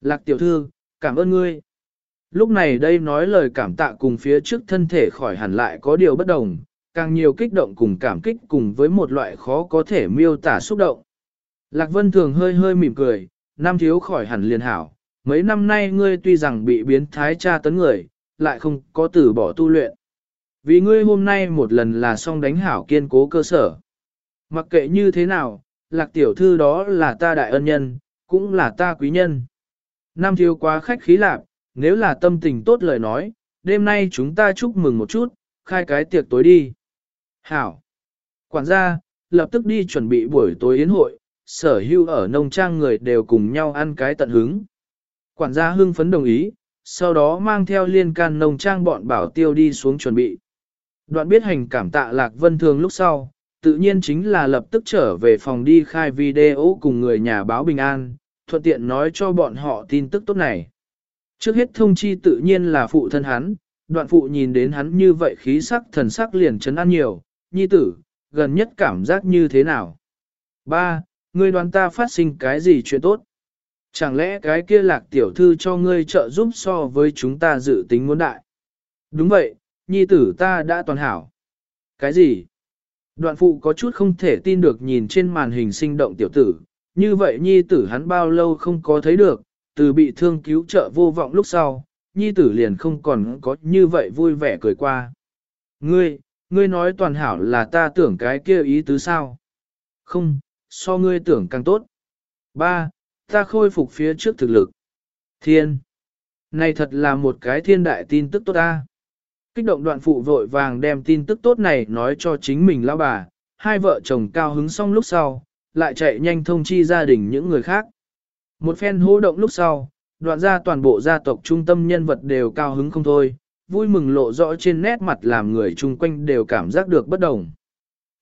Lạc tiểu thư, cảm ơn ngươi. Lúc này đây nói lời cảm tạ cùng phía trước thân thể khỏi hẳn lại có điều bất đồng, càng nhiều kích động cùng cảm kích cùng với một loại khó có thể miêu tả xúc động. Lạc Vân thường hơi hơi mỉm cười, nam thiếu khỏi hẳn liền hảo, mấy năm nay ngươi tuy rằng bị biến thái tra tấn người, lại không có từ bỏ tu luyện. Vì ngươi hôm nay một lần là xong đánh hảo kiên cố cơ sở. Mặc kệ như thế nào, lạc tiểu thư đó là ta đại ân nhân, cũng là ta quý nhân. Nam thiếu quá khách khí lạc, nếu là tâm tình tốt lời nói, đêm nay chúng ta chúc mừng một chút, khai cái tiệc tối đi. Hảo. Quản gia, lập tức đi chuẩn bị buổi tối yến hội, sở hưu ở nông trang người đều cùng nhau ăn cái tận hứng. Quản gia hưng phấn đồng ý, sau đó mang theo liên can nông trang bọn bảo tiêu đi xuống chuẩn bị. Đoạn biết hành cảm tạ Lạc Vân Thường lúc sau, tự nhiên chính là lập tức trở về phòng đi khai video cùng người nhà báo bình an, thuận tiện nói cho bọn họ tin tức tốt này. Trước hết thông chi tự nhiên là phụ thân hắn, đoạn phụ nhìn đến hắn như vậy khí sắc thần sắc liền chấn an nhiều, nhi tử, gần nhất cảm giác như thế nào. Ba, Ngươi đoán ta phát sinh cái gì chuyện tốt? Chẳng lẽ cái kia lạc tiểu thư cho ngươi trợ giúp so với chúng ta dự tính muốn đại? Đúng vậy, nhi tử ta đã toàn hảo. Cái gì? Đoạn phụ có chút không thể tin được nhìn trên màn hình sinh động tiểu tử, như vậy nhi tử hắn bao lâu không có thấy được, từ bị thương cứu trợ vô vọng lúc sau, nhi tử liền không còn có như vậy vui vẻ cười qua. Ngươi, ngươi nói toàn hảo là ta tưởng cái kia ý tứ sao? Không, so ngươi tưởng càng tốt. Ba, ta khôi phục phía trước thực lực. Thiên. Này thật là một cái thiên đại tin tức tốt ta. Kích động đoạn phụ vội vàng đem tin tức tốt này nói cho chính mình lão bà, hai vợ chồng cao hứng xong lúc sau, lại chạy nhanh thông chi gia đình những người khác. Một phen hô động lúc sau, đoạn ra toàn bộ gia tộc trung tâm nhân vật đều cao hứng không thôi, vui mừng lộ rõ trên nét mặt làm người chung quanh đều cảm giác được bất đồng.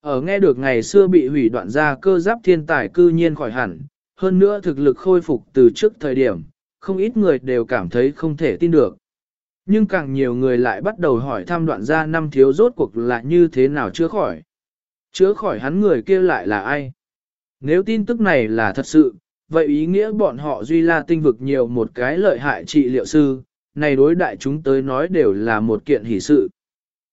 Ở nghe được ngày xưa bị hủy đoạn ra cơ giáp thiên tài cư nhiên khỏi hẳn, hơn nữa thực lực khôi phục từ trước thời điểm, không ít người đều cảm thấy không thể tin được. Nhưng càng nhiều người lại bắt đầu hỏi thăm đoạn gia năm thiếu rốt cuộc là như thế nào chữa khỏi. Chữa khỏi hắn người kia lại là ai? Nếu tin tức này là thật sự, vậy ý nghĩa bọn họ duy la tinh vực nhiều một cái lợi hại trị liệu sư, này đối đại chúng tới nói đều là một kiện hỷ sự.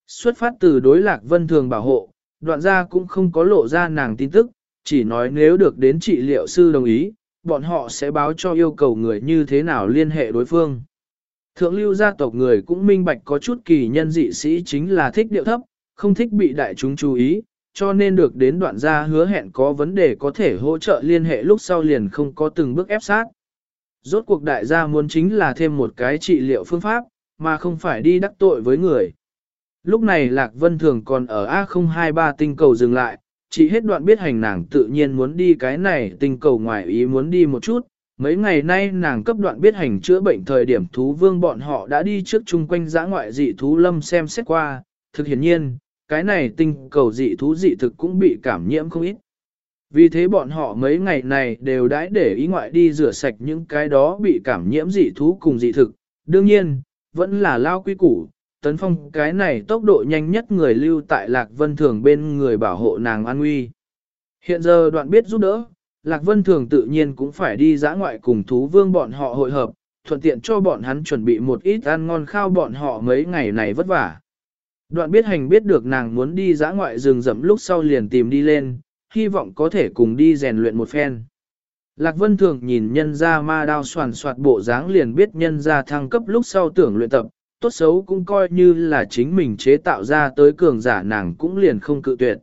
Xuất phát từ đối lạc vân thường bảo hộ, đoạn gia cũng không có lộ ra nàng tin tức, chỉ nói nếu được đến trị liệu sư đồng ý, bọn họ sẽ báo cho yêu cầu người như thế nào liên hệ đối phương. Thượng lưu gia tộc người cũng minh bạch có chút kỳ nhân dị sĩ chính là thích điệu thấp, không thích bị đại chúng chú ý, cho nên được đến đoạn gia hứa hẹn có vấn đề có thể hỗ trợ liên hệ lúc sau liền không có từng bước ép sát. Rốt cuộc đại gia muốn chính là thêm một cái trị liệu phương pháp, mà không phải đi đắc tội với người. Lúc này Lạc Vân Thường còn ở A023 tinh cầu dừng lại, chỉ hết đoạn biết hành nàng tự nhiên muốn đi cái này tinh cầu ngoài ý muốn đi một chút. Mấy ngày nay nàng cấp đoạn biết hành chữa bệnh thời điểm thú vương bọn họ đã đi trước chung quanh giã ngoại dị thú lâm xem xét qua, thực hiển nhiên, cái này tinh cầu dị thú dị thực cũng bị cảm nhiễm không ít. Vì thế bọn họ mấy ngày này đều đãi để ý ngoại đi rửa sạch những cái đó bị cảm nhiễm dị thú cùng dị thực. Đương nhiên, vẫn là lao quy củ, tấn phong cái này tốc độ nhanh nhất người lưu tại Lạc Vân Thường bên người bảo hộ nàng an nguy. Hiện giờ đoạn biết giúp đỡ, Lạc Vân Thường tự nhiên cũng phải đi giã ngoại cùng thú vương bọn họ hội hợp, thuận tiện cho bọn hắn chuẩn bị một ít ăn ngon khao bọn họ mấy ngày này vất vả. Đoạn biết hành biết được nàng muốn đi giã ngoại rừng rậm lúc sau liền tìm đi lên, hy vọng có thể cùng đi rèn luyện một phen. Lạc Vân Thường nhìn nhân ra ma đao soàn soạt bộ dáng liền biết nhân ra thăng cấp lúc sau tưởng luyện tập, tốt xấu cũng coi như là chính mình chế tạo ra tới cường giả nàng cũng liền không cự tuyệt.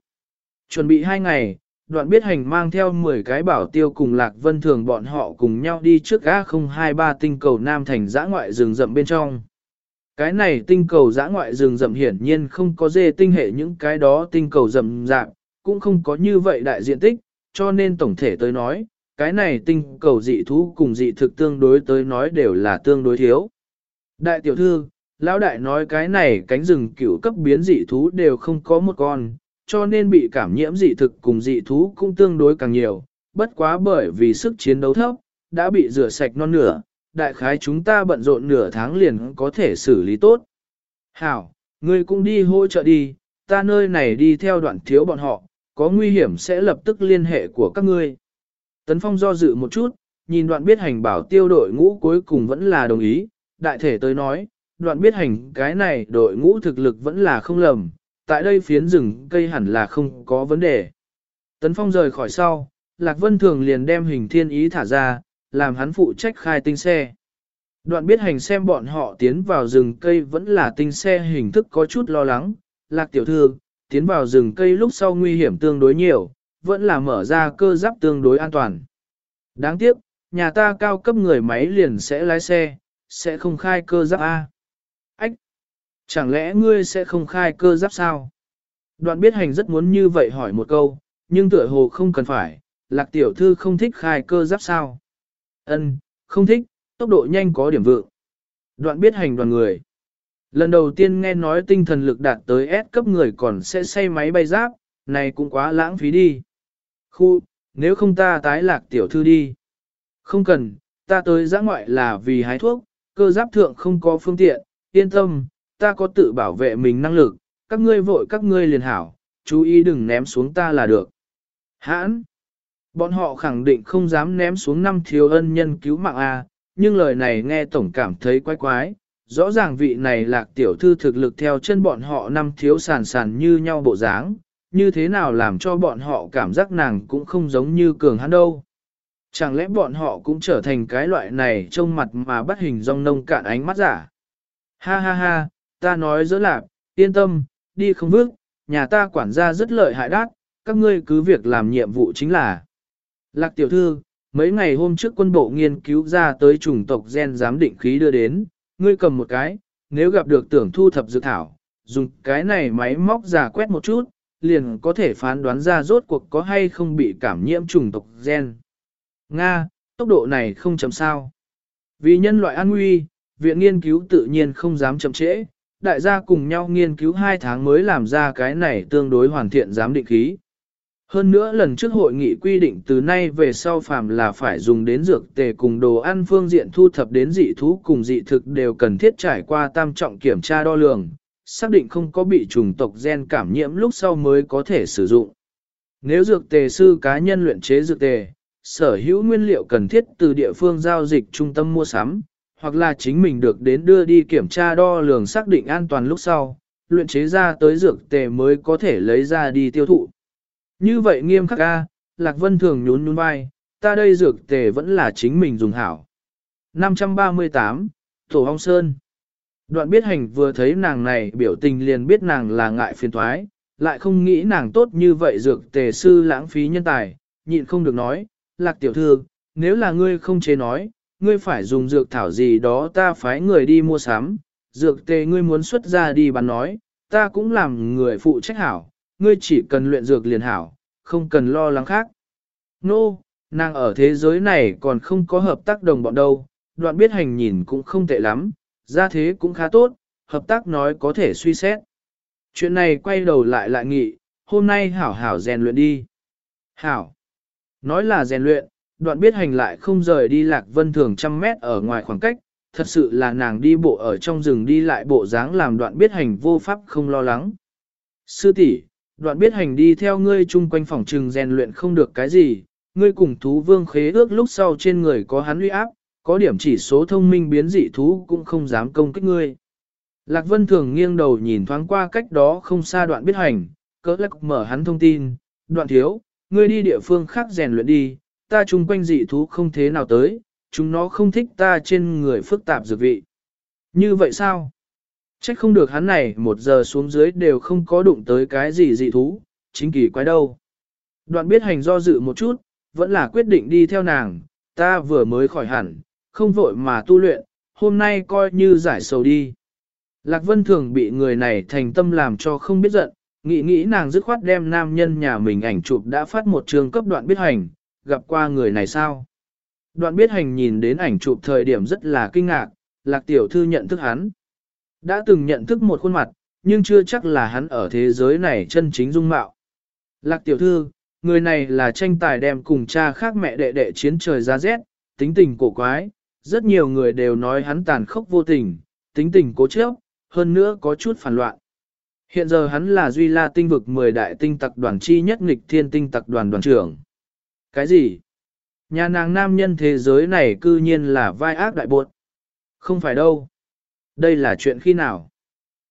Chuẩn bị hai ngày, đoạn biết hành mang theo 10 cái bảo tiêu cùng Lạc Vân Thường bọn họ cùng nhau đi trước A023 tinh cầu Nam Thành giã ngoại rừng rậm bên trong. Cái này tinh cầu giã ngoại rừng rậm hiển nhiên không có dê tinh hệ những cái đó tinh cầu rậm rạp, cũng không có như vậy đại diện tích, cho nên tổng thể tới nói, cái này tinh cầu dị thú cùng dị thực tương đối tới nói đều là tương đối thiếu. Đại tiểu thư, lão đại nói cái này cánh rừng cửu cấp biến dị thú đều không có một con, cho nên bị cảm nhiễm dị thực cùng dị thú cũng tương đối càng nhiều, bất quá bởi vì sức chiến đấu thấp, đã bị rửa sạch non nửa, đại khái chúng ta bận rộn nửa tháng liền có thể xử lý tốt. Hảo, ngươi cũng đi hỗ trợ đi, ta nơi này đi theo đoạn thiếu bọn họ, có nguy hiểm sẽ lập tức liên hệ của các ngươi. Tấn Phong do dự một chút, nhìn đoạn biết hành bảo tiêu đội ngũ cuối cùng vẫn là đồng ý, đại thể tới nói, đoạn biết hành cái này đội ngũ thực lực vẫn là không lầm, tại đây phiến rừng cây hẳn là không có vấn đề. Tấn Phong rời khỏi sau, Lạc Vân Thường liền đem hình thiên ý thả ra, làm hắn phụ trách khai tinh xe. Đoạn biết hành xem bọn họ tiến vào rừng cây vẫn là tinh xe hình thức có chút lo lắng, Lạc Tiểu Thư, tiến vào rừng cây lúc sau nguy hiểm tương đối nhiều, vẫn là mở ra cơ giáp tương đối an toàn. Đáng tiếc, nhà ta cao cấp người máy liền sẽ lái xe, sẽ không khai cơ giáp A. Chẳng lẽ ngươi sẽ không khai cơ giáp sao? Đoạn biết hành rất muốn như vậy hỏi một câu, nhưng tựa hồ không cần phải, lạc tiểu thư không thích khai cơ giáp sao? Ân, không thích, tốc độ nhanh có điểm vượng. Đoạn biết hành đoàn người. Lần đầu tiên nghe nói tinh thần lực đạt tới S cấp người còn sẽ xây máy bay giáp, này cũng quá lãng phí đi. Khu, nếu không ta tái lạc tiểu thư đi. Không cần, ta tới giã ngoại là vì hái thuốc, cơ giáp thượng không có phương tiện, yên tâm, ta có tự bảo vệ mình năng lực, các ngươi vội các ngươi liền hảo, chú ý đừng ném xuống ta là được. Hãn! Bọn họ khẳng định không dám ném xuống năm thiếu ân nhân cứu mạng A, nhưng lời này nghe tổng cảm thấy quái quái. Rõ ràng vị này lạc tiểu thư thực lực theo chân bọn họ năm thiếu sàn sàn như nhau bộ dáng, như thế nào làm cho bọn họ cảm giác nàng cũng không giống như cường hắn đâu. Chẳng lẽ bọn họ cũng trở thành cái loại này trông mặt mà bắt hình rong nông cạn ánh mắt giả? Ha ha ha, ta nói dỡ lạc, yên tâm, đi không bước, nhà ta quản gia rất lợi hại đát, các ngươi cứ việc làm nhiệm vụ chính là. Lạc tiểu thư, mấy ngày hôm trước quân bộ nghiên cứu ra tới chủng tộc gen giám định khí đưa đến, ngươi cầm một cái, nếu gặp được tưởng thu thập dược thảo, dùng cái này máy móc giả quét một chút, liền có thể phán đoán ra rốt cuộc có hay không bị cảm nhiễm chủng tộc gen. Nga, tốc độ này không chậm sao. Vì nhân loại an nguy, viện nghiên cứu tự nhiên không dám chậm trễ, đại gia cùng nhau nghiên cứu 2 tháng mới làm ra cái này tương đối hoàn thiện giám định khí. Hơn nữa lần trước hội nghị quy định từ nay về sau phàm là phải dùng đến dược tề cùng đồ ăn phương diện thu thập đến dị thú cùng dị thực đều cần thiết trải qua tam trọng kiểm tra đo lường, xác định không có bị trùng tộc gen cảm nhiễm lúc sau mới có thể sử dụng. Nếu dược tề sư cá nhân luyện chế dược tề, sở hữu nguyên liệu cần thiết từ địa phương giao dịch trung tâm mua sắm, hoặc là chính mình được đến đưa đi kiểm tra đo lường xác định an toàn lúc sau, luyện chế ra tới dược tề mới có thể lấy ra đi tiêu thụ. Như vậy nghiêm khắc a, Lạc Vân thường nhún nhún vai, ta đây dược tề vẫn là chính mình dùng hảo. 538, Tổ Hong Sơn Đoạn biết hành vừa thấy nàng này biểu tình liền biết nàng là ngại phiền thoái, lại không nghĩ nàng tốt như vậy dược tề sư lãng phí nhân tài, nhịn không được nói, Lạc tiểu thư, nếu là ngươi không chế nói, ngươi phải dùng dược thảo gì đó ta phái người đi mua sắm, dược tề ngươi muốn xuất ra đi bán nói, ta cũng làm người phụ trách hảo, ngươi chỉ cần luyện dược liền hảo, không cần lo lắng khác. Nô, no, nàng ở thế giới này còn không có hợp tác đồng bọn đâu, đoạn biết hành nhìn cũng không tệ lắm, ra thế cũng khá tốt, hợp tác nói có thể suy xét. Chuyện này quay đầu lại lại nghị, hôm nay hảo hảo rèn luyện đi. Hảo. Nói là rèn luyện, đoạn biết hành lại không rời đi lạc vân thường trăm mét ở ngoài khoảng cách, thật sự là nàng đi bộ ở trong rừng đi lại bộ dáng làm đoạn biết hành vô pháp không lo lắng. Sư tỷ, đoạn biết hành đi theo ngươi chung quanh phòng trừng rèn luyện không được cái gì, ngươi cùng thú vương khế ước lúc sau trên người có hắn uy áp, có điểm chỉ số thông minh biến dị thú cũng không dám công kích ngươi. Lạc Vân thường nghiêng đầu nhìn thoáng qua cách đó không xa đoạn biết hành, cỡ lắc mở hắn thông tin, đoạn thiếu, ngươi đi địa phương khác rèn luyện đi, ta chung quanh dị thú không thế nào tới, chúng nó không thích ta trên người phức tạp dược vị. Như vậy sao? Trách không được hắn này một giờ xuống dưới đều không có đụng tới cái gì dị thú, chính kỳ quái đâu. Đoạn biết hành do dự một chút, vẫn là quyết định đi theo nàng, ta vừa mới khỏi hẳn, không vội mà tu luyện, hôm nay coi như giải sầu đi. Lạc Vân thường bị người này thành tâm làm cho không biết giận, nghĩ nghĩ nàng dứt khoát đem nam nhân nhà mình ảnh chụp đã phát một trường cấp đoạn biết hành, gặp qua người này sao? Đoạn biết hành nhìn đến ảnh chụp thời điểm rất là kinh ngạc, lạc tiểu thư nhận thức hắn. Đã từng nhận thức một khuôn mặt, nhưng chưa chắc là hắn ở thế giới này chân chính dung mạo. Lạc tiểu thư, người này là tranh tài đem cùng cha khác mẹ đệ đệ chiến trời ra rét, tính tình cổ quái, rất nhiều người đều nói hắn tàn khốc vô tình, tính tình cố chấp, hơn nữa có chút phản loạn. Hiện giờ hắn là Duy La tinh vực 10 đại tinh tặc đoàn chi nhất nghịch thiên tinh tặc đoàn đoàn trưởng. Cái gì? Nhà nàng nam nhân thế giới này cư nhiên là vai ác đại bột. Không phải đâu. Đây là chuyện khi nào?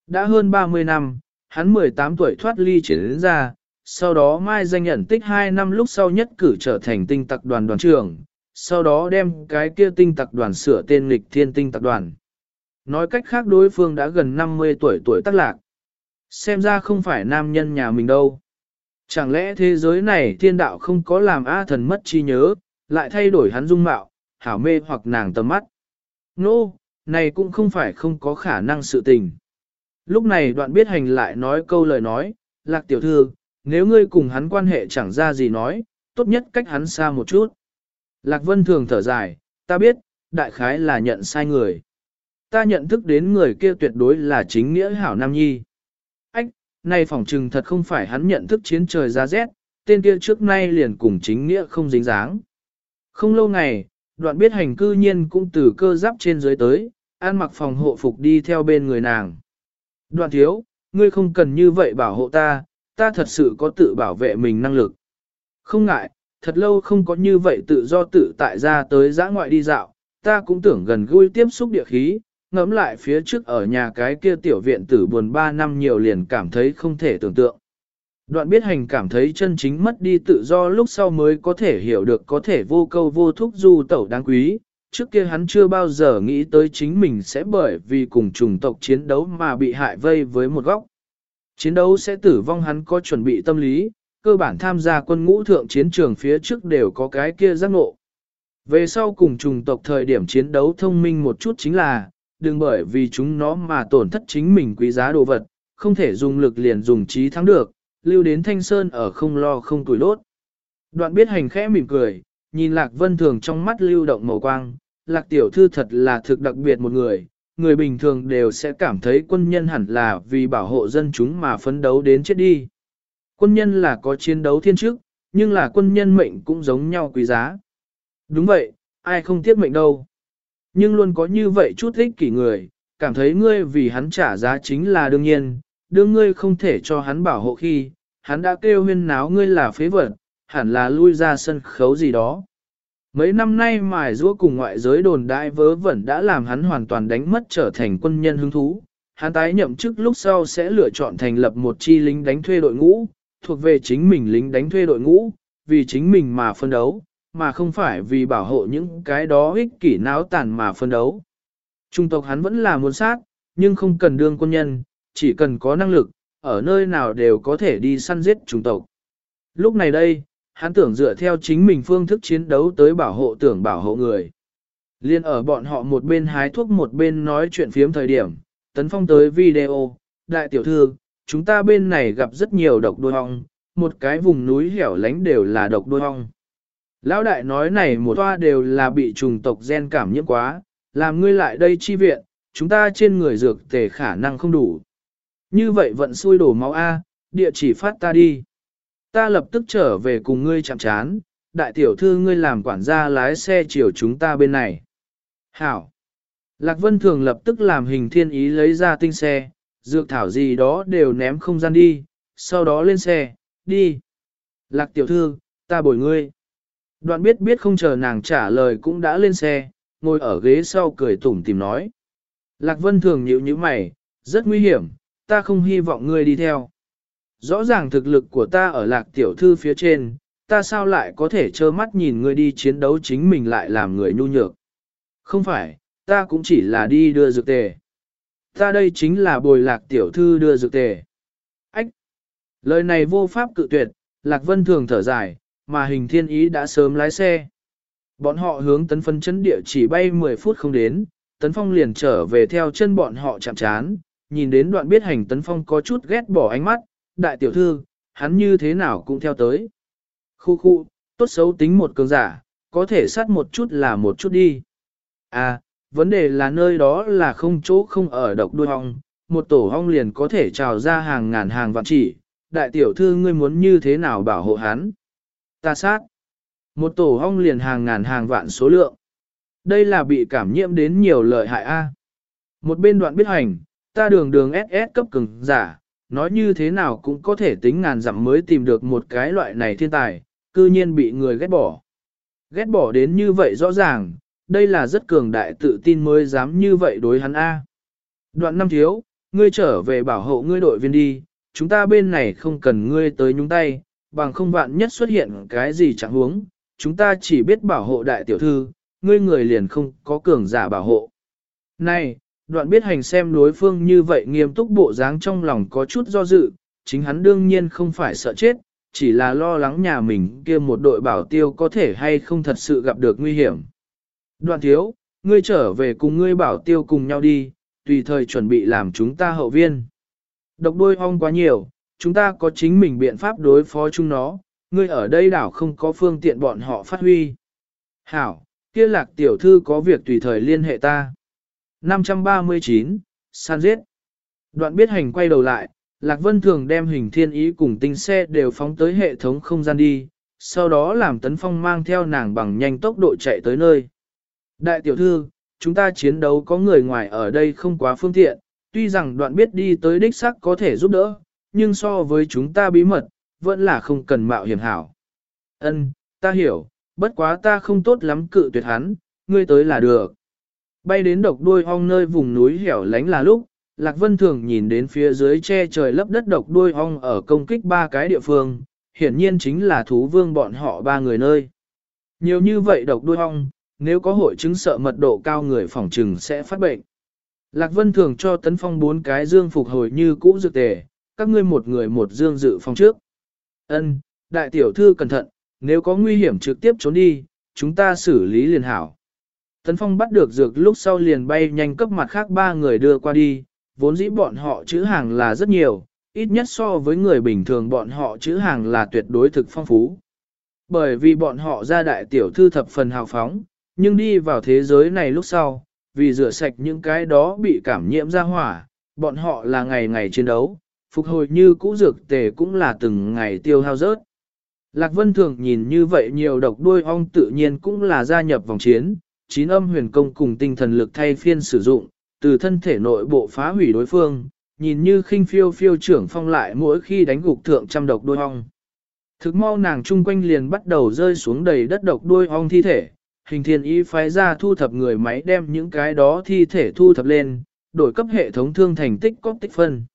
Đã hơn 30 năm, hắn 18 tuổi thoát ly chuyển đến ra, sau đó mai danh nhận tích 2 năm lúc sau nhất cử trở thành tinh tặc đoàn đoàn trưởng, sau đó đem cái kia tinh tặc đoàn sửa tên lịch thiên tinh tặc đoàn. Nói cách khác đối phương đã gần 50 tuổi tuổi tác lạc. Xem ra không phải nam nhân nhà mình đâu. Chẳng lẽ thế giới này thiên đạo không có làm A thần mất chi nhớ, lại thay đổi hắn dung mạo, hảo mê hoặc nàng tầm mắt. Nô, no, này cũng không phải không có khả năng sự tình. Lúc này đoạn biết hành lại nói câu lời nói, lạc tiểu thư, nếu ngươi cùng hắn quan hệ chẳng ra gì nói, tốt nhất cách hắn xa một chút. Lạc vân thường thở dài, ta biết, đại khái là nhận sai người. Ta nhận thức đến người kia tuyệt đối là chính nghĩa hảo nam nhi. Nay phỏng trừng thật không phải hắn nhận thức chiến trời ra rét, tên kia trước nay liền cùng chính nghĩa không dính dáng. Không lâu ngày, đoạn biết hành cư nhiên cũng từ cơ giáp trên dưới tới, an mặc phòng hộ phục đi theo bên người nàng. Đoạn thiếu, ngươi không cần như vậy bảo hộ ta, ta thật sự có tự bảo vệ mình năng lực. Không ngại, thật lâu không có như vậy tự do tự tại ra tới giã ngoại đi dạo, ta cũng tưởng gần gũi tiếp xúc địa khí, ngẫm lại phía trước ở nhà cái kia tiểu viện tử buồn 3 năm nhiều liền cảm thấy không thể tưởng tượng. Đoạn biết hành cảm thấy chân chính mất đi tự do lúc sau mới có thể hiểu được có thể vô câu vô thúc du tẩu đáng quý. Trước kia hắn chưa bao giờ nghĩ tới chính mình sẽ bởi vì cùng chủng tộc chiến đấu mà bị hại vây với một góc. Chiến đấu sẽ tử vong hắn có chuẩn bị tâm lý, cơ bản tham gia quân ngũ thượng chiến trường phía trước đều có cái kia giác ngộ. Về sau cùng chủng tộc thời điểm chiến đấu thông minh một chút chính là, đừng bởi vì chúng nó mà tổn thất chính mình quý giá đồ vật, không thể dùng lực liền dùng trí thắng được, lưu đến thanh sơn ở không lo không tuổi đốt. Đoạn biết hành khẽ mỉm cười, nhìn Lạc Vân Thường trong mắt lưu động màu quang, Lạc Tiểu Thư thật là thực đặc biệt một người, người bình thường đều sẽ cảm thấy quân nhân hẳn là vì bảo hộ dân chúng mà phấn đấu đến chết đi. Quân nhân là có chiến đấu thiên chức, nhưng là quân nhân mệnh cũng giống nhau quý giá. Đúng vậy, ai không tiếc mệnh đâu. Nhưng luôn có như vậy chút ích kỷ người, cảm thấy ngươi vì hắn trả giá chính là đương nhiên, đương ngươi không thể cho hắn bảo hộ khi, hắn đã kêu huyên náo ngươi là phế vật, hẳn là lui ra sân khấu gì đó. Mấy năm nay mài rũa cùng ngoại giới đồn đại vớ vẩn đã làm hắn hoàn toàn đánh mất trở thành quân nhân hứng thú. Hắn tái nhậm chức lúc sau sẽ lựa chọn thành lập một chi lính đánh thuê đội ngũ, thuộc về chính mình lính đánh thuê đội ngũ, vì chính mình mà phân đấu, mà không phải vì bảo hộ những cái đó ích kỷ náo tàn mà phân đấu. Trung tộc hắn vẫn là muốn sát, nhưng không cần đương quân nhân, chỉ cần có năng lực, ở nơi nào đều có thể đi săn giết trung tộc. Lúc này đây, hắn tưởng dựa theo chính mình phương thức chiến đấu tới bảo hộ tưởng bảo hộ người. Liên ở bọn họ một bên hái thuốc một bên nói chuyện phiếm thời điểm, tấn phong tới video, đại tiểu thư, chúng ta bên này gặp rất nhiều độc đôi hong, một cái vùng núi hẻo lánh đều là độc đôi hong. Lão đại nói này một toa đều là bị trùng tộc gen cảm nhiễm quá, làm ngươi lại đây chi viện, chúng ta trên người dược tề khả năng không đủ. Như vậy vận xui đổ máu A, địa chỉ phát ta đi. Ta lập tức trở về cùng ngươi chạm chán, đại tiểu thư ngươi làm quản gia lái xe chiều chúng ta bên này. Hảo. Lạc Vân Thường lập tức làm hình thiên ý lấy ra tinh xe, dược thảo gì đó đều ném không gian đi, sau đó lên xe, đi. Lạc tiểu thư, ta bồi ngươi. Đoạn biết biết không chờ nàng trả lời cũng đã lên xe, ngồi ở ghế sau cười tủm tìm nói. Lạc Vân thường nhíu như mày, rất nguy hiểm, ta không hy vọng ngươi đi theo. Rõ ràng thực lực của ta ở lạc tiểu thư phía trên, ta sao lại có thể trơ mắt nhìn ngươi đi chiến đấu chính mình lại làm người nhu nhược. Không phải, ta cũng chỉ là đi đưa dược tề. Ta đây chính là bồi lạc tiểu thư đưa dược tề. Ách! Lời này vô pháp cự tuyệt, lạc vân thường thở dài, mà hình thiên ý đã sớm lái xe. Bọn họ hướng tấn phân chân địa chỉ bay 10 phút không đến, tấn phong liền trở về theo chân bọn họ chạm chán, nhìn đến đoạn biết hành tấn phong có chút ghét bỏ ánh mắt, đại tiểu thư, hắn như thế nào cũng theo tới. Khu khu, tốt xấu tính một cường giả, có thể sát một chút là một chút đi. À, vấn đề là nơi đó là không chỗ không ở độc đuôi hong, một tổ hong liền có thể trào ra hàng ngàn hàng vạn chỉ, đại tiểu thư ngươi muốn như thế nào bảo hộ hắn. Ta sát. Một tổ hong liền hàng ngàn hàng vạn số lượng. Đây là bị cảm nhiễm đến nhiều lợi hại A. Một bên đoạn biết hành, ta đường đường SS cấp cường giả, nói như thế nào cũng có thể tính ngàn dặm mới tìm được một cái loại này thiên tài, cư nhiên bị người ghét bỏ. Ghét bỏ đến như vậy rõ ràng, đây là rất cường đại tự tin mới dám như vậy đối hắn A. Đoạn năm thiếu, ngươi trở về bảo hộ ngươi đội viên đi, chúng ta bên này không cần ngươi tới nhúng tay, bằng không vạn nhất xuất hiện cái gì chẳng huống, chúng ta chỉ biết bảo hộ đại tiểu thư, ngươi người liền không có cường giả bảo hộ. Này, đoạn biết hành xem đối phương như vậy nghiêm túc bộ dáng trong lòng có chút do dự, chính hắn đương nhiên không phải sợ chết, chỉ là lo lắng nhà mình kia một đội bảo tiêu có thể hay không thật sự gặp được nguy hiểm. Đoạn thiếu, ngươi trở về cùng ngươi bảo tiêu cùng nhau đi, tùy thời chuẩn bị làm chúng ta hậu viên. Độc đôi ong quá nhiều, chúng ta có chính mình biện pháp đối phó chúng nó, ngươi ở đây đảo không có phương tiện bọn họ phát huy. Hảo, kia lạc tiểu thư có việc tùy thời liên hệ ta. 539, san giết. Đoạn biết hành quay đầu lại, Lạc Vân Thường đem hình thiên ý cùng tinh xe đều phóng tới hệ thống không gian đi, sau đó làm Tấn Phong mang theo nàng bằng nhanh tốc độ chạy tới nơi. Đại tiểu thư, chúng ta chiến đấu có người ngoài ở đây không quá phương tiện, tuy rằng đoạn biết đi tới đích sắc có thể giúp đỡ, nhưng so với chúng ta bí mật, vẫn là không cần mạo hiểm hảo. Ân, ta hiểu, bất quá ta không tốt lắm cự tuyệt hắn, ngươi tới là được. Bay đến độc đuôi ong nơi vùng núi hẻo lánh là lúc, Lạc Vân Thường nhìn đến phía dưới che trời lấp đất độc đuôi ong ở công kích ba cái địa phương, hiển nhiên chính là thú vương bọn họ ba người nơi. Nhiều như vậy độc đuôi ong, nếu có hội chứng sợ mật độ cao người phỏng trừng sẽ phát bệnh. Lạc Vân Thường cho tấn phong bốn cái dương phục hồi như cũ dược tề, các ngươi một người một dương dự phòng trước. Ân, đại tiểu thư cẩn thận, nếu có nguy hiểm trực tiếp trốn đi, chúng ta xử lý liền hảo. Tấn Phong bắt được dược lúc sau liền bay nhanh cấp mặt khác ba người đưa qua đi, vốn dĩ bọn họ chữ hàng là rất nhiều, ít nhất so với người bình thường bọn họ chữ hàng là tuyệt đối thực phong phú. Bởi vì bọn họ ra đại tiểu thư thập phần hào phóng, nhưng đi vào thế giới này lúc sau, vì rửa sạch những cái đó bị cảm nhiễm ra hỏa, bọn họ là ngày ngày chiến đấu, phục hồi như cũ dược tề cũng là từng ngày tiêu hao rớt. Lạc Vân Thường nhìn như vậy nhiều độc đuôi ong tự nhiên cũng là gia nhập vòng chiến, chín âm huyền công cùng tinh thần lực thay phiên sử dụng, từ thân thể nội bộ phá hủy đối phương, nhìn như khinh phiêu phiêu trưởng phong lại mỗi khi đánh gục thượng trăm độc đuôi ong. Thực mau nàng chung quanh liền bắt đầu rơi xuống đầy đất độc đuôi ong thi thể, hình thiên ý phái ra thu thập người máy đem những cái đó thi thể thu thập lên, đổi cấp hệ thống thương thành tích có tích phân.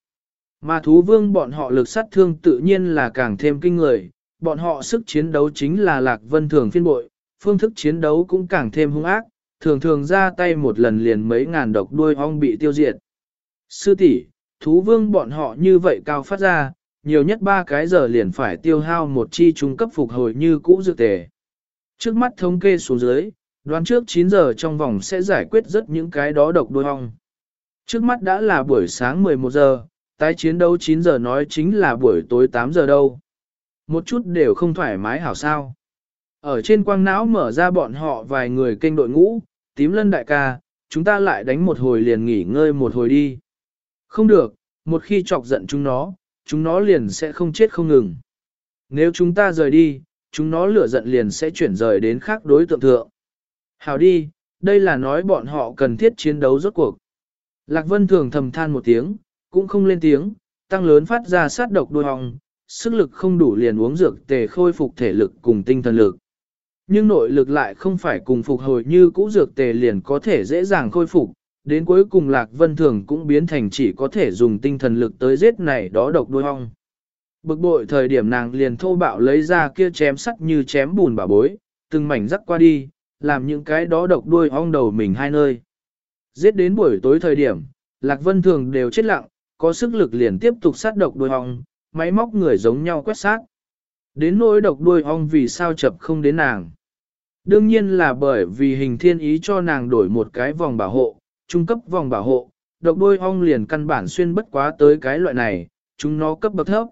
Mà thú vương bọn họ lực sát thương tự nhiên là càng thêm kinh người, bọn họ sức chiến đấu chính là lạc vân thường phiên bội, phương thức chiến đấu cũng càng thêm hung ác, thường thường ra tay một lần liền mấy ngàn độc đuôi ong bị tiêu diệt. Sư tỷ, thú vương bọn họ như vậy cao phát ra, nhiều nhất ba cái giờ liền phải tiêu hao một chi trung cấp phục hồi như cũ dự tề. Trước mắt thống kê xuống dưới, đoán trước 9 giờ trong vòng sẽ giải quyết rất những cái đó độc đuôi ong. Trước mắt đã là buổi sáng 11 giờ, tái chiến đấu 9 giờ nói chính là buổi tối 8 giờ đâu. Một chút đều không thoải mái hảo sao. Ở trên quang não mở ra bọn họ vài người kênh đội ngũ, tím lân đại ca, chúng ta lại đánh một hồi liền nghỉ ngơi một hồi đi. Không được, một khi chọc giận chúng nó, chúng nó liền sẽ không chết không ngừng. Nếu chúng ta rời đi, chúng nó lửa giận liền sẽ chuyển rời đến khác đối tượng thượng. Hảo đi, đây là nói bọn họ cần thiết chiến đấu rốt cuộc. Lạc Vân thường thầm than một tiếng, cũng không lên tiếng, tăng lớn phát ra sát độc đôi hòng, sức lực không đủ liền uống dược tề khôi phục thể lực cùng tinh thần lực. Nhưng nội lực lại không phải cùng phục hồi như cũ dược tề liền có thể dễ dàng khôi phục, đến cuối cùng Lạc Vân Thường cũng biến thành chỉ có thể dùng tinh thần lực tới giết này đó độc đôi hong. Bực bội thời điểm nàng liền thô bạo lấy ra kia chém sắt như chém bùn bà bối, từng mảnh rắc qua đi, làm những cái đó độc đuôi ong đầu mình hai nơi. Giết đến buổi tối thời điểm, Lạc Vân Thường đều chết lặng, có sức lực liền tiếp tục sát độc đuôi ong, máy móc người giống nhau quét sát. Đến nỗi độc đuôi ong vì sao chập không đến nàng. Đương nhiên là bởi vì hình thiên ý cho nàng đổi một cái vòng bảo hộ, trung cấp vòng bảo hộ, độc đuôi ong liền căn bản xuyên bất quá tới cái loại này, chúng nó cấp bậc thấp.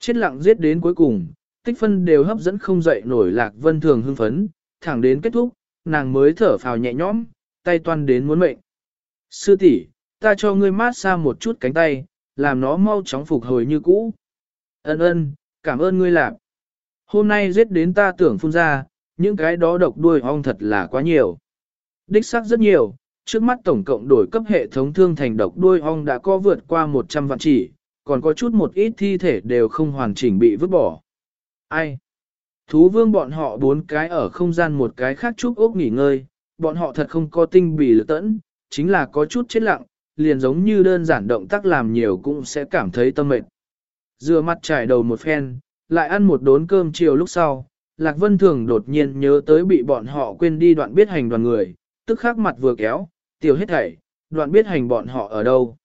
Chết lặng giết đến cuối cùng, tích phân đều hấp dẫn không dậy nổi lạc vân thường hưng phấn, thẳng đến kết thúc, nàng mới thở phào nhẹ nhõm, tay toan đến muốn mệnh. Sư tỷ, ta cho ngươi mát xa một chút cánh tay, làm nó mau chóng phục hồi như cũ. Ân ân, cảm ơn ngươi làm. Hôm nay giết đến ta tưởng phun ra, những cái đó độc đuôi ong thật là quá nhiều. Đích xác rất nhiều, trước mắt tổng cộng đổi cấp hệ thống thương thành độc đuôi ong đã có vượt qua 100 vạn chỉ, còn có chút một ít thi thể đều không hoàn chỉnh bị vứt bỏ. Ai? Thú vương bọn họ bốn cái ở không gian một cái khác chút ốc nghỉ ngơi, bọn họ thật không có tinh bì lực tẫn, chính là có chút chết lặng, liền giống như đơn giản động tác làm nhiều cũng sẽ cảm thấy tâm mệt. Dừa mặt trải đầu một phen, lại ăn một đốn cơm chiều lúc sau, Lạc Vân Thường đột nhiên nhớ tới bị bọn họ quên đi đoạn biết hành đoàn người, tức khắc mặt vừa kéo, tiểu hết thảy, đoạn biết hành bọn họ ở đâu.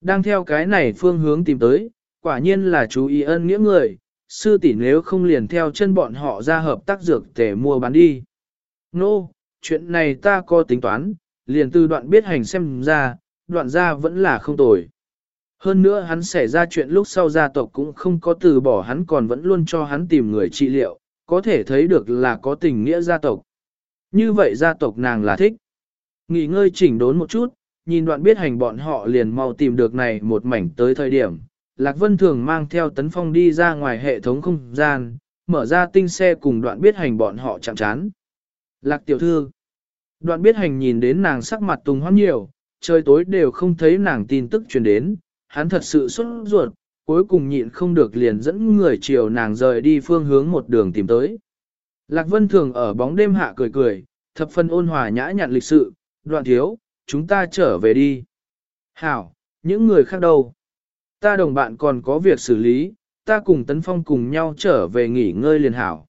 Đang theo cái này phương hướng tìm tới, quả nhiên là chú ý ân nghĩa người, sư tỷ nếu không liền theo chân bọn họ ra hợp tác dược để mua bán đi. Nô, no, chuyện này ta có tính toán, liền từ đoạn biết hành xem ra, đoạn ra vẫn là không tồi. Hơn nữa hắn xảy ra chuyện lúc sau gia tộc cũng không có từ bỏ hắn còn vẫn luôn cho hắn tìm người trị liệu, có thể thấy được là có tình nghĩa gia tộc. Như vậy gia tộc nàng là thích. Nghỉ ngơi chỉnh đốn một chút, nhìn đoạn biết hành bọn họ liền mau tìm được này một mảnh tới thời điểm. Lạc Vân thường mang theo tấn phong đi ra ngoài hệ thống không gian, mở ra tinh xe cùng đoạn biết hành bọn họ chạm chán. Lạc tiểu thư. Đoạn biết hành nhìn đến nàng sắc mặt tùng hoang nhiều, trời tối đều không thấy nàng tin tức truyền đến, hắn thật sự xuất ruột, cuối cùng nhịn không được liền dẫn người chiều nàng rời đi phương hướng một đường tìm tới. Lạc Vân thường ở bóng đêm hạ cười cười, thập phân ôn hòa nhã nhặn lịch sự, đoạn thiếu, chúng ta trở về đi. Hảo, những người khác đâu? Ta đồng bạn còn có việc xử lý, ta cùng Tấn Phong cùng nhau trở về nghỉ ngơi liền hảo.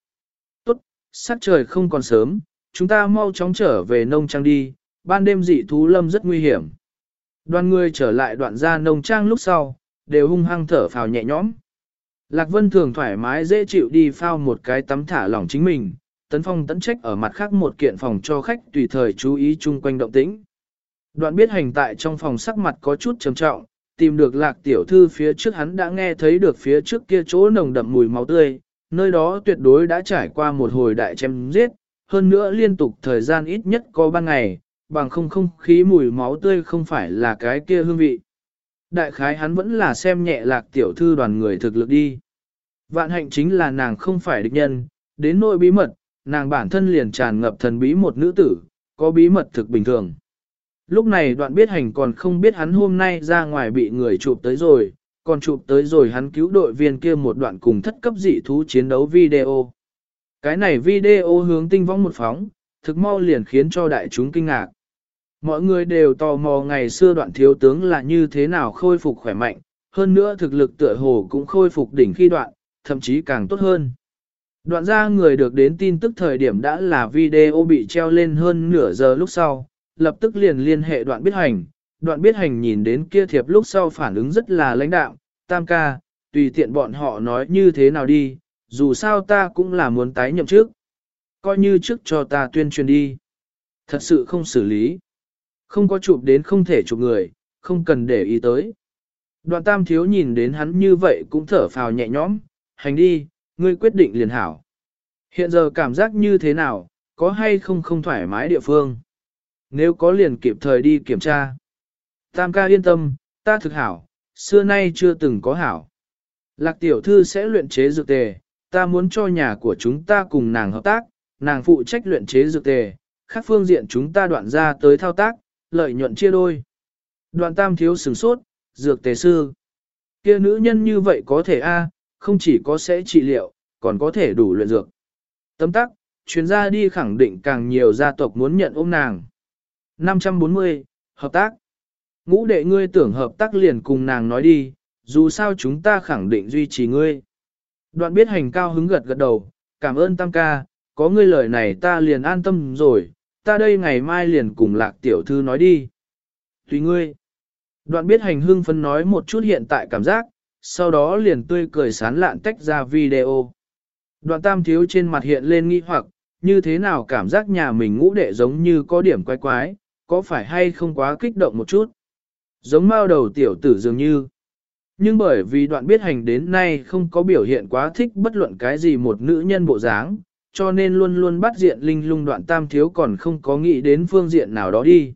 Tốt, sắc trời không còn sớm, chúng ta mau chóng trở về nông trang đi, ban đêm dị thú lâm rất nguy hiểm. Đoàn người trở lại đoạn gia nông trang lúc sau, đều hung hăng thở phào nhẹ nhõm. Lạc Vân thường thoải mái dễ chịu đi phao một cái tắm thả lỏng chính mình, Tấn Phong tấn trách ở mặt khác một kiện phòng cho khách tùy thời chú ý chung quanh động tĩnh. Đoạn biết hành tại trong phòng sắc mặt có chút trầm trọng, tìm được lạc tiểu thư phía trước hắn đã nghe thấy được phía trước kia chỗ nồng đậm mùi máu tươi, nơi đó tuyệt đối đã trải qua một hồi đại chém giết, hơn nữa liên tục thời gian ít nhất có ban ngày, bằng không không khí mùi máu tươi không phải là cái kia hương vị. Đại khái hắn vẫn là xem nhẹ lạc tiểu thư đoàn người thực lực đi. Vạn hạnh chính là nàng không phải địch nhân, đến nỗi bí mật, nàng bản thân liền tràn ngập thần bí một nữ tử, có bí mật thực bình thường. Lúc này đoạn biết hành còn không biết hắn hôm nay ra ngoài bị người chụp tới rồi, còn chụp tới rồi hắn cứu đội viên kia một đoạn cùng thất cấp dị thú chiến đấu video. Cái này video hướng tinh vong một phóng, thực mau liền khiến cho đại chúng kinh ngạc. Mọi người đều tò mò ngày xưa đoạn thiếu tướng là như thế nào khôi phục khỏe mạnh, hơn nữa thực lực tựa hồ cũng khôi phục đỉnh khi đoạn, thậm chí càng tốt hơn. Đoạn ra người được đến tin tức thời điểm đã là video bị treo lên hơn nửa giờ lúc sau, lập tức liền liên hệ đoạn biết hành. Đoạn biết hành nhìn đến kia thiệp lúc sau phản ứng rất là lãnh đạo, tam ca, tùy tiện bọn họ nói như thế nào đi, dù sao ta cũng là muốn tái nhậm trước. Coi như trước cho ta tuyên truyền đi. Thật sự không xử lý. Không có chụp đến không thể chụp người, không cần để ý tới. Đoạn tam thiếu nhìn đến hắn như vậy cũng thở phào nhẹ nhõm, hành đi, ngươi quyết định liền hảo. Hiện giờ cảm giác như thế nào, có hay không không thoải mái địa phương? Nếu có liền kịp thời đi kiểm tra. Tam ca yên tâm, ta thực hảo, xưa nay chưa từng có hảo. Lạc tiểu thư sẽ luyện chế dược tề, ta muốn cho nhà của chúng ta cùng nàng hợp tác, nàng phụ trách luyện chế dược tề, khác phương diện chúng ta đoạn ra tới thao tác, lợi nhuận chia đôi. Đoạn tam thiếu sửng sốt, dược tề sư. kia nữ nhân như vậy có thể a không chỉ có sẽ trị liệu, còn có thể đủ luyện dược. Tấm tắc, chuyên gia đi khẳng định càng nhiều gia tộc muốn nhận ôm nàng. 540, hợp tác. Ngũ đệ ngươi tưởng hợp tác liền cùng nàng nói đi, dù sao chúng ta khẳng định duy trì ngươi. Đoạn biết hành cao hứng gật gật đầu, cảm ơn tam ca, có ngươi lời này ta liền an tâm rồi, ta đây ngày mai liền cùng lạc tiểu thư nói đi. Tùy ngươi. Đoạn biết hành hương phân nói một chút hiện tại cảm giác, sau đó liền tươi cười sán lạn tách ra video. Đoạn tam thiếu trên mặt hiện lên nghi hoặc, như thế nào cảm giác nhà mình ngũ đệ giống như có điểm quái quái, có phải hay không quá kích động một chút. Giống mao đầu tiểu tử dường như. Nhưng bởi vì đoạn biết hành đến nay không có biểu hiện quá thích bất luận cái gì một nữ nhân bộ dáng, cho nên luôn luôn bắt diện linh lung đoạn tam thiếu còn không có nghĩ đến phương diện nào đó đi.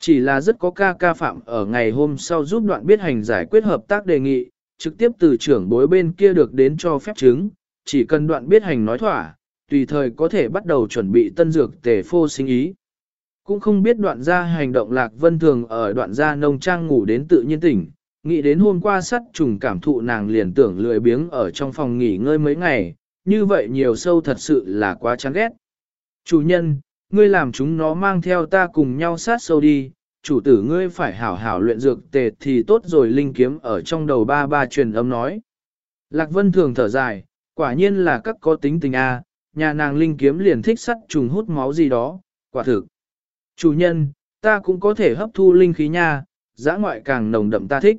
Chỉ là rất có ca ca phạm ở ngày hôm sau giúp đoạn biết hành giải quyết hợp tác đề nghị, trực tiếp từ trưởng bối bên kia được đến cho phép chứng, chỉ cần đoạn biết hành nói thỏa, tùy thời có thể bắt đầu chuẩn bị tân dược tề phô sinh ý. Cũng không biết đoạn gia hành động lạc vân thường ở đoạn gia nông trang ngủ đến tự nhiên tỉnh, nghĩ đến hôm qua sắt trùng cảm thụ nàng liền tưởng lười biếng ở trong phòng nghỉ ngơi mấy ngày, như vậy nhiều sâu thật sự là quá chán ghét. Chủ nhân, ngươi làm chúng nó mang theo ta cùng nhau sát sâu đi, chủ tử ngươi phải hảo hảo luyện dược tề thì tốt rồi linh kiếm ở trong đầu ba ba truyền âm nói. Lạc Vân thường thở dài, quả nhiên là các có tính tình A, nhà nàng linh kiếm liền thích sắt trùng hút máu gì đó, quả thực. Chủ nhân, ta cũng có thể hấp thu linh khí nha, giã ngoại càng nồng đậm ta thích.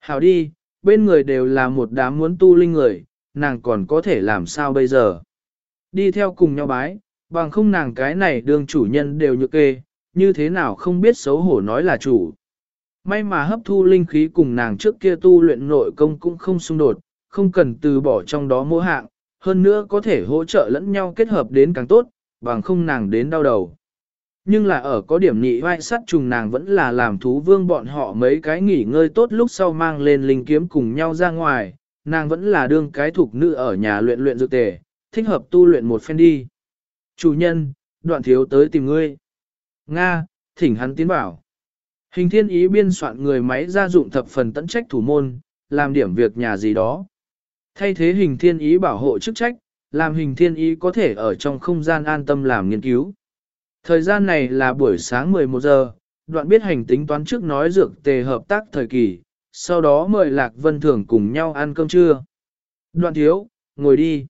Hảo đi, bên người đều là một đám muốn tu linh người, nàng còn có thể làm sao bây giờ. Đi theo cùng nhau bái, bằng không nàng cái này đương chủ nhân đều nhược kê, như thế nào không biết xấu hổ nói là chủ. May mà hấp thu linh khí cùng nàng trước kia tu luyện nội công cũng không xung đột, không cần từ bỏ trong đó mô hạng, hơn nữa có thể hỗ trợ lẫn nhau kết hợp đến càng tốt, bằng không nàng đến đau đầu. Nhưng là ở có điểm nhị vai sắt trùng nàng vẫn là làm thú vương bọn họ mấy cái nghỉ ngơi tốt lúc sau mang lên linh kiếm cùng nhau ra ngoài, nàng vẫn là đương cái thuộc nữ ở nhà luyện luyện dược tề, thích hợp tu luyện một phen đi. Chủ nhân, đoạn thiếu tới tìm ngươi. Nga, thỉnh hắn tiến bảo. Hình thiên ý biên soạn người máy gia dụng thập phần tận trách thủ môn, làm điểm việc nhà gì đó. Thay thế hình thiên ý bảo hộ chức trách, làm hình thiên ý có thể ở trong không gian an tâm làm nghiên cứu. Thời gian này là buổi sáng 11 giờ, đoạn biết hành tính toán trước nói dược tề hợp tác thời kỳ, sau đó mời Lạc Vân Thường cùng nhau ăn cơm trưa. Đoạn thiếu, ngồi đi.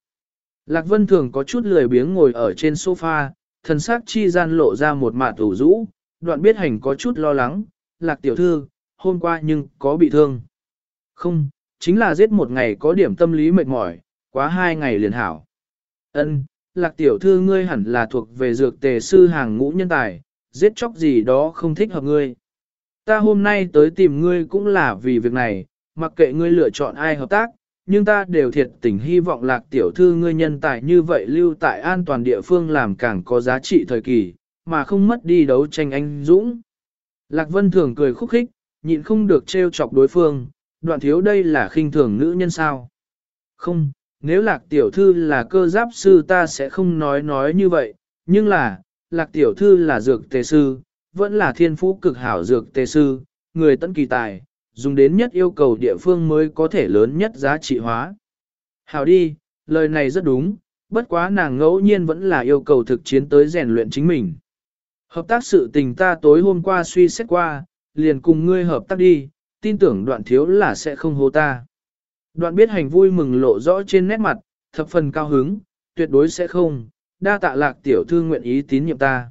Lạc Vân Thường có chút lười biếng ngồi ở trên sofa, thần sắc chi gian lộ ra một mạt ủ rũ, đoạn biết hành có chút lo lắng, Lạc tiểu thư, hôm qua nhưng có bị thương. Không, chính là giết một ngày có điểm tâm lý mệt mỏi, quá hai ngày liền hảo. Ân, Lạc tiểu thư ngươi hẳn là thuộc về dược tề sư hàng ngũ nhân tài, giết chóc gì đó không thích hợp ngươi. Ta hôm nay tới tìm ngươi cũng là vì việc này, mặc kệ ngươi lựa chọn ai hợp tác, nhưng ta đều thiệt tình hy vọng lạc tiểu thư ngươi nhân tài như vậy lưu tại an toàn địa phương làm càng có giá trị thời kỳ, mà không mất đi đấu tranh anh dũng. Lạc Vân thường cười khúc khích, nhịn không được trêu chọc đối phương, đoạn thiếu đây là khinh thường nữ nhân sao. Không, nếu lạc tiểu thư là cơ giáp sư ta sẽ không nói nói như vậy, nhưng là, lạc tiểu thư là dược tề sư, vẫn là thiên phú cực hảo dược tề sư, người tận kỳ tài, dùng đến nhất yêu cầu địa phương mới có thể lớn nhất giá trị hóa. Hảo đi, lời này rất đúng, bất quá nàng ngẫu nhiên vẫn là yêu cầu thực chiến tới rèn luyện chính mình. Hợp tác sự tình ta tối hôm qua suy xét qua, liền cùng ngươi hợp tác đi, tin tưởng đoạn thiếu là sẽ không hô ta. Đoạn biết hành vui mừng lộ rõ trên nét mặt, thập phần cao hứng, tuyệt đối sẽ không, đa tạ lạc tiểu thư nguyện ý tín nhiệm ta.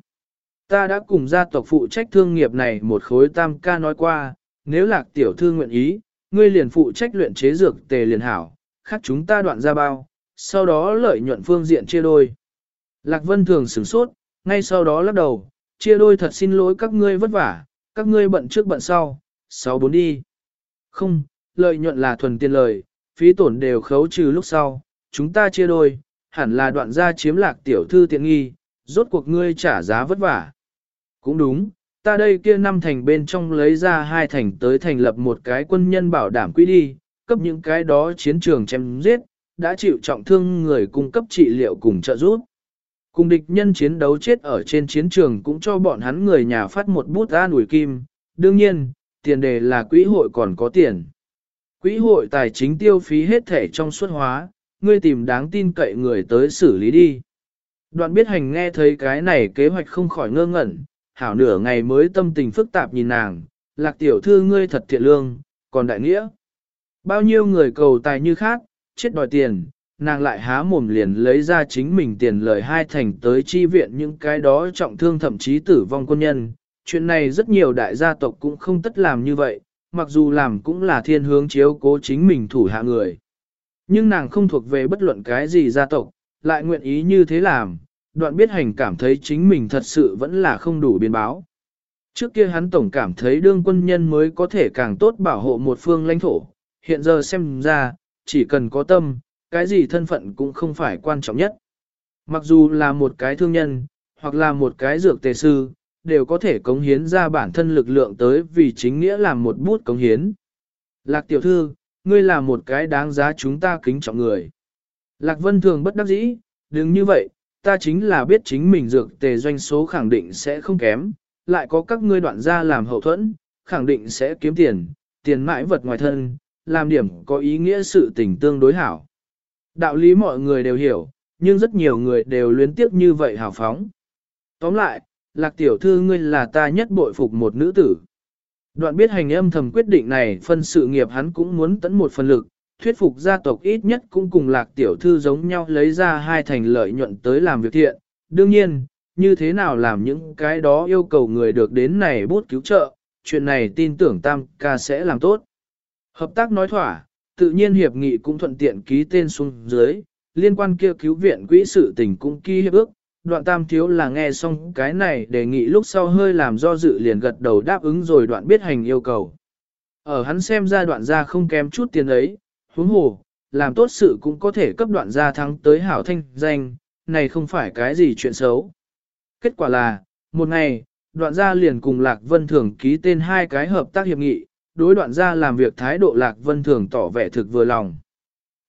Ta đã cùng gia tộc phụ trách thương nghiệp này một khối tam ca nói qua, nếu lạc tiểu thư nguyện ý, ngươi liền phụ trách luyện chế dược tề liền hảo, khác chúng ta đoạn ra bao, sau đó lợi nhuận phương diện chia đôi. Lạc Vân thường sửng sốt, ngay sau đó lắc đầu, chia đôi thật xin lỗi các ngươi vất vả, các ngươi bận trước bận sau, sáu bốn đi. Không, lợi nhuận là thuần tiền lời, phí tổn đều khấu trừ lúc sau, chúng ta chia đôi, hẳn là đoạn ra chiếm lạc tiểu thư tiện nghi, rốt cuộc ngươi trả giá vất vả. Cũng đúng, ta đây kia năm thành bên trong lấy ra hai thành tới thành lập một cái quân nhân bảo đảm quỹ đi, cấp những cái đó chiến trường chém giết, đã chịu trọng thương người cung cấp trị liệu cùng trợ giúp. Cùng địch nhân chiến đấu chết ở trên chiến trường cũng cho bọn hắn người nhà phát một bút ra nổi kim, đương nhiên, tiền đề là quỹ hội còn có tiền. Quỹ hội tài chính tiêu phí hết thể trong suốt hóa, ngươi tìm đáng tin cậy người tới xử lý đi. Đoạn biết hành nghe thấy cái này kế hoạch không khỏi ngơ ngẩn, hảo nửa ngày mới tâm tình phức tạp nhìn nàng, lạc tiểu thư ngươi thật thiện lương, còn đại nghĩa. Bao nhiêu người cầu tài như khác, chết đòi tiền, nàng lại há mồm liền lấy ra chính mình tiền lời hai thành tới chi viện những cái đó trọng thương thậm chí tử vong quân nhân. Chuyện này rất nhiều đại gia tộc cũng không tất làm như vậy, mặc dù làm cũng là thiên hướng chiếu cố chính mình thủ hạ người. Nhưng nàng không thuộc về bất luận cái gì gia tộc, lại nguyện ý như thế làm, đoạn biết hành cảm thấy chính mình thật sự vẫn là không đủ biến báo. Trước kia hắn tổng cảm thấy đương quân nhân mới có thể càng tốt bảo hộ một phương lãnh thổ, hiện giờ xem ra, chỉ cần có tâm, cái gì thân phận cũng không phải quan trọng nhất. Mặc dù là một cái thương nhân, hoặc là một cái dược tề sư, đều có thể cống hiến ra bản thân lực lượng tới vì chính nghĩa làm một bút cống hiến. Lạc tiểu thư, ngươi là một cái đáng giá chúng ta kính trọng người. Lạc vân thường bất đắc dĩ, đừng như vậy, ta chính là biết chính mình dược tề doanh số khẳng định sẽ không kém, lại có các ngươi đoạn gia làm hậu thuẫn, khẳng định sẽ kiếm tiền, tiền mãi vật ngoài thân, làm điểm có ý nghĩa sự tình tương đối hảo. Đạo lý mọi người đều hiểu, nhưng rất nhiều người đều luyến tiếc như vậy hào phóng. Tóm lại, lạc tiểu thư ngươi là ta nhất bội phục một nữ tử. Đoạn biết hành âm thầm quyết định này phân sự nghiệp hắn cũng muốn tẫn một phần lực, thuyết phục gia tộc ít nhất cũng cùng lạc tiểu thư giống nhau lấy ra hai thành lợi nhuận tới làm việc thiện. Đương nhiên, như thế nào làm những cái đó yêu cầu người được đến này bút cứu trợ, chuyện này tin tưởng Tam ca sẽ làm tốt. Hợp tác nói thỏa, tự nhiên hiệp nghị cũng thuận tiện ký tên xuống dưới, liên quan kia cứu viện quỹ sự tình cũng ký hiệp ước. Đoạn tam thiếu là nghe xong cái này đề nghị lúc sau hơi làm do dự liền gật đầu đáp ứng rồi đoạn biết hành yêu cầu. Ở hắn xem ra đoạn ra không kém chút tiền ấy, huống hồ, làm tốt sự cũng có thể cấp đoạn gia thắng tới hảo thanh danh, này không phải cái gì chuyện xấu. Kết quả là, một ngày, đoạn gia liền cùng Lạc Vân Thường ký tên hai cái hợp tác hiệp nghị, đối đoạn gia làm việc thái độ Lạc Vân Thường tỏ vẻ thực vừa lòng.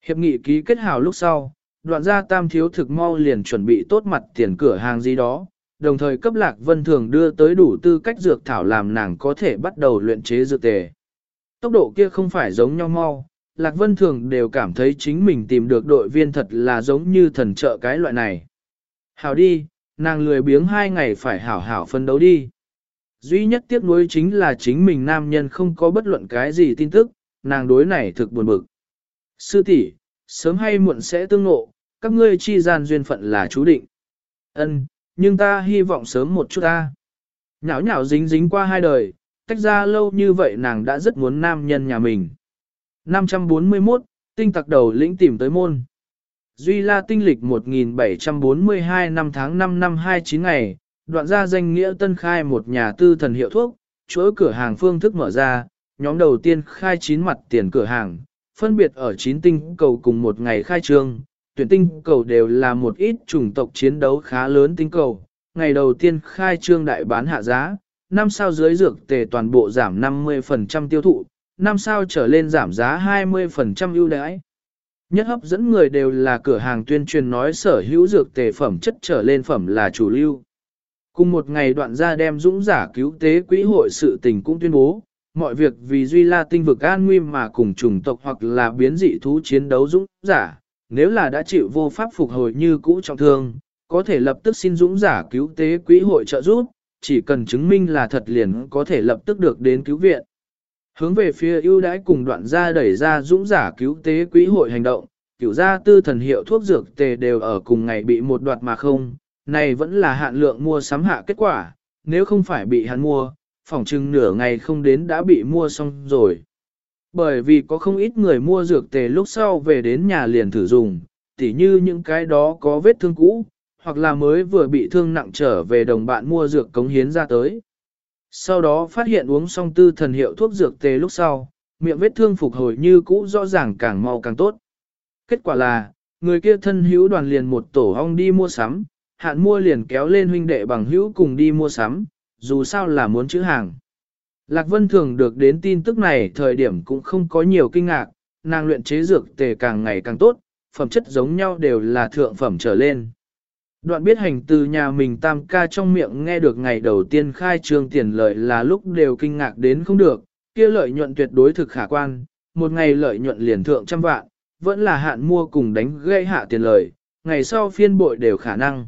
Hiệp nghị ký kết hảo lúc sau, đoạn gia tam thiếu thực mau liền chuẩn bị tốt mặt tiền cửa hàng gì đó, đồng thời cấp Lạc Vân Thường đưa tới đủ tư cách dược thảo làm nàng có thể bắt đầu luyện chế dược tề. Tốc độ kia không phải giống nhau mau, Lạc Vân Thường đều cảm thấy chính mình tìm được đội viên thật là giống như thần trợ cái loại này. Hảo đi, nàng lười biếng hai ngày phải hảo hảo phân đấu đi. Duy nhất tiếc nuối chính là chính mình nam nhân không có bất luận cái gì tin tức, nàng đối này thực buồn bực. Sư tỷ, sớm hay muộn sẽ tương ngộ, các ngươi chi gian duyên phận là chú định. Ân, nhưng ta hy vọng sớm một chút ta. nhảo nhảo dính dính qua hai đời, tách ra lâu như vậy nàng đã rất muốn nam nhân nhà mình. 541, tinh tặc đầu lĩnh tìm tới môn. Duy La tinh lịch 1742 năm tháng 5 năm 29 ngày, đoạn ra danh nghĩa tân khai một nhà tư thần hiệu thuốc, chuỗi cửa hàng phương thức mở ra, nhóm đầu tiên khai chín mặt tiền cửa hàng, phân biệt ở chín tinh cầu cùng một ngày khai trương, tuyển tinh cầu đều là một ít chủng tộc chiến đấu khá lớn tinh cầu. Ngày đầu tiên khai trương đại bán hạ giá, năm sao dưới dược tề toàn bộ giảm 50% tiêu thụ, năm sao trở lên giảm giá 20% ưu đãi. Nhất hấp dẫn người đều là cửa hàng tuyên truyền nói sở hữu dược tề phẩm chất trở lên phẩm là chủ lưu. Cùng một ngày đoạn ra đem dũng giả cứu tế quỹ hội sự tình cũng tuyên bố, mọi việc vì duy la tinh vực an nguy mà cùng chủng tộc hoặc là biến dị thú chiến đấu dũng giả, nếu là đã chịu vô pháp phục hồi như cũ trọng thương, có thể lập tức xin dũng giả cứu tế quỹ hội trợ giúp, chỉ cần chứng minh là thật liền có thể lập tức được đến cứu viện. Hướng về phía ưu đãi cùng đoạn gia đẩy ra dũng giả cứu tế quỹ hội hành động, cửu gia tư thần hiệu thuốc dược tề đều ở cùng ngày bị một đoạt mà không, này vẫn là hạn lượng mua sắm hạ kết quả, nếu không phải bị hắn mua, phỏng chừng nửa ngày không đến đã bị mua xong rồi. Bởi vì có không ít người mua dược tề lúc sau về đến nhà liền thử dùng, tỉ như những cái đó có vết thương cũ, hoặc là mới vừa bị thương nặng trở về đồng bạn mua dược cống hiến ra tới. Sau đó phát hiện uống xong tư thần hiệu thuốc dược tề lúc sau, miệng vết thương phục hồi như cũ rõ ràng càng mau càng tốt. Kết quả là, người kia thân hữu đoàn liền một tổ ong đi mua sắm, hạn mua liền kéo lên huynh đệ bằng hữu cùng đi mua sắm, dù sao là muốn chữ hàng. Lạc Vân thường được đến tin tức này thời điểm cũng không có nhiều kinh ngạc, nàng luyện chế dược tề càng ngày càng tốt, phẩm chất giống nhau đều là thượng phẩm trở lên. Đoạn biết hành từ nhà mình tam ca trong miệng nghe được ngày đầu tiên khai trương tiền lợi là lúc đều kinh ngạc đến không được, kia lợi nhuận tuyệt đối thực khả quan, một ngày lợi nhuận liền thượng trăm vạn, vẫn là hạn mua cùng đánh gây hạ tiền lợi, ngày sau phiên bội đều khả năng.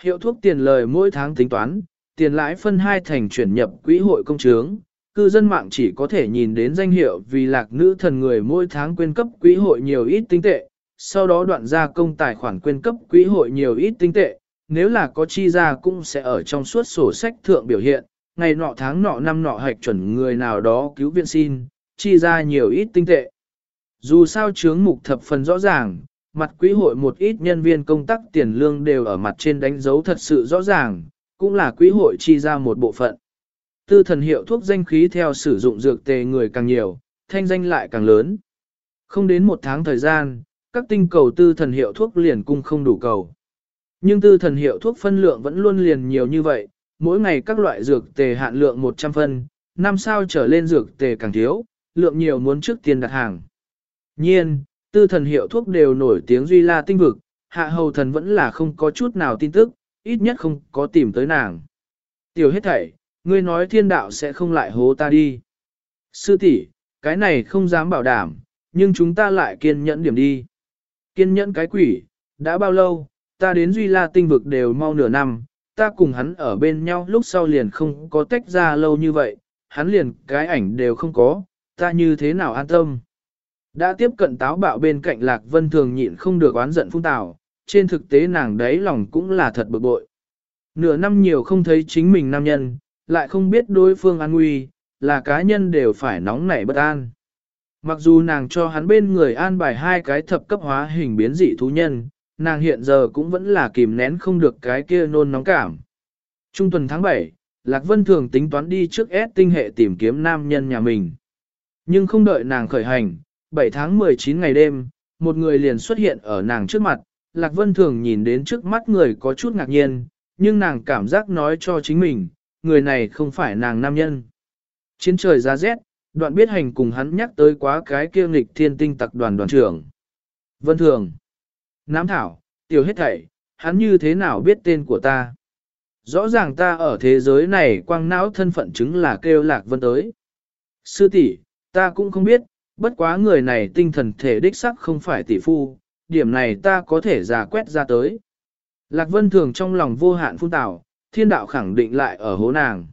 Hiệu thuốc tiền lời mỗi tháng tính toán, tiền lãi phân hai thành chuyển nhập quỹ hội công chướng, cư dân mạng chỉ có thể nhìn đến danh hiệu vì lạc nữ thần người mỗi tháng quyên cấp quỹ hội nhiều ít tinh tệ, sau đó đoạn ra công tài khoản quyên cấp quỹ hội nhiều ít tinh tệ, nếu là có chi ra cũng sẽ ở trong suốt sổ sách thượng biểu hiện, ngày nọ tháng nọ năm nọ hạch chuẩn người nào đó cứu viện xin, chi ra nhiều ít tinh tệ. Dù sao chướng mục thập phần rõ ràng, mặt quỹ hội một ít nhân viên công tác tiền lương đều ở mặt trên đánh dấu thật sự rõ ràng, cũng là quỹ hội chi ra một bộ phận. Tư thần hiệu thuốc danh khí theo sử dụng dược tề người càng nhiều, thanh danh lại càng lớn. Không đến một tháng thời gian, các tinh cầu tư thần hiệu thuốc liền cung không đủ cầu. Nhưng tư thần hiệu thuốc phân lượng vẫn luôn liền nhiều như vậy, mỗi ngày các loại dược tề hạn lượng 100 phân, năm sao trở lên dược tề càng thiếu, lượng nhiều muốn trước tiên đặt hàng. Nhiên, tư thần hiệu thuốc đều nổi tiếng duy la tinh vực, hạ hầu thần vẫn là không có chút nào tin tức, ít nhất không có tìm tới nàng. Tiểu hết thảy, ngươi nói thiên đạo sẽ không lại hố ta đi. Sư tỷ, cái này không dám bảo đảm, nhưng chúng ta lại kiên nhẫn điểm đi. Kiên nhẫn cái quỷ, đã bao lâu, ta đến Duy La tinh vực đều mau nửa năm, ta cùng hắn ở bên nhau lúc sau liền không có tách ra lâu như vậy, hắn liền cái ảnh đều không có, ta như thế nào an tâm. Đã tiếp cận táo bạo bên cạnh Lạc Vân thường nhịn không được oán giận phung tào, trên thực tế nàng đấy lòng cũng là thật bực bội. Nửa năm nhiều không thấy chính mình nam nhân, lại không biết đối phương an nguy, là cá nhân đều phải nóng nảy bất an. Mặc dù nàng cho hắn bên người an bài hai cái thập cấp hóa hình biến dị thú nhân, nàng hiện giờ cũng vẫn là kìm nén không được cái kia nôn nóng cảm. Trung tuần tháng 7, Lạc Vân thường tính toán đi trước S tinh hệ tìm kiếm nam nhân nhà mình. Nhưng không đợi nàng khởi hành, 7 tháng 19 ngày đêm, một người liền xuất hiện ở nàng trước mặt, Lạc Vân thường nhìn đến trước mắt người có chút ngạc nhiên, nhưng nàng cảm giác nói cho chính mình, người này không phải nàng nam nhân. Chiến trời ra rét, đoạn biết hành cùng hắn nhắc tới quá cái kia nghịch thiên tinh tặc đoàn đoàn trưởng. Vân thường. Nám thảo, tiểu hết thảy, hắn như thế nào biết tên của ta? Rõ ràng ta ở thế giới này quang não thân phận chứng là kêu lạc vân tới. Sư tỷ, ta cũng không biết, bất quá người này tinh thần thể đích sắc không phải tỷ phu, điểm này ta có thể giả quét ra tới. Lạc Vân Thường trong lòng vô hạn phun tạo, thiên đạo khẳng định lại ở hố nàng.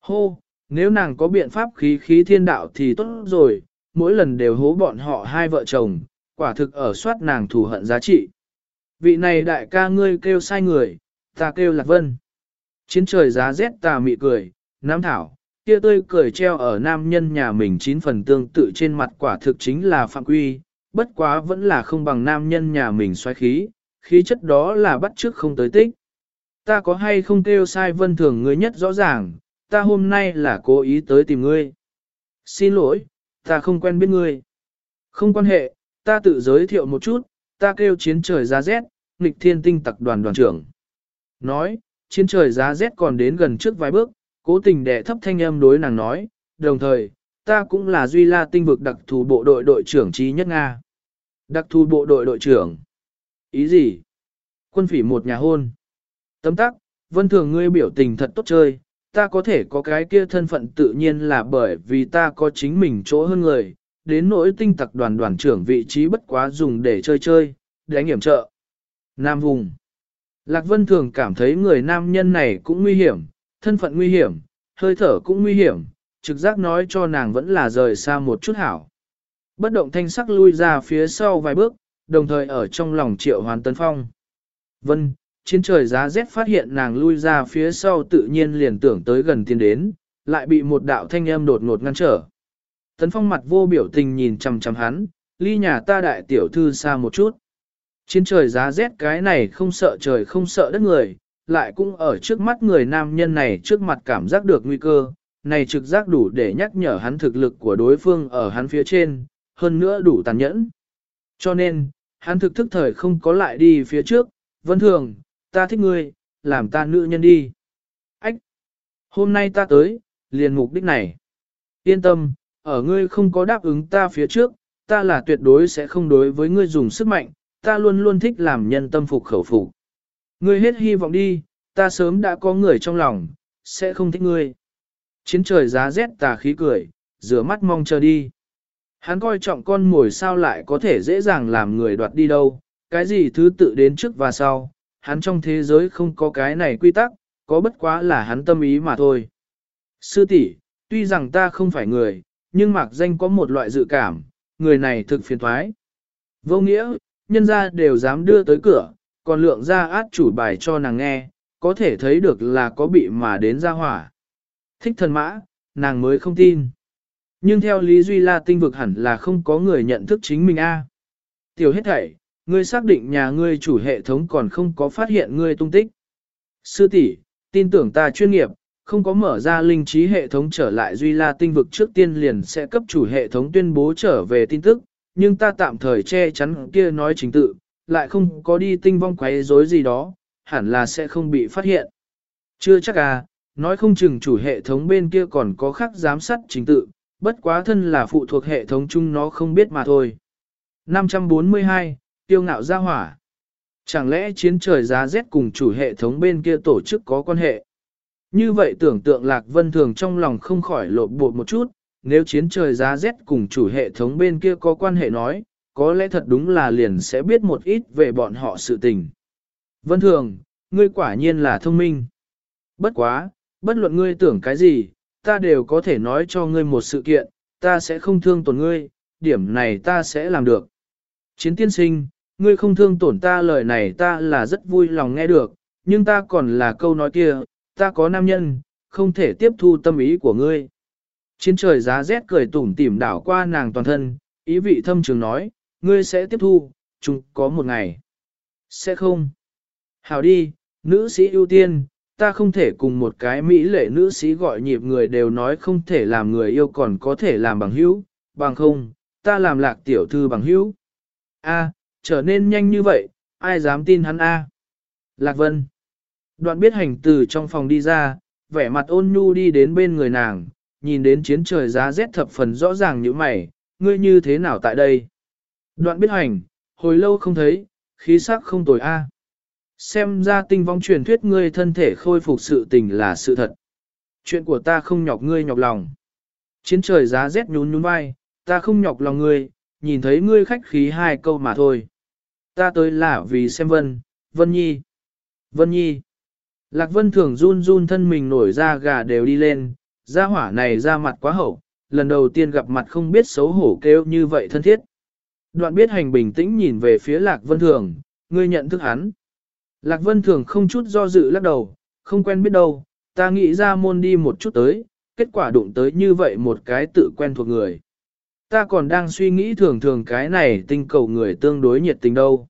Hô, nếu nàng có biện pháp khí khí thiên đạo thì tốt rồi, mỗi lần đều hố bọn họ hai vợ chồng, quả thực ở soát nàng thù hận giá trị. Vị này đại ca ngươi kêu sai người, ta kêu Lạc Vân. Chiến trời giá rét tà mị cười, Nam Thảo, kia tươi cười treo ở nam nhân nhà mình chín phần tương tự trên mặt quả thực chính là phạm quy, bất quá vẫn là không bằng nam nhân nhà mình xoáy khí, khí chất đó là bắt trước không tới tích. Ta có hay không kêu sai vân thường ngươi nhất rõ ràng, ta hôm nay là cố ý tới tìm ngươi. Xin lỗi, ta không quen biết ngươi. Không quan hệ, ta tự giới thiệu một chút, ta kêu chiến trời giá rét, nghịch thiên tinh tặc đoàn đoàn trưởng. Nói, chiến trời giá rét còn đến gần trước vài bước, cố tình đẻ thấp thanh âm đối nàng nói, đồng thời, ta cũng là Duy La tinh vực đặc thù bộ đội đội trưởng trí nhất Nga. Đặc thù bộ đội đội trưởng. Ý gì? Quân phỉ một nhà hôn. Tấm tắc, vân thường ngươi biểu tình thật tốt chơi, ta có thể có cái kia thân phận tự nhiên là bởi vì ta có chính mình chỗ hơn người, đến nỗi tinh tặc đoàn đoàn trưởng vị trí bất quá dùng để chơi chơi, đánh hiểm trợ. Nam vùng. Lạc Vân thường cảm thấy người nam nhân này cũng nguy hiểm, thân phận nguy hiểm, hơi thở cũng nguy hiểm, trực giác nói cho nàng vẫn là rời xa một chút hảo. Bất động thanh sắc lui ra phía sau vài bước, đồng thời ở trong lòng triệu hoàn tấn phong. Vân, chiến trời giá rét phát hiện nàng lui ra phía sau tự nhiên liền tưởng tới gần tiến đến, lại bị một đạo thanh âm đột ngột ngăn trở. Tấn phong mặt vô biểu tình nhìn chằm chằm hắn, ly nhà ta đại tiểu thư xa một chút. Chiến trời giá rét cái này không sợ trời không sợ đất người, lại cũng ở trước mắt người nam nhân này trước mặt cảm giác được nguy cơ, này trực giác đủ để nhắc nhở hắn thực lực của đối phương ở hắn phía trên, hơn nữa đủ tàn nhẫn. Cho nên, hắn thực thức thời không có lại đi phía trước, vẫn thường, ta thích ngươi, làm ta nữ nhân đi. Ách! Hôm nay ta tới, liền mục đích này. Yên tâm, ở ngươi không có đáp ứng ta phía trước, ta là tuyệt đối sẽ không đối với ngươi dùng sức mạnh, ta luôn luôn thích làm nhân tâm phục khẩu phục. Ngươi hết hy vọng đi, ta sớm đã có người trong lòng, sẽ không thích ngươi. Chiến trời giá rét tà khí cười, rửa mắt mong chờ đi. Hắn coi trọng con mồi sao lại có thể dễ dàng làm người đoạt đi đâu, cái gì thứ tự đến trước và sau, hắn trong thế giới không có cái này quy tắc, có bất quá là hắn tâm ý mà thôi. Sư tỷ, tuy rằng ta không phải người, nhưng mạc danh có một loại dự cảm, người này thực phiền thoái. Vô nghĩa, nhân ra đều dám đưa tới cửa, còn lượng ra át chủ bài cho nàng nghe, có thể thấy được là có bị mà đến ra hỏa. Thích thần mã, nàng mới không tin. Nhưng theo Lý Duy La tinh vực hẳn là không có người nhận thức chính mình a. Tiểu hết thảy, ngươi xác định nhà ngươi chủ hệ thống còn không có phát hiện ngươi tung tích. Sư tỷ, tin tưởng ta chuyên nghiệp, không có mở ra linh trí hệ thống trở lại Duy La tinh vực trước tiên liền sẽ cấp chủ hệ thống tuyên bố trở về tin tức, nhưng ta tạm thời che chắn kia nói chính tự, lại không có đi tinh vong quấy rối gì đó, hẳn là sẽ không bị phát hiện. Chưa chắc à, nói không chừng chủ hệ thống bên kia còn có khác giám sát chính tự, bất quá thân là phụ thuộc hệ thống chung nó không biết mà thôi. 542, tiêu ngạo Ra hỏa. Chẳng lẽ chiến trời giá rét cùng chủ hệ thống bên kia tổ chức có quan hệ? Như vậy tưởng tượng Lạc Vân Thường trong lòng không khỏi lộn bột một chút, nếu chiến trời giá rét cùng chủ hệ thống bên kia có quan hệ nói, có lẽ thật đúng là liền sẽ biết một ít về bọn họ sự tình. Vân Thường, ngươi quả nhiên là thông minh. Bất quá, bất luận ngươi tưởng cái gì, ta đều có thể nói cho ngươi một sự kiện, ta sẽ không thương tổn ngươi, điểm này ta sẽ làm được. Chiến tiên sinh, ngươi không thương tổn ta lời này ta là rất vui lòng nghe được, nhưng ta còn là câu nói kia, ta có nam nhân, không thể tiếp thu tâm ý của ngươi. Chiến trời giá rét cười tủm tỉm đảo qua nàng toàn thân, ý vị thâm trường nói, ngươi sẽ tiếp thu, chúng có một ngày. Sẽ không. Hảo đi, nữ sĩ ưu tiên, ta không thể cùng một cái mỹ lệ nữ sĩ gọi nhịp người đều nói không thể làm người yêu còn có thể làm bằng hữu, bằng không, ta làm lạc tiểu thư bằng hữu. A, trở nên nhanh như vậy, ai dám tin hắn A. Lạc Vân. Đoạn biết hành từ trong phòng đi ra, vẻ mặt ôn nhu đi đến bên người nàng, nhìn đến chiến trời giá rét thập phần rõ ràng như mày, ngươi như thế nào tại đây? Đoạn biết hành, hồi lâu không thấy, khí sắc không tồi A. Xem ra tinh vong truyền thuyết ngươi thân thể khôi phục sự tình là sự thật. Chuyện của ta không nhọc ngươi nhọc lòng. Chiến trời giá rét nhún nhún vai, ta không nhọc lòng ngươi, nhìn thấy ngươi khách khí hai câu mà thôi. Ta tới là vì xem Vân, Vân Nhi. Vân Nhi. Lạc Vân thường run run thân mình nổi ra gà đều đi lên, ra hỏa này ra mặt quá hậu, lần đầu tiên gặp mặt không biết xấu hổ kêu như vậy thân thiết. Đoạn biết hành bình tĩnh nhìn về phía Lạc Vân thường, ngươi nhận thức hắn. Lạc Vân thường không chút do dự lắc đầu, không quen biết đâu, ta nghĩ ra môn đi một chút tới, kết quả đụng tới như vậy một cái tự quen thuộc người. Ta còn đang suy nghĩ thường thường cái này tinh cầu người tương đối nhiệt tình đâu.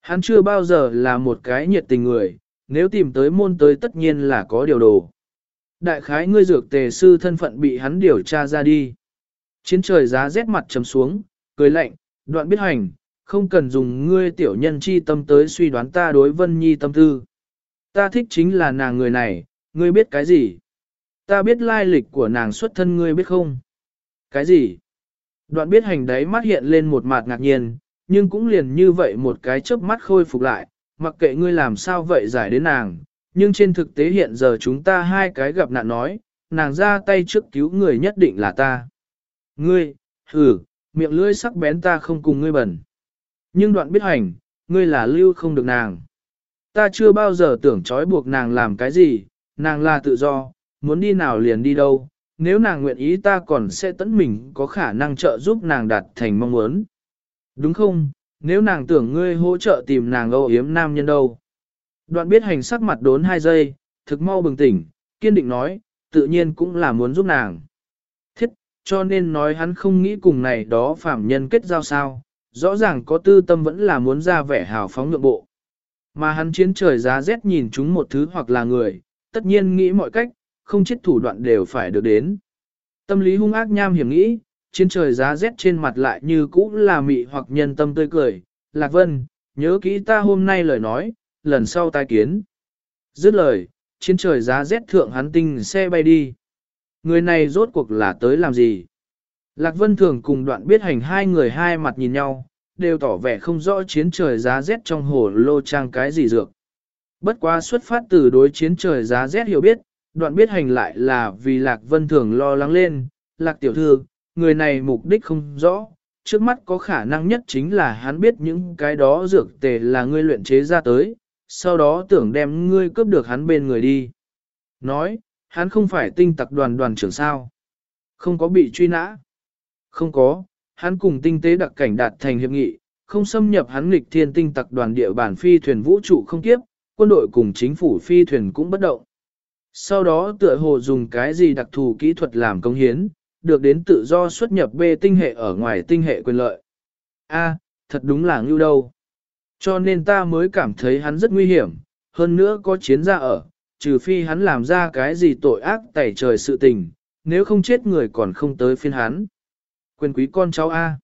Hắn chưa bao giờ là một cái nhiệt tình người, nếu tìm tới môn tới tất nhiên là có điều đồ. Đại khái ngươi dược tề sư thân phận bị hắn điều tra ra đi. Chiến trời giá rét mặt chấm xuống, cười lạnh, đoạn biết hành, không cần dùng ngươi tiểu nhân chi tâm tới suy đoán ta đối Vân Nhi tâm tư. Ta thích chính là nàng người này, ngươi biết cái gì? Ta biết lai lịch của nàng xuất thân ngươi biết không? Cái gì? Đoạn biết hành đấy mắt hiện lên một mặt ngạc nhiên, nhưng cũng liền như vậy một cái chớp mắt khôi phục lại, mặc kệ ngươi làm sao vậy giải đến nàng, nhưng trên thực tế hiện giờ chúng ta hai cái gặp nạn nói, nàng ra tay trước cứu người nhất định là ta. Ngươi, hử, miệng lưỡi sắc bén ta không cùng ngươi bẩn. Nhưng đoạn biết hành, ngươi là lưu không được nàng. Ta chưa bao giờ tưởng trói buộc nàng làm cái gì, nàng là tự do, muốn đi nào liền đi đâu, nếu nàng nguyện ý ta còn sẽ tẫn mình có khả năng trợ giúp nàng đạt thành mong muốn. Đúng không, nếu nàng tưởng ngươi hỗ trợ tìm nàng âu yếm nam nhân đâu. Đoạn biết hành sắc mặt đốn hai giây, thực mau bừng tỉnh, kiên định nói, tự nhiên cũng là muốn giúp nàng. Thiết, cho nên nói hắn không nghĩ cùng này đó phạm nhân kết giao sao, rõ ràng có tư tâm vẫn là muốn ra vẻ hào phóng nhượng bộ. Mà hắn chiến trời giá rét nhìn chúng một thứ hoặc là người, tất nhiên nghĩ mọi cách, không chết thủ đoạn đều phải được đến. Tâm lý hung ác nham hiểm nghĩ, chiến trời giá rét trên mặt lại như cũ là mị hoặc nhân tâm tươi cười. Lạc Vân, nhớ kỹ ta hôm nay lời nói, lần sau tai kiến. Dứt lời, chiến trời giá rét thượng hắn tinh xe bay đi. Người này rốt cuộc là tới làm gì? Lạc Vân thường cùng đoạn biết hành hai người hai mặt nhìn nhau, đều tỏ vẻ không rõ chiến trời giá rét trong hồ lô trang cái gì dược. Bất quá xuất phát từ đối chiến trời giá rét hiểu biết, đoạn biết hành lại là vì Lạc Vân thường lo lắng lên, Lạc tiểu thư, người này mục đích không rõ, trước mắt có khả năng nhất chính là hắn biết những cái đó dược tề là ngươi luyện chế ra tới, sau đó tưởng đem ngươi cướp được hắn bên người đi. Nói, hắn không phải tinh tặc đoàn đoàn trưởng sao. Không có bị truy nã. Không có, hắn cùng tinh tế đặc cảnh đạt thành hiệp nghị, không xâm nhập hắn nghịch thiên tinh tặc đoàn địa bản phi thuyền vũ trụ không kiếp, quân đội cùng chính phủ phi thuyền cũng bất động. Sau đó tựa hồ dùng cái gì đặc thù kỹ thuật làm công hiến, được đến tự do xuất nhập bê tinh hệ ở ngoài tinh hệ quyền lợi. A, thật đúng là ngưu đâu. Cho nên ta mới cảm thấy hắn rất nguy hiểm, hơn nữa có chiến gia ở, trừ phi hắn làm ra cái gì tội ác tẩy trời sự tình, nếu không chết người còn không tới phiên hắn. Quyền quý con cháu A.